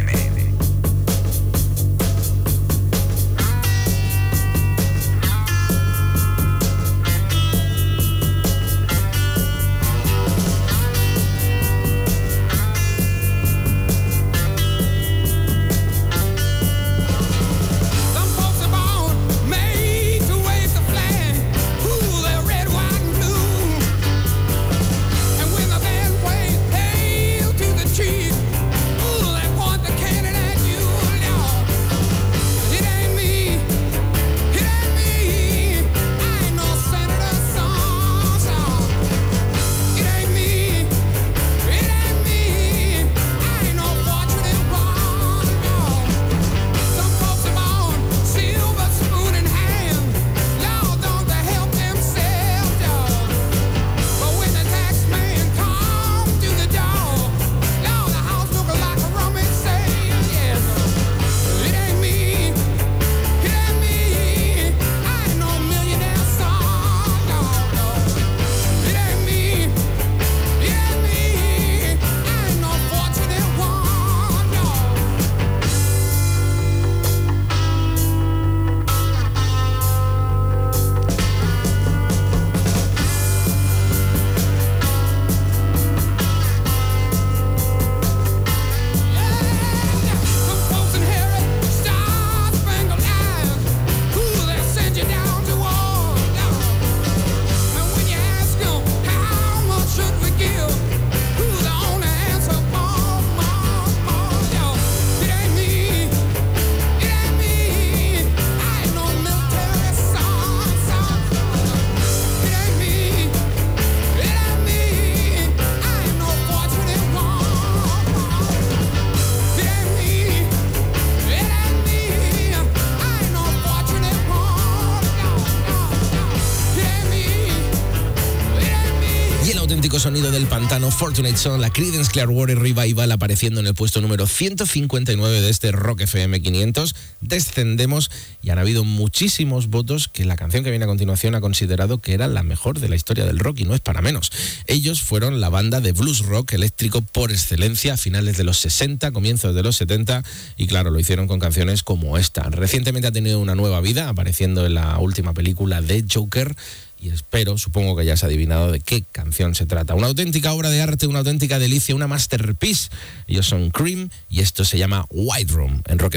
Q: Pantano Fortunate Son, la Creedence Clearwater Revival apareciendo en el puesto número 159 de este Rock FM 500. Descendemos y han habido muchísimos votos que la canción que viene a continuación ha considerado que era la mejor de la historia del rock y no es para menos. Ellos fueron la banda de blues rock eléctrico por excelencia a finales de los 60, comienzos de los 70 y claro, lo hicieron con canciones como esta. Recientemente ha tenido una nueva vida apareciendo en la última película de Joker y espero, supongo que ya has adivinado de qué se trata. Una auténtica obra de arte, una auténtica delicia, una masterpiece. Ellos son Cream y esto se llama White Room en Rock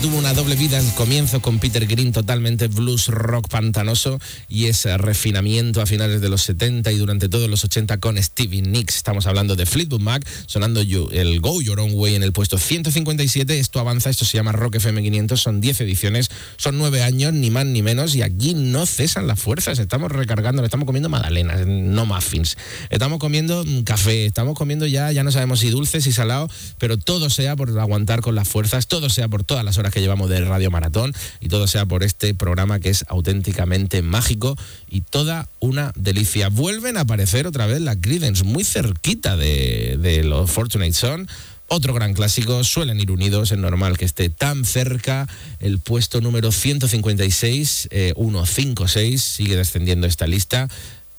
G: tuvo una doble vida al comienzo con Peter Green, totalmente blues rock pantanoso y ese refinamiento a finales de los 70 y durante todos los 80 con Stevie Nicks. Estamos hablando de Fleetwood Mac, sonando el Go Your Own Way en el puesto 157. Esto avanza, esto se llama Rock FM 500, son 10 ediciones, son 9 años, ni más ni menos, y aquí no cesan las fuerzas. Estamos recargando, estamos comiendo magdalenas, no muffins. Estamos comiendo mm, café, estamos comiendo ya, ya no sabemos si dulce, si salado, pero todo sea por aguantar con las fuerzas, todo sea por todas las horas que llevamos de Radio Maratón y todo sea por este programa que es auténticamente mágico y toda una delicia. Vuelven a aparecer otra vez las Creedence muy cerquita de, de los Fortunate Son. Otro gran clásico, suelen ir unidos, es normal que esté tan cerca. El puesto número 156, eh, 156, sigue descendiendo esta lista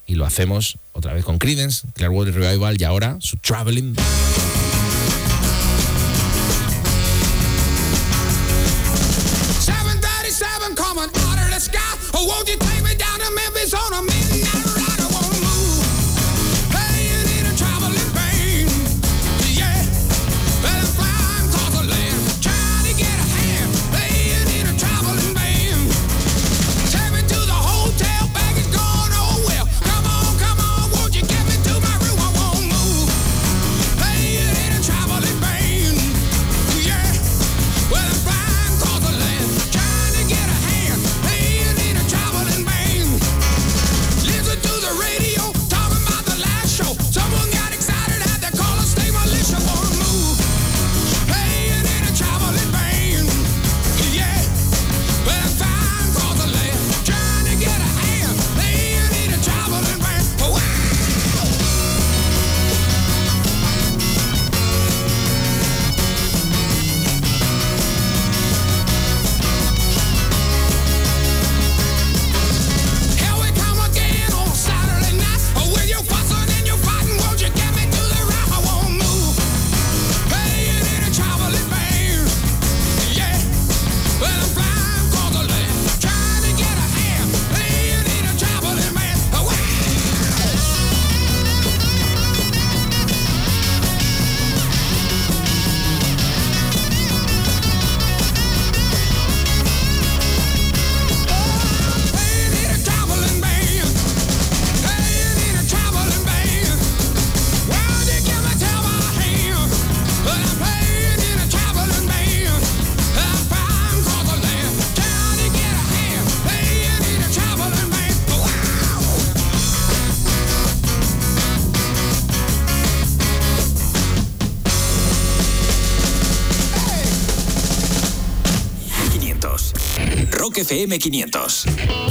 G: y lo hacemos otra vez con Creedence, Clearwater Revival y ahora su Traveling.
R: FM 500.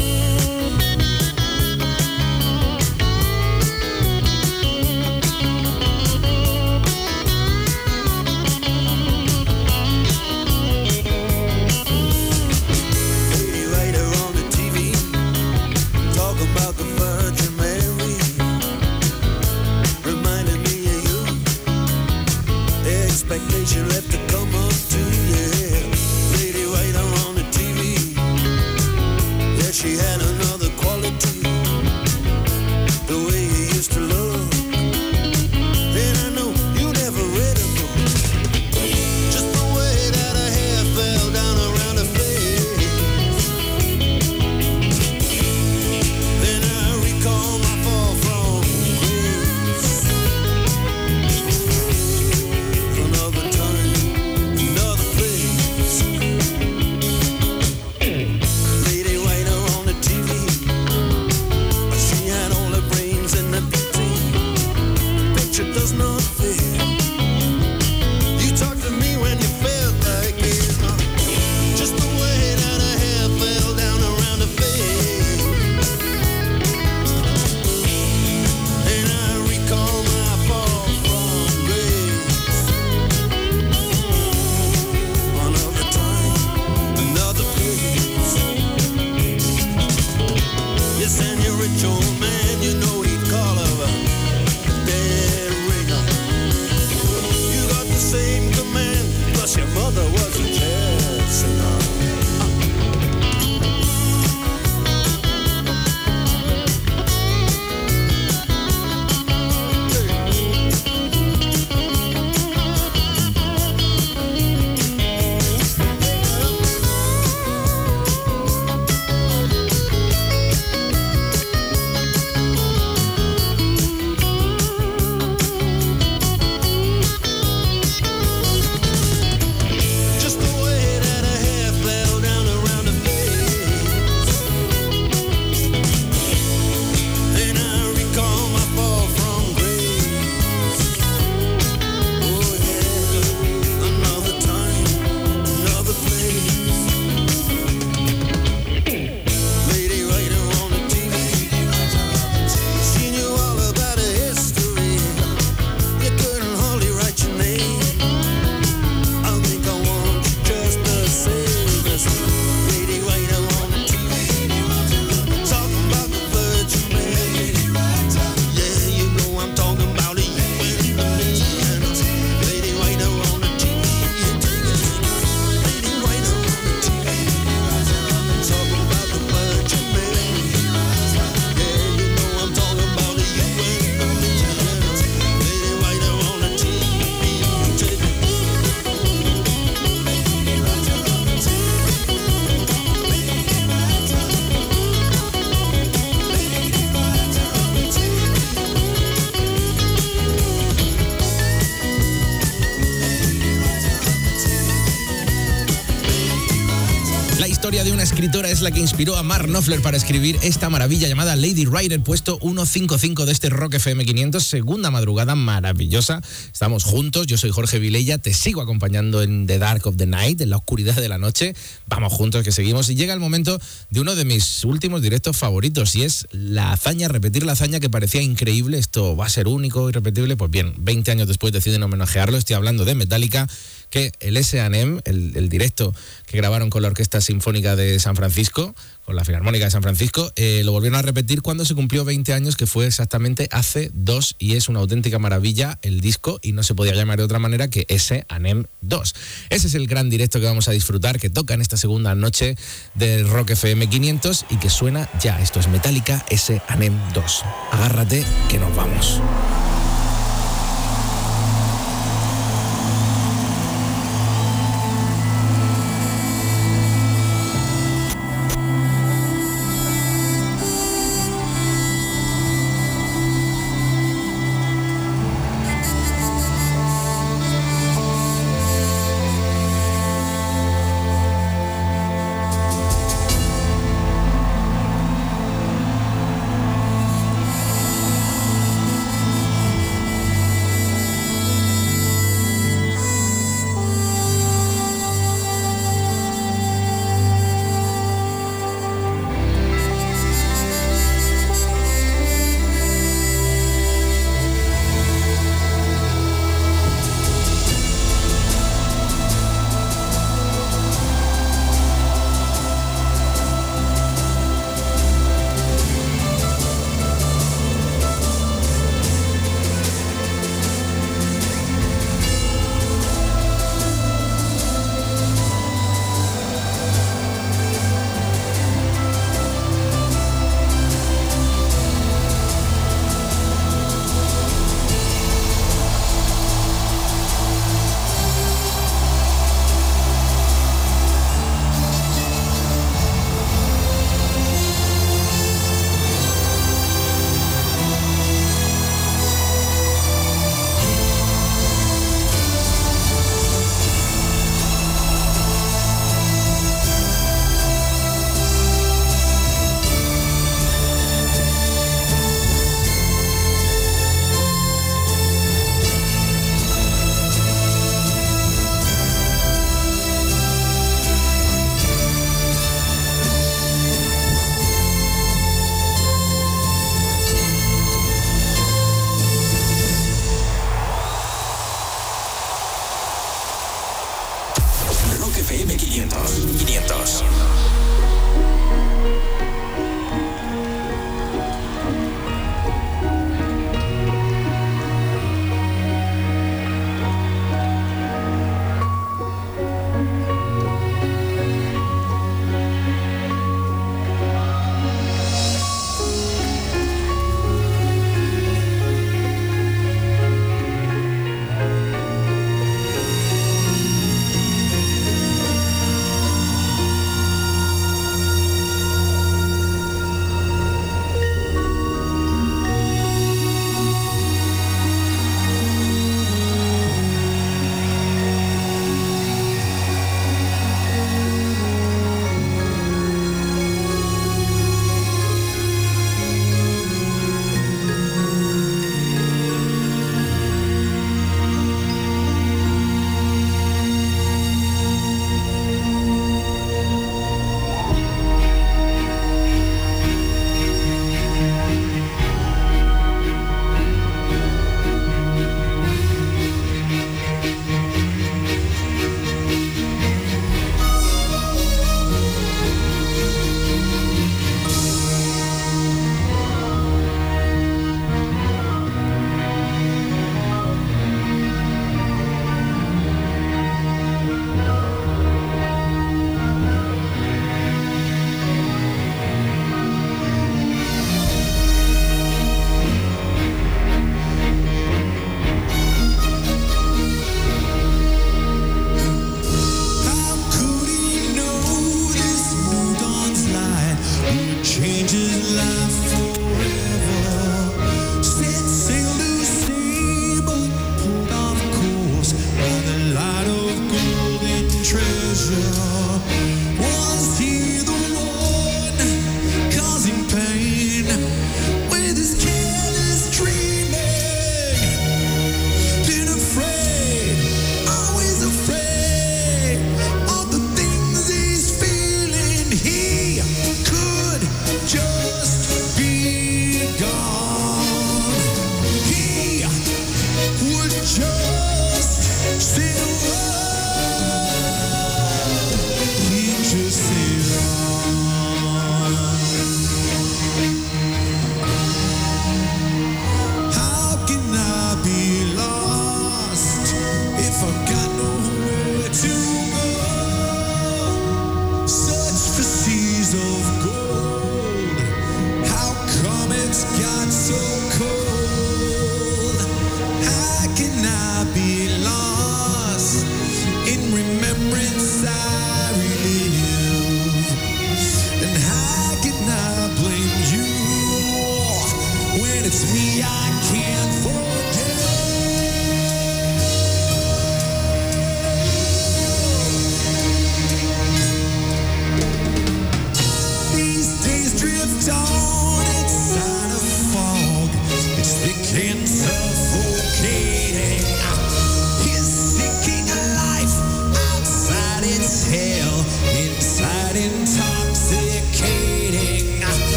G: Es la que inspiró a Mark Knopfler para escribir esta maravilla llamada Lady Rider, puesto 155 de este Rock FM 500, segunda madrugada maravillosa. Estamos juntos, yo soy Jorge Vilella, te sigo acompañando en The Dark of the Night, en la oscuridad de la noche. Vamos juntos que seguimos y llega el momento de uno de mis últimos directos favoritos y es la hazaña, repetir la hazaña que parecía increíble, esto va a ser único, irrepetible, pues bien, 20 años después deciden homenajearlo, estoy hablando de Metallica que el S&M, el, el directo que grabaron con la Orquesta Sinfónica de San Francisco, con la Filarmónica de San Francisco, eh, lo volvieron a repetir cuando se cumplió 20 años, que fue exactamente hace dos, y es una auténtica maravilla el disco, y no se podía llamar de otra manera que S&M 2. Ese es el gran directo que vamos a disfrutar, que toca en esta segunda noche del Rock FM 500 y que suena ya. Esto es Metallica S&M 2. Agárrate que nos vamos.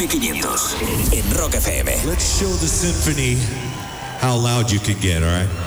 C: FM500 en Rock FM.
S: Let's show the symphony how loud you can get, all right?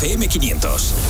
D: FM 500.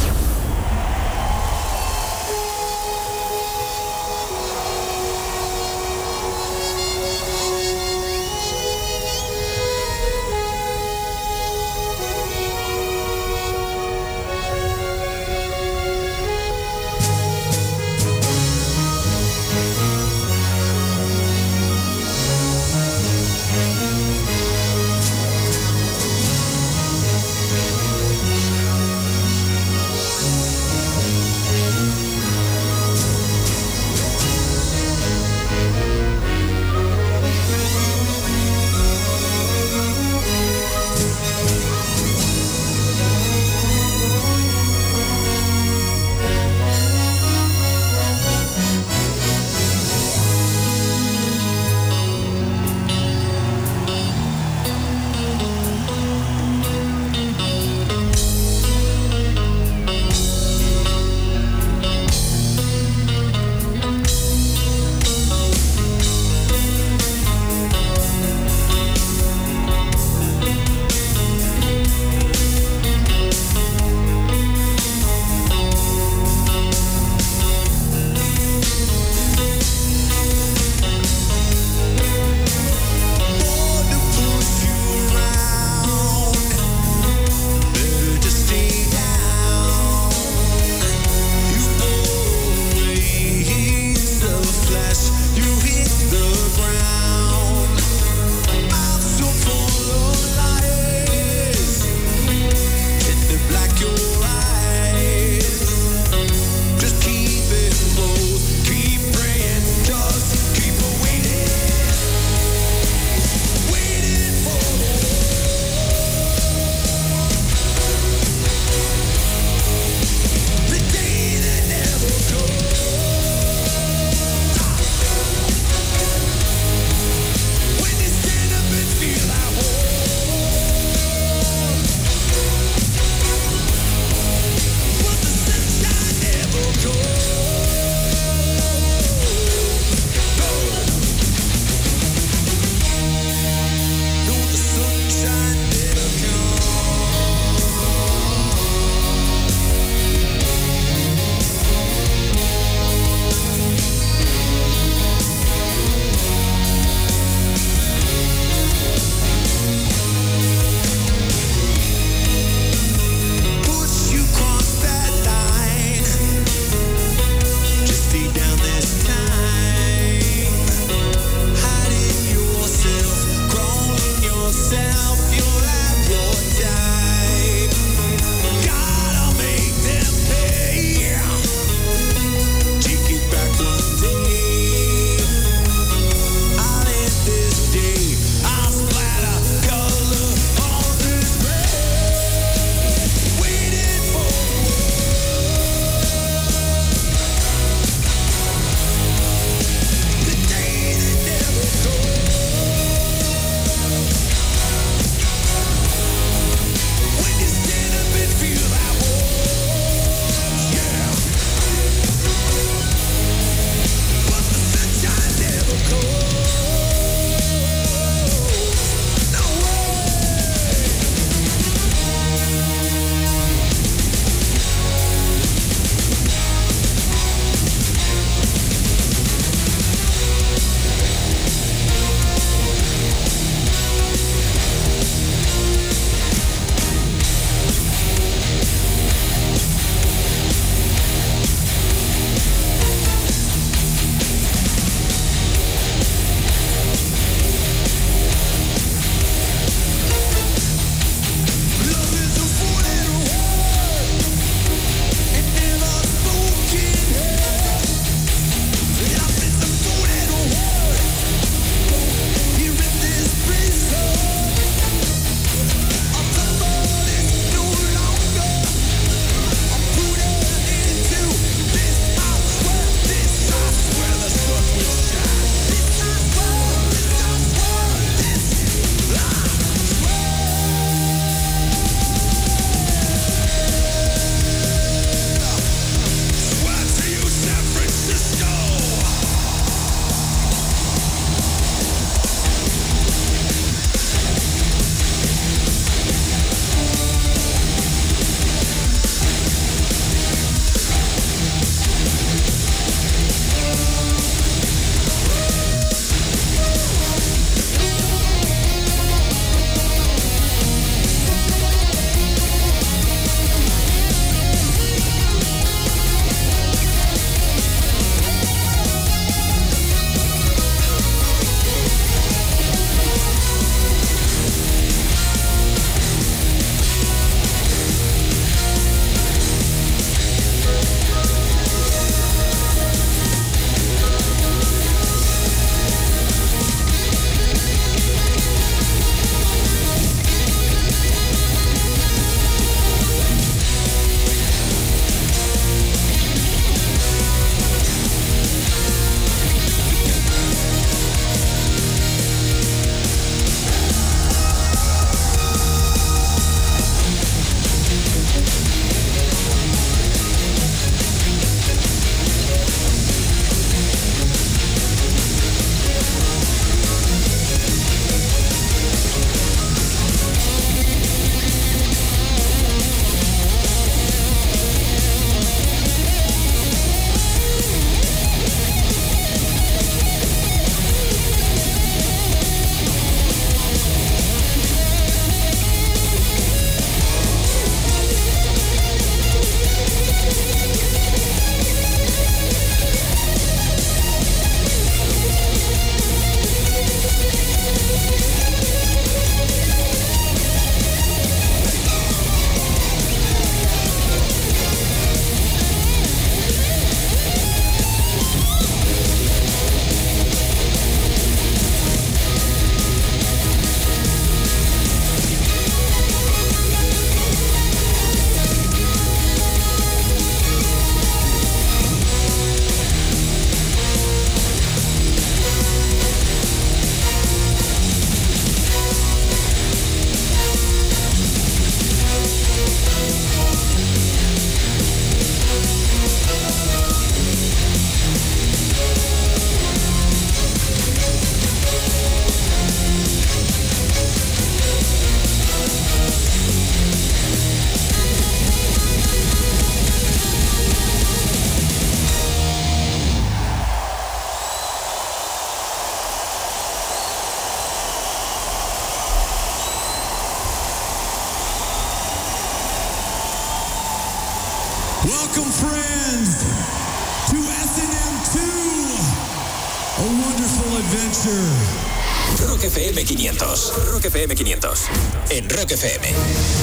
S: FM 500. En Rock FM.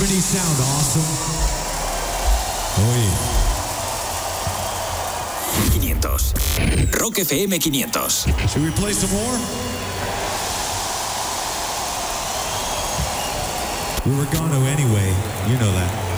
T: Symphony sound awesome? Oh yeah.
D: 500. Rock FM 500.
T: Should we play some more? We were gonna anyway. You know that.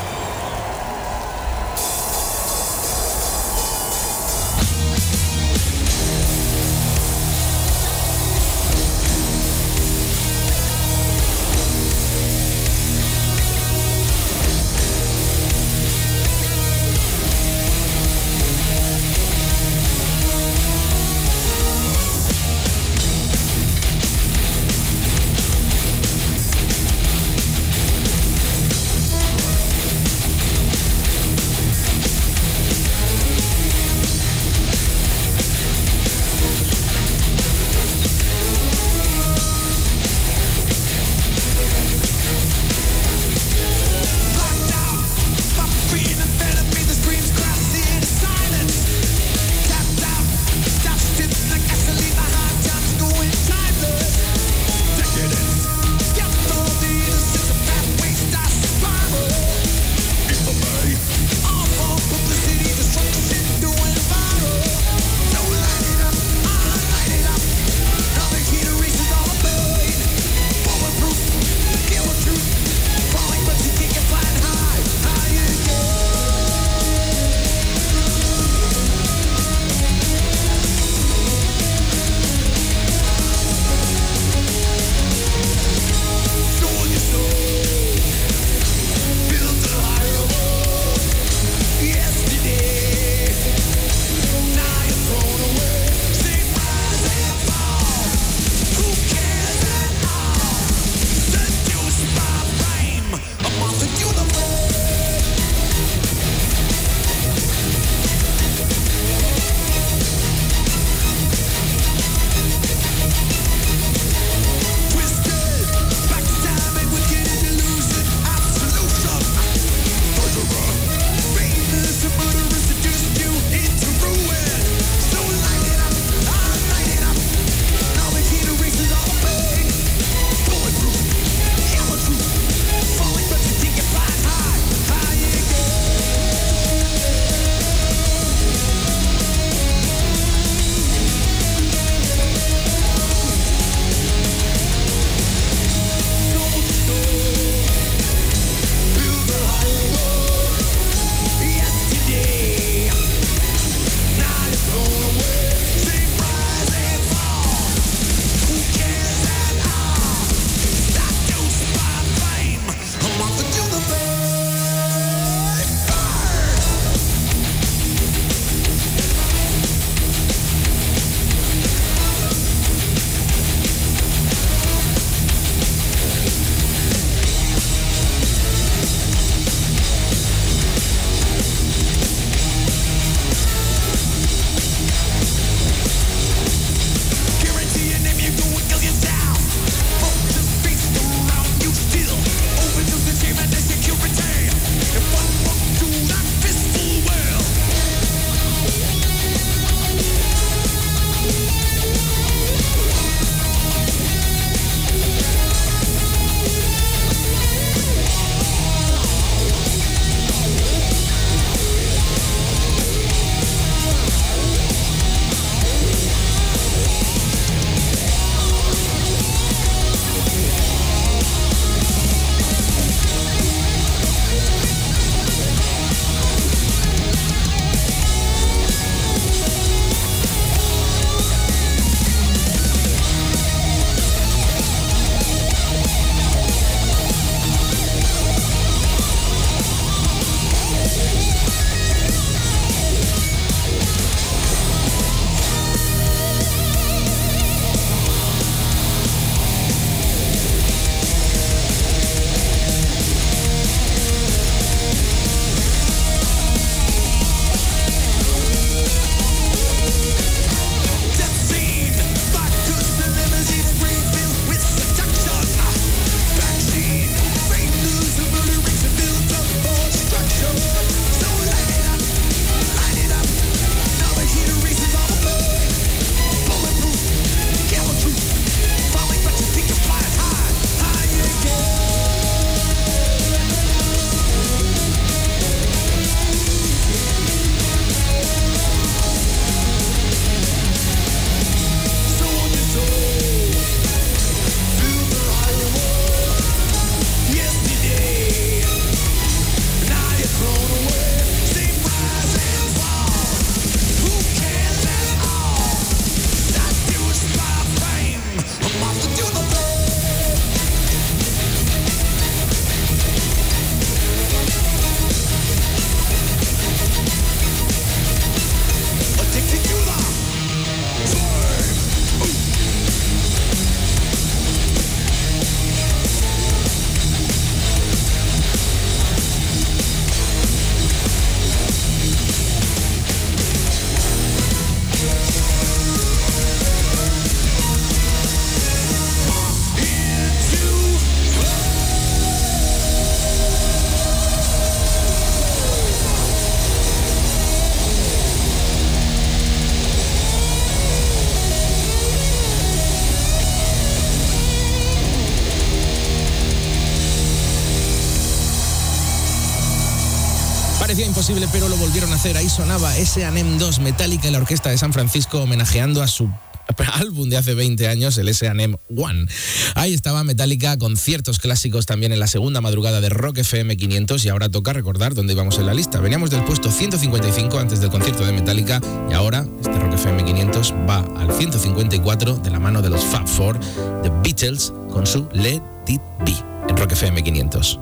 G: Pero lo volvieron a hacer. Ahí sonaba ese Anem 2 Metallica la Orquesta de San Francisco homenajeando a su (laughs) álbum de hace 20 años, el S&M One. Ahí estaba Metallica con ciertos clásicos también en la segunda madrugada de Rock FM 500 y ahora toca recordar dónde íbamos en la lista. Veníamos del puesto 155 antes del concierto de Metallica y ahora este Rock FM 500 va al 154 de la mano de los Fab Four, The Beatles, con su Let It Be en Rock FM 500.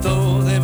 U: But though they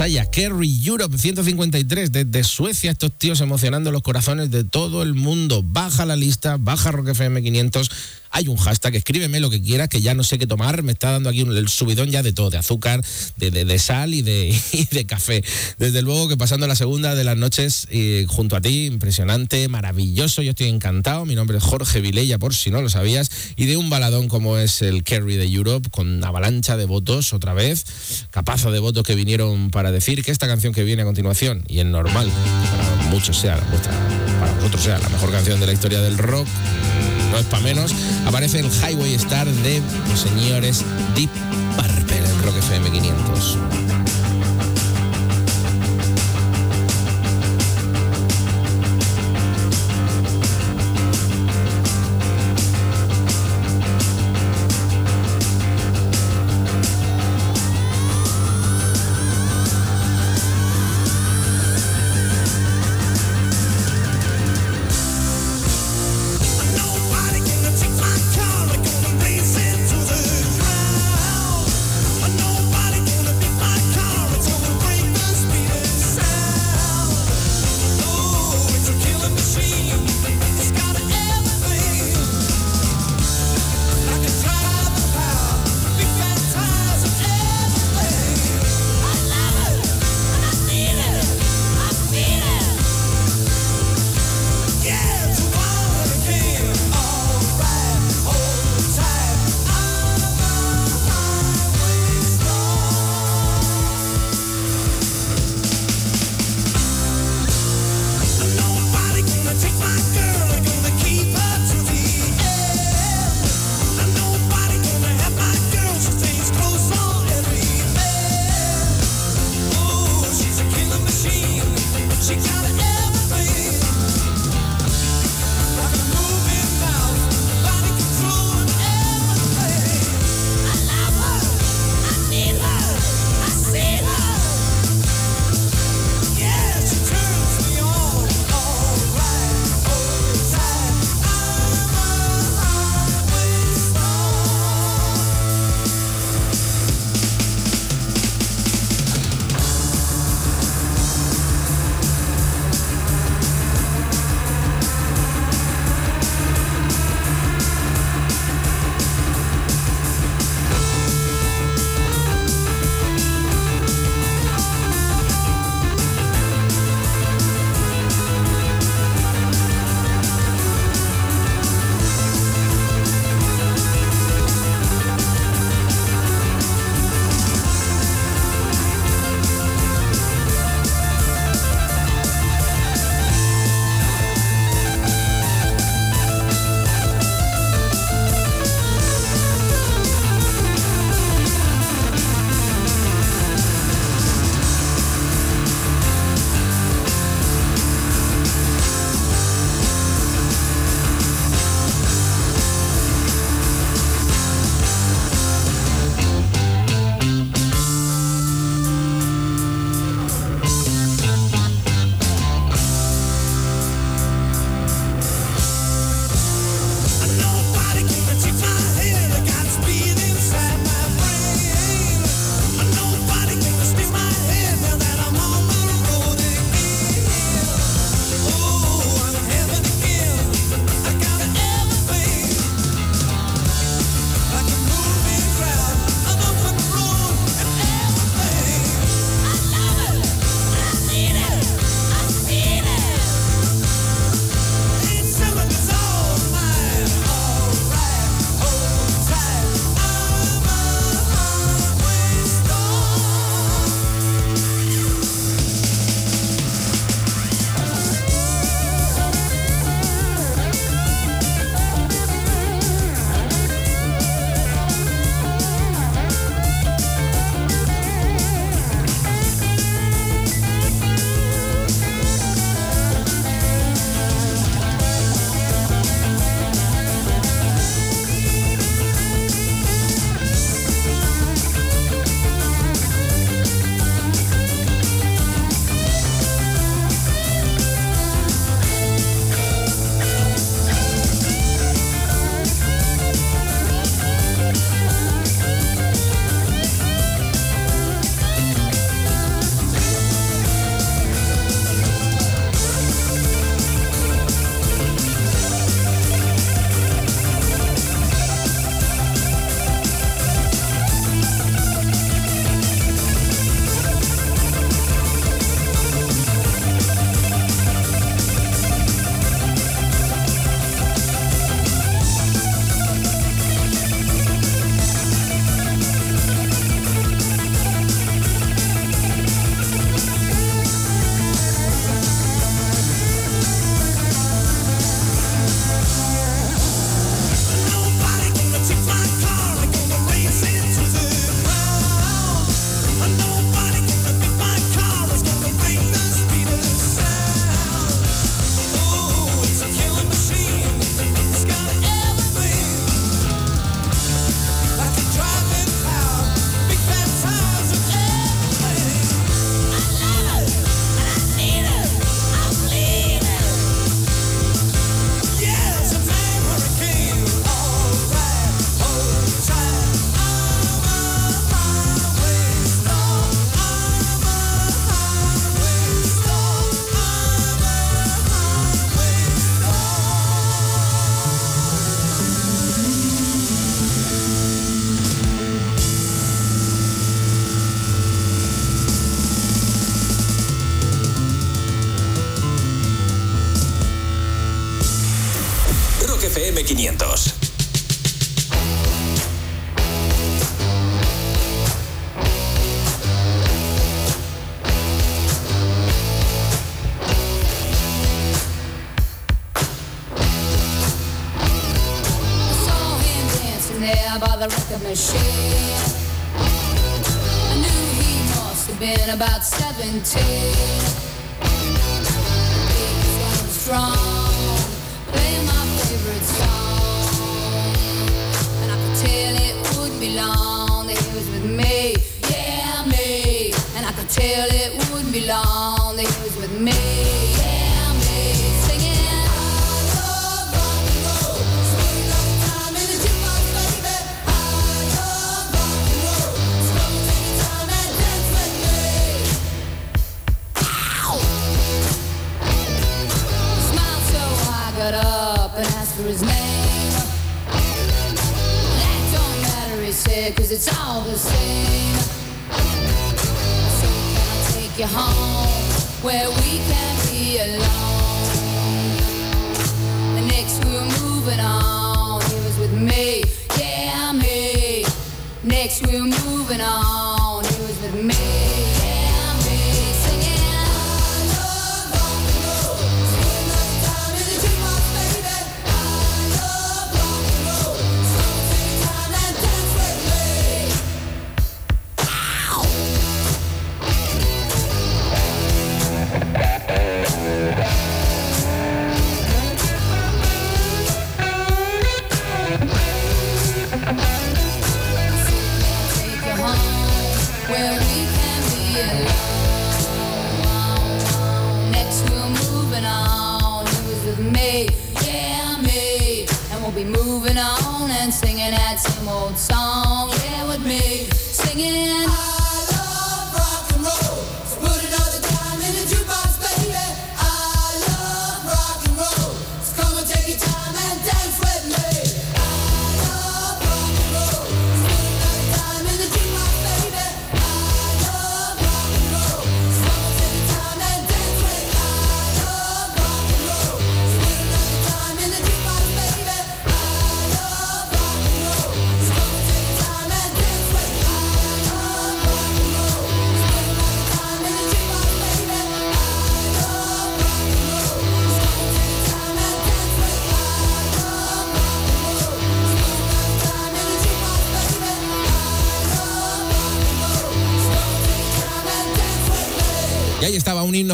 G: haya. Kerry Europe 153 desde Suecia, estos tíos emocionando los corazones de todo el mundo. Baja la lista, baja Rock FM 500. Hay un hashtag, escríbeme lo que quieras, que ya no sé qué tomar. Me está dando aquí un- el subidón ya de todo, de azúcar, de, de- sal y de, (laughs) de café. Desde luego que pasando la segunda de las noches junto a ti, impresionante, maravilloso. Yo estoy encantado. Mi nombre es Jorge Vilella, por si no lo sabías. Y de un baladón como es el Kerry de Europe, con avalancha de votos otra vez, capazo de votos que vinieron para decir que esta canción que viene a continuación, y es normal, para muchos sea, para vosotros sea la mejor canción de la historia del rock, es para menos, aparece el Highway Star de los señores Deep Purple en Rock FM 500.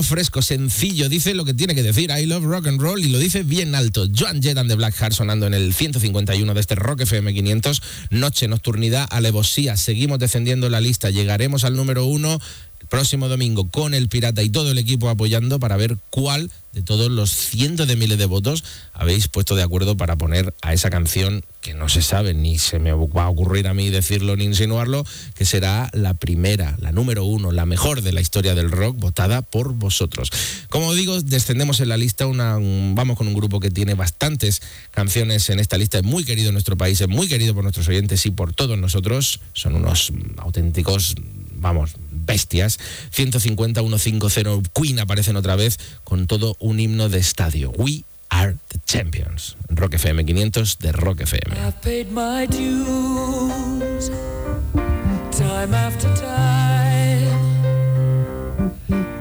G: Fresco, sencillo, dice lo que tiene que decir, I love rock and roll, y lo dice bien alto. Joan Jett and the Black Heart sonando en el 151 de este Rock FM 500, Noche, Nocturnidad, Alevosía, seguimos descendiendo la lista, llegaremos al número uno próximo domingo con el Pirata y todo el equipo apoyando para ver cuál de todos los cientos de miles de votos habéis puesto de acuerdo para poner a esa canción que no se sabe ni se me va a ocurrir a mí decirlo ni insinuarlo, que será la primera, la número uno, la mejor de la historia del rock, votada por vosotros. Como digo, descendemos en la lista, una, un- vamos con un grupo que tiene bastantes canciones en esta lista, es muy querido en nuestro país, es muy querido por nuestros oyentes y por todos nosotros, son unos auténticos, vamos, bestias. 150, 150, Queen aparecen otra vez con todo un himno de estadio. We are the champions. Rock FM 500 de Rock FM.
I: I've paid my dues time after time.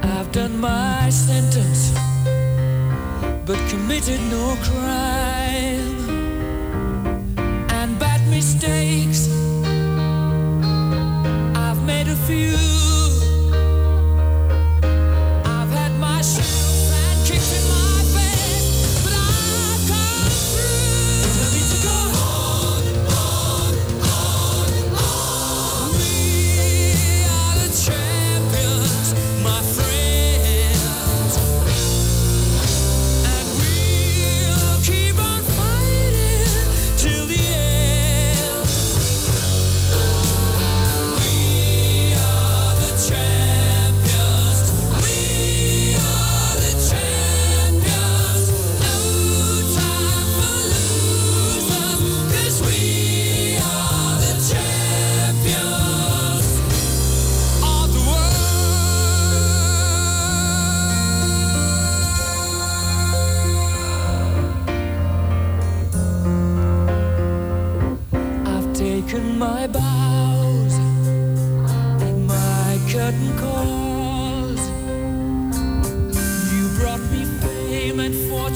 I: I've done my sentence, but committed no crime. And bad mistakes, made a few. I've had my share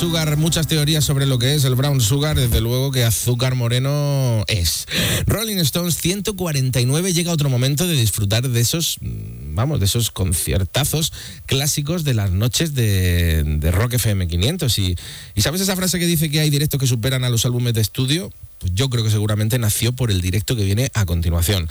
R: Sugar, muchas teorías sobre lo que es el Brown Sugar, desde luego que azúcar moreno es. Rolling Stones 149 llega otro momento de disfrutar de esos, mm, vamos, de esos conciertazos clásicos de las noches de, de Rock FM 500. Y, y ¿sabes esa frase que dice que hay directos que superan a los álbumes de estudio? Pues yo creo que seguramente nació por el directo que viene a continuación.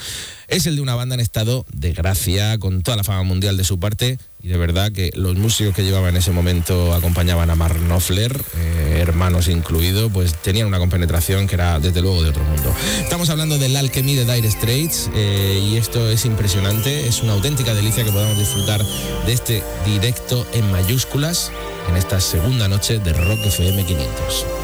R: Es el de una banda en estado de gracia, con toda la fama mundial de su parte, y de verdad que los músicos que llevaban en ese momento acompañaban a Marnofler, eh, hermanos incluidos, pues tenían una compenetración que era desde luego de otro mundo. Estamos hablando del Alchemy de Dire Straits eh, y esto es impresionante, es una auténtica delicia que podamos disfrutar de este directo en mayúsculas en esta segunda noche de Rock FM 500.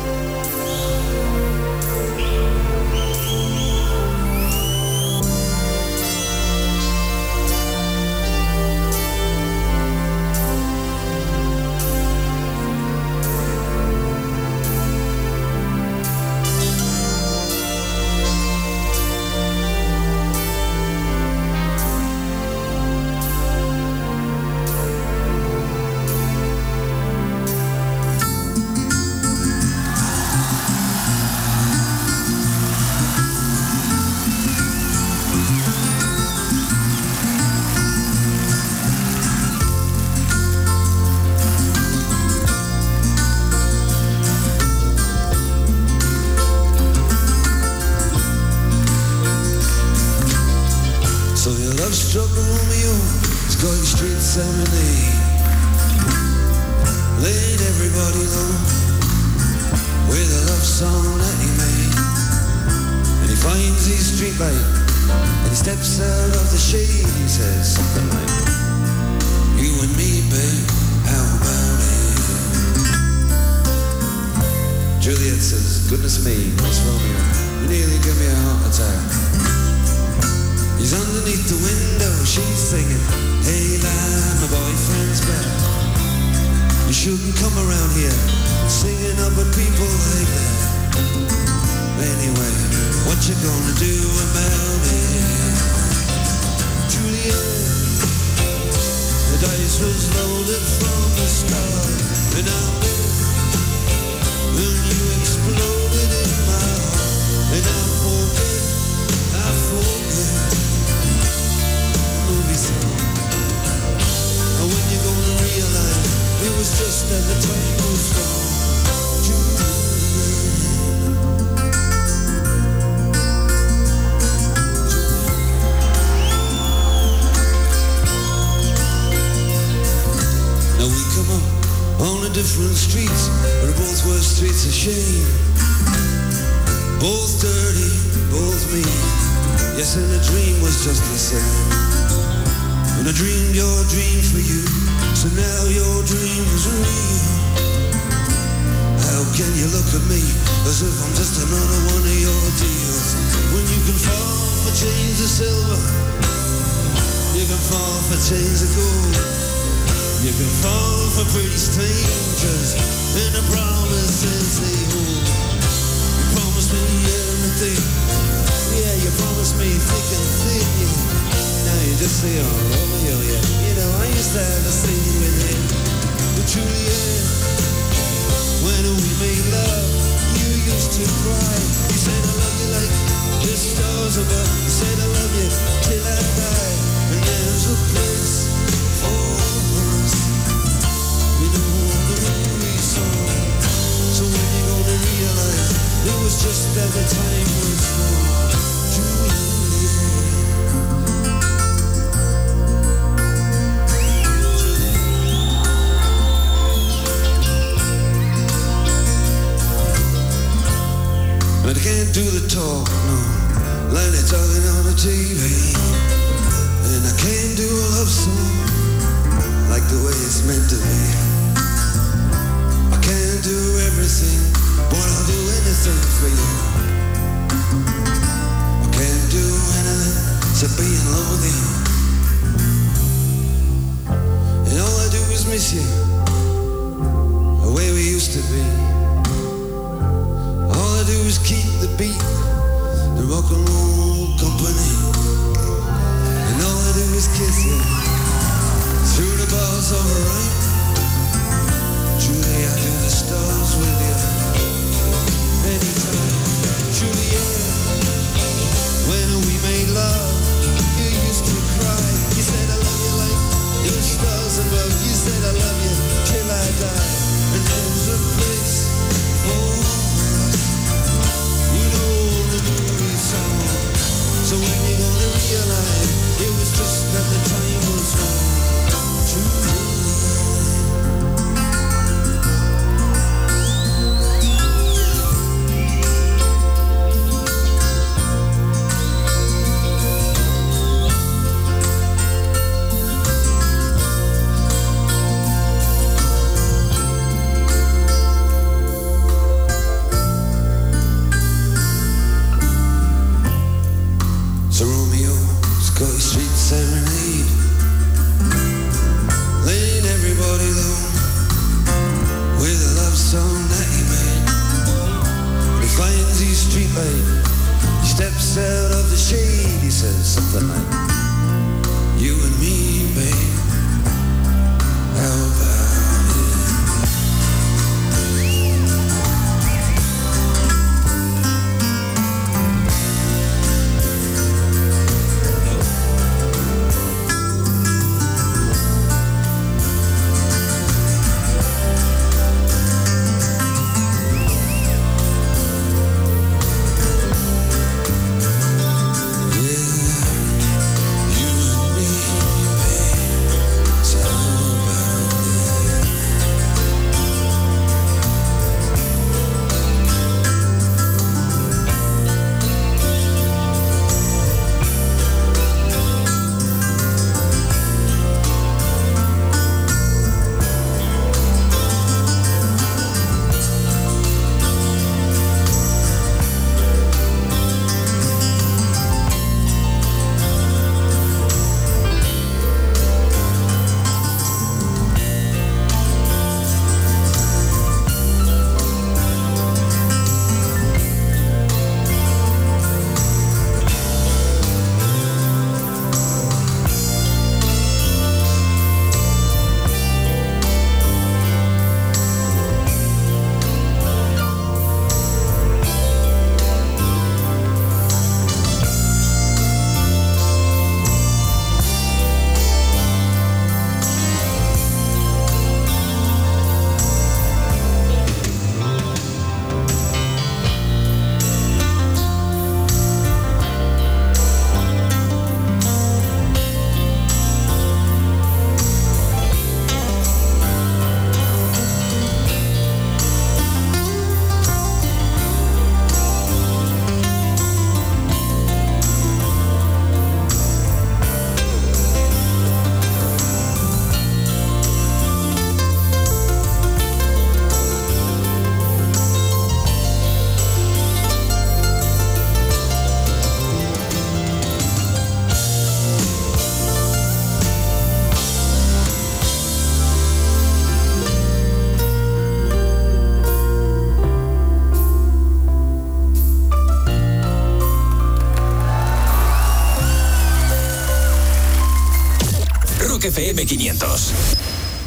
D: FM500.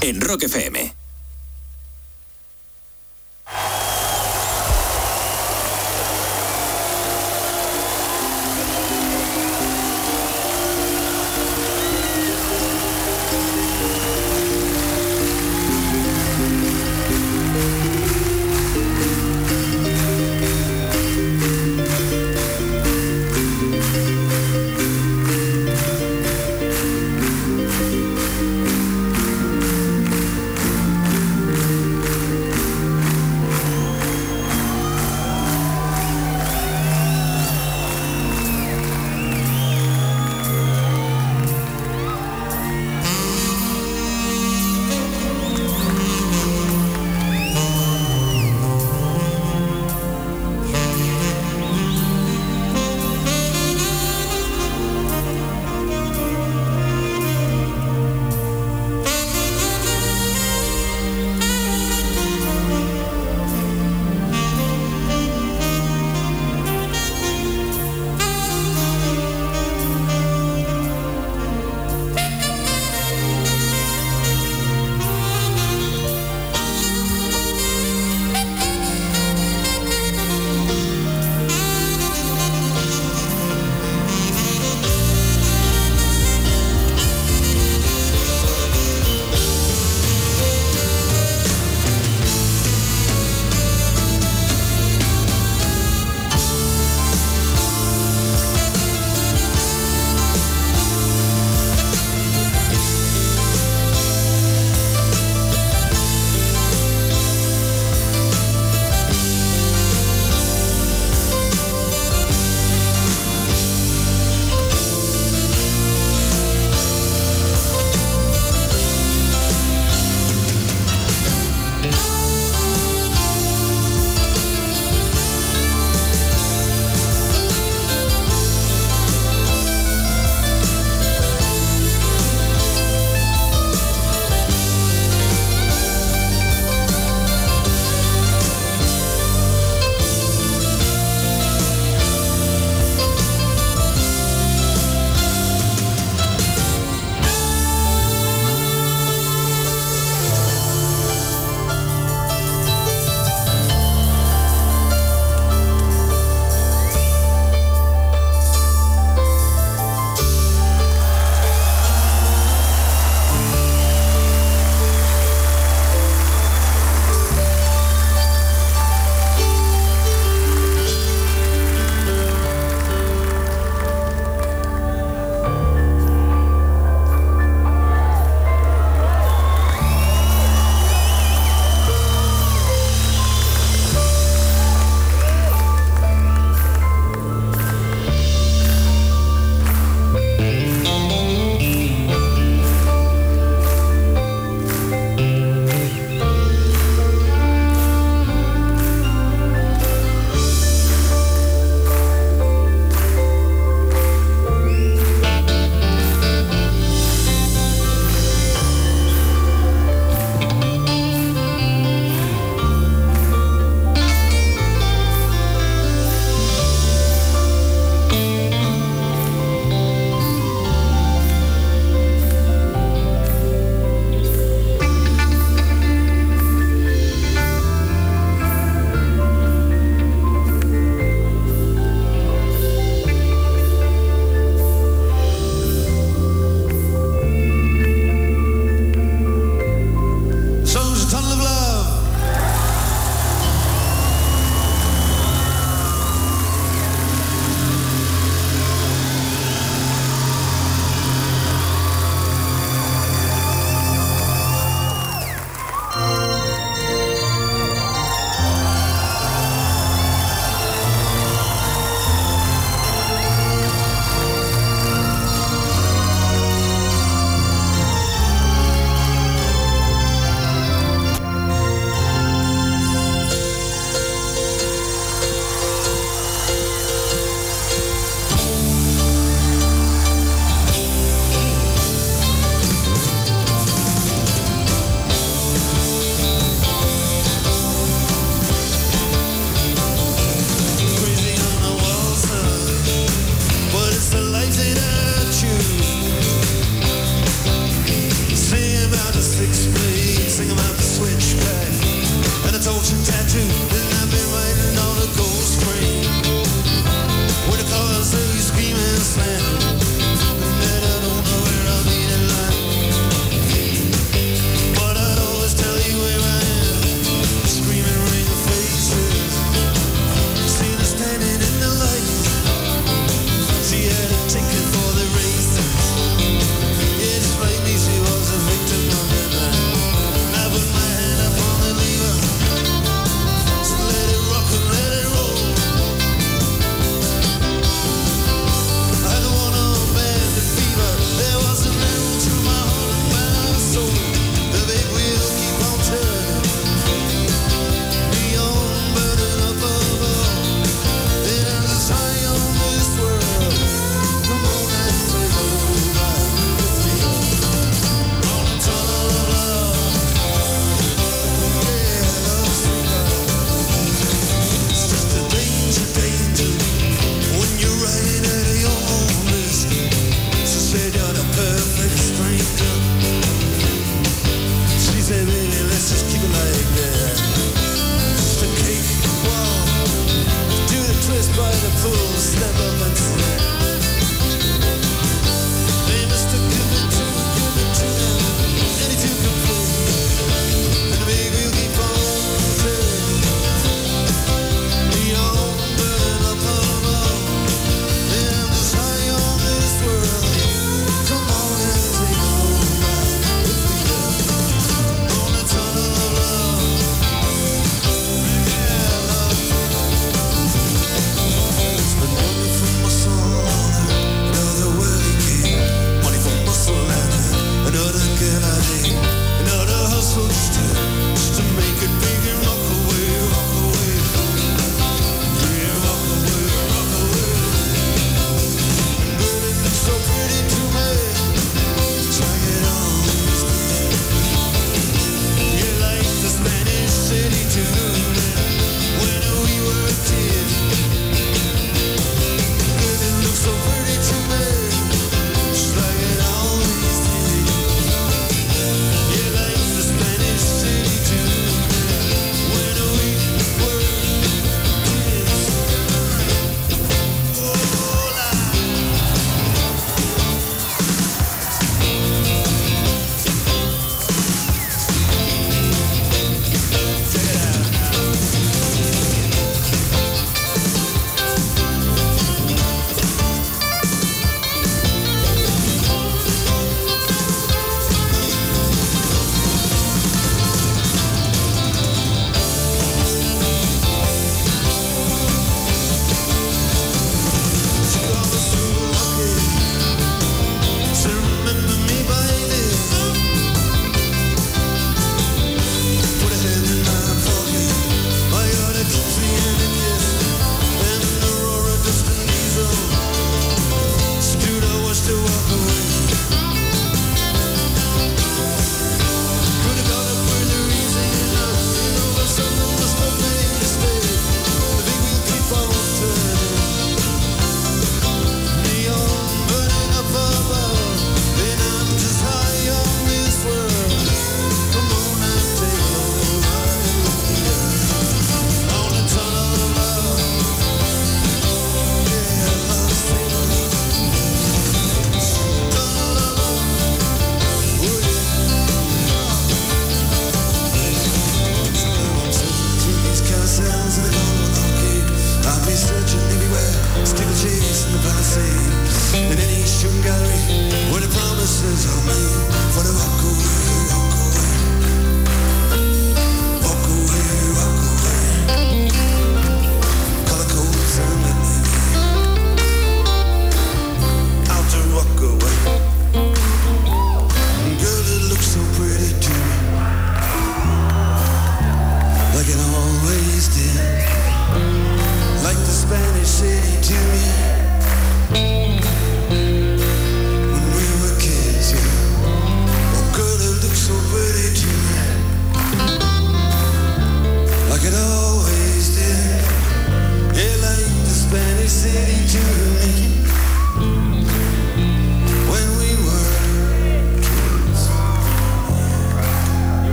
D: En Rock FM.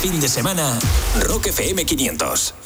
D: fin de semana, Rock FM 500.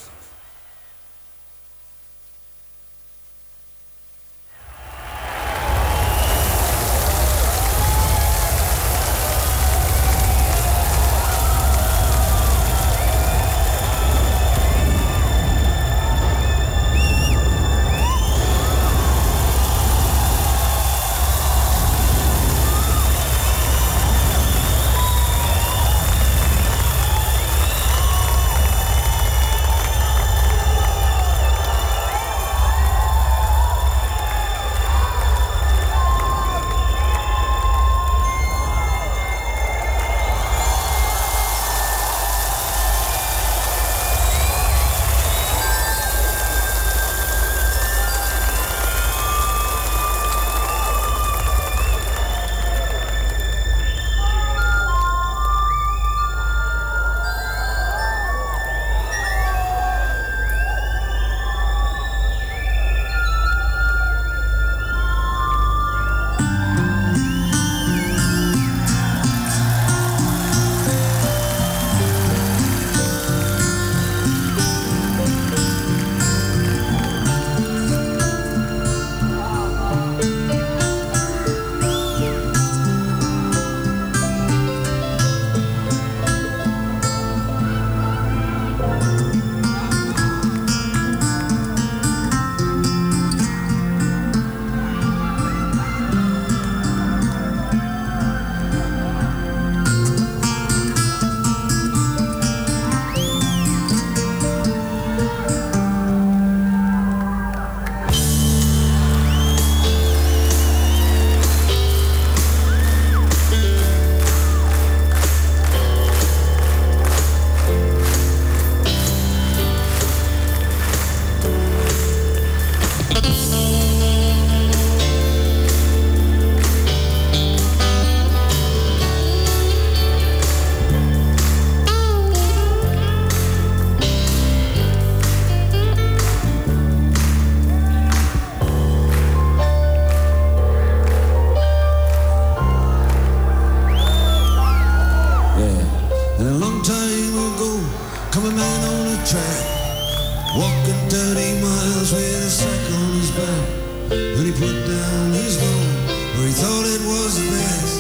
R: down his home where he thought it was best.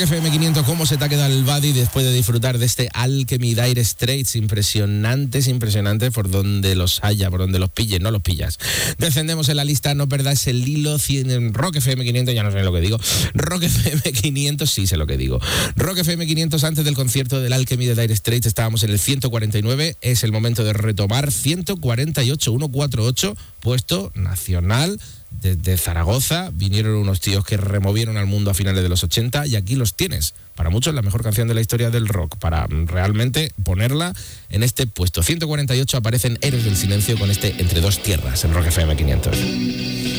G: Rock FM 500, ¿cómo se te ha quedado el body después de disfrutar de este Alchemy Dire Straits? Impresionantes, impresionantes por donde los haya, por donde los pilles, no los pillas. Descendemos en la lista, no perdáis el hilo 100 en Rock FM 500, ya no sé lo que digo. Rock FM 500, sí sé lo que digo. Rock FM 500, antes del concierto del Alchemy de Dire Straits, estábamos en el 149, es el momento de retomar 148, 148, puesto nacional desde Zaragoza vinieron unos tíos que removieron al mundo a finales de los 80 y aquí los tienes. Para muchos la mejor canción de la historia del rock, para realmente ponerla en este puesto. 148 aparecen Héroes del Silencio con este Entre dos tierras en Rock FM 500.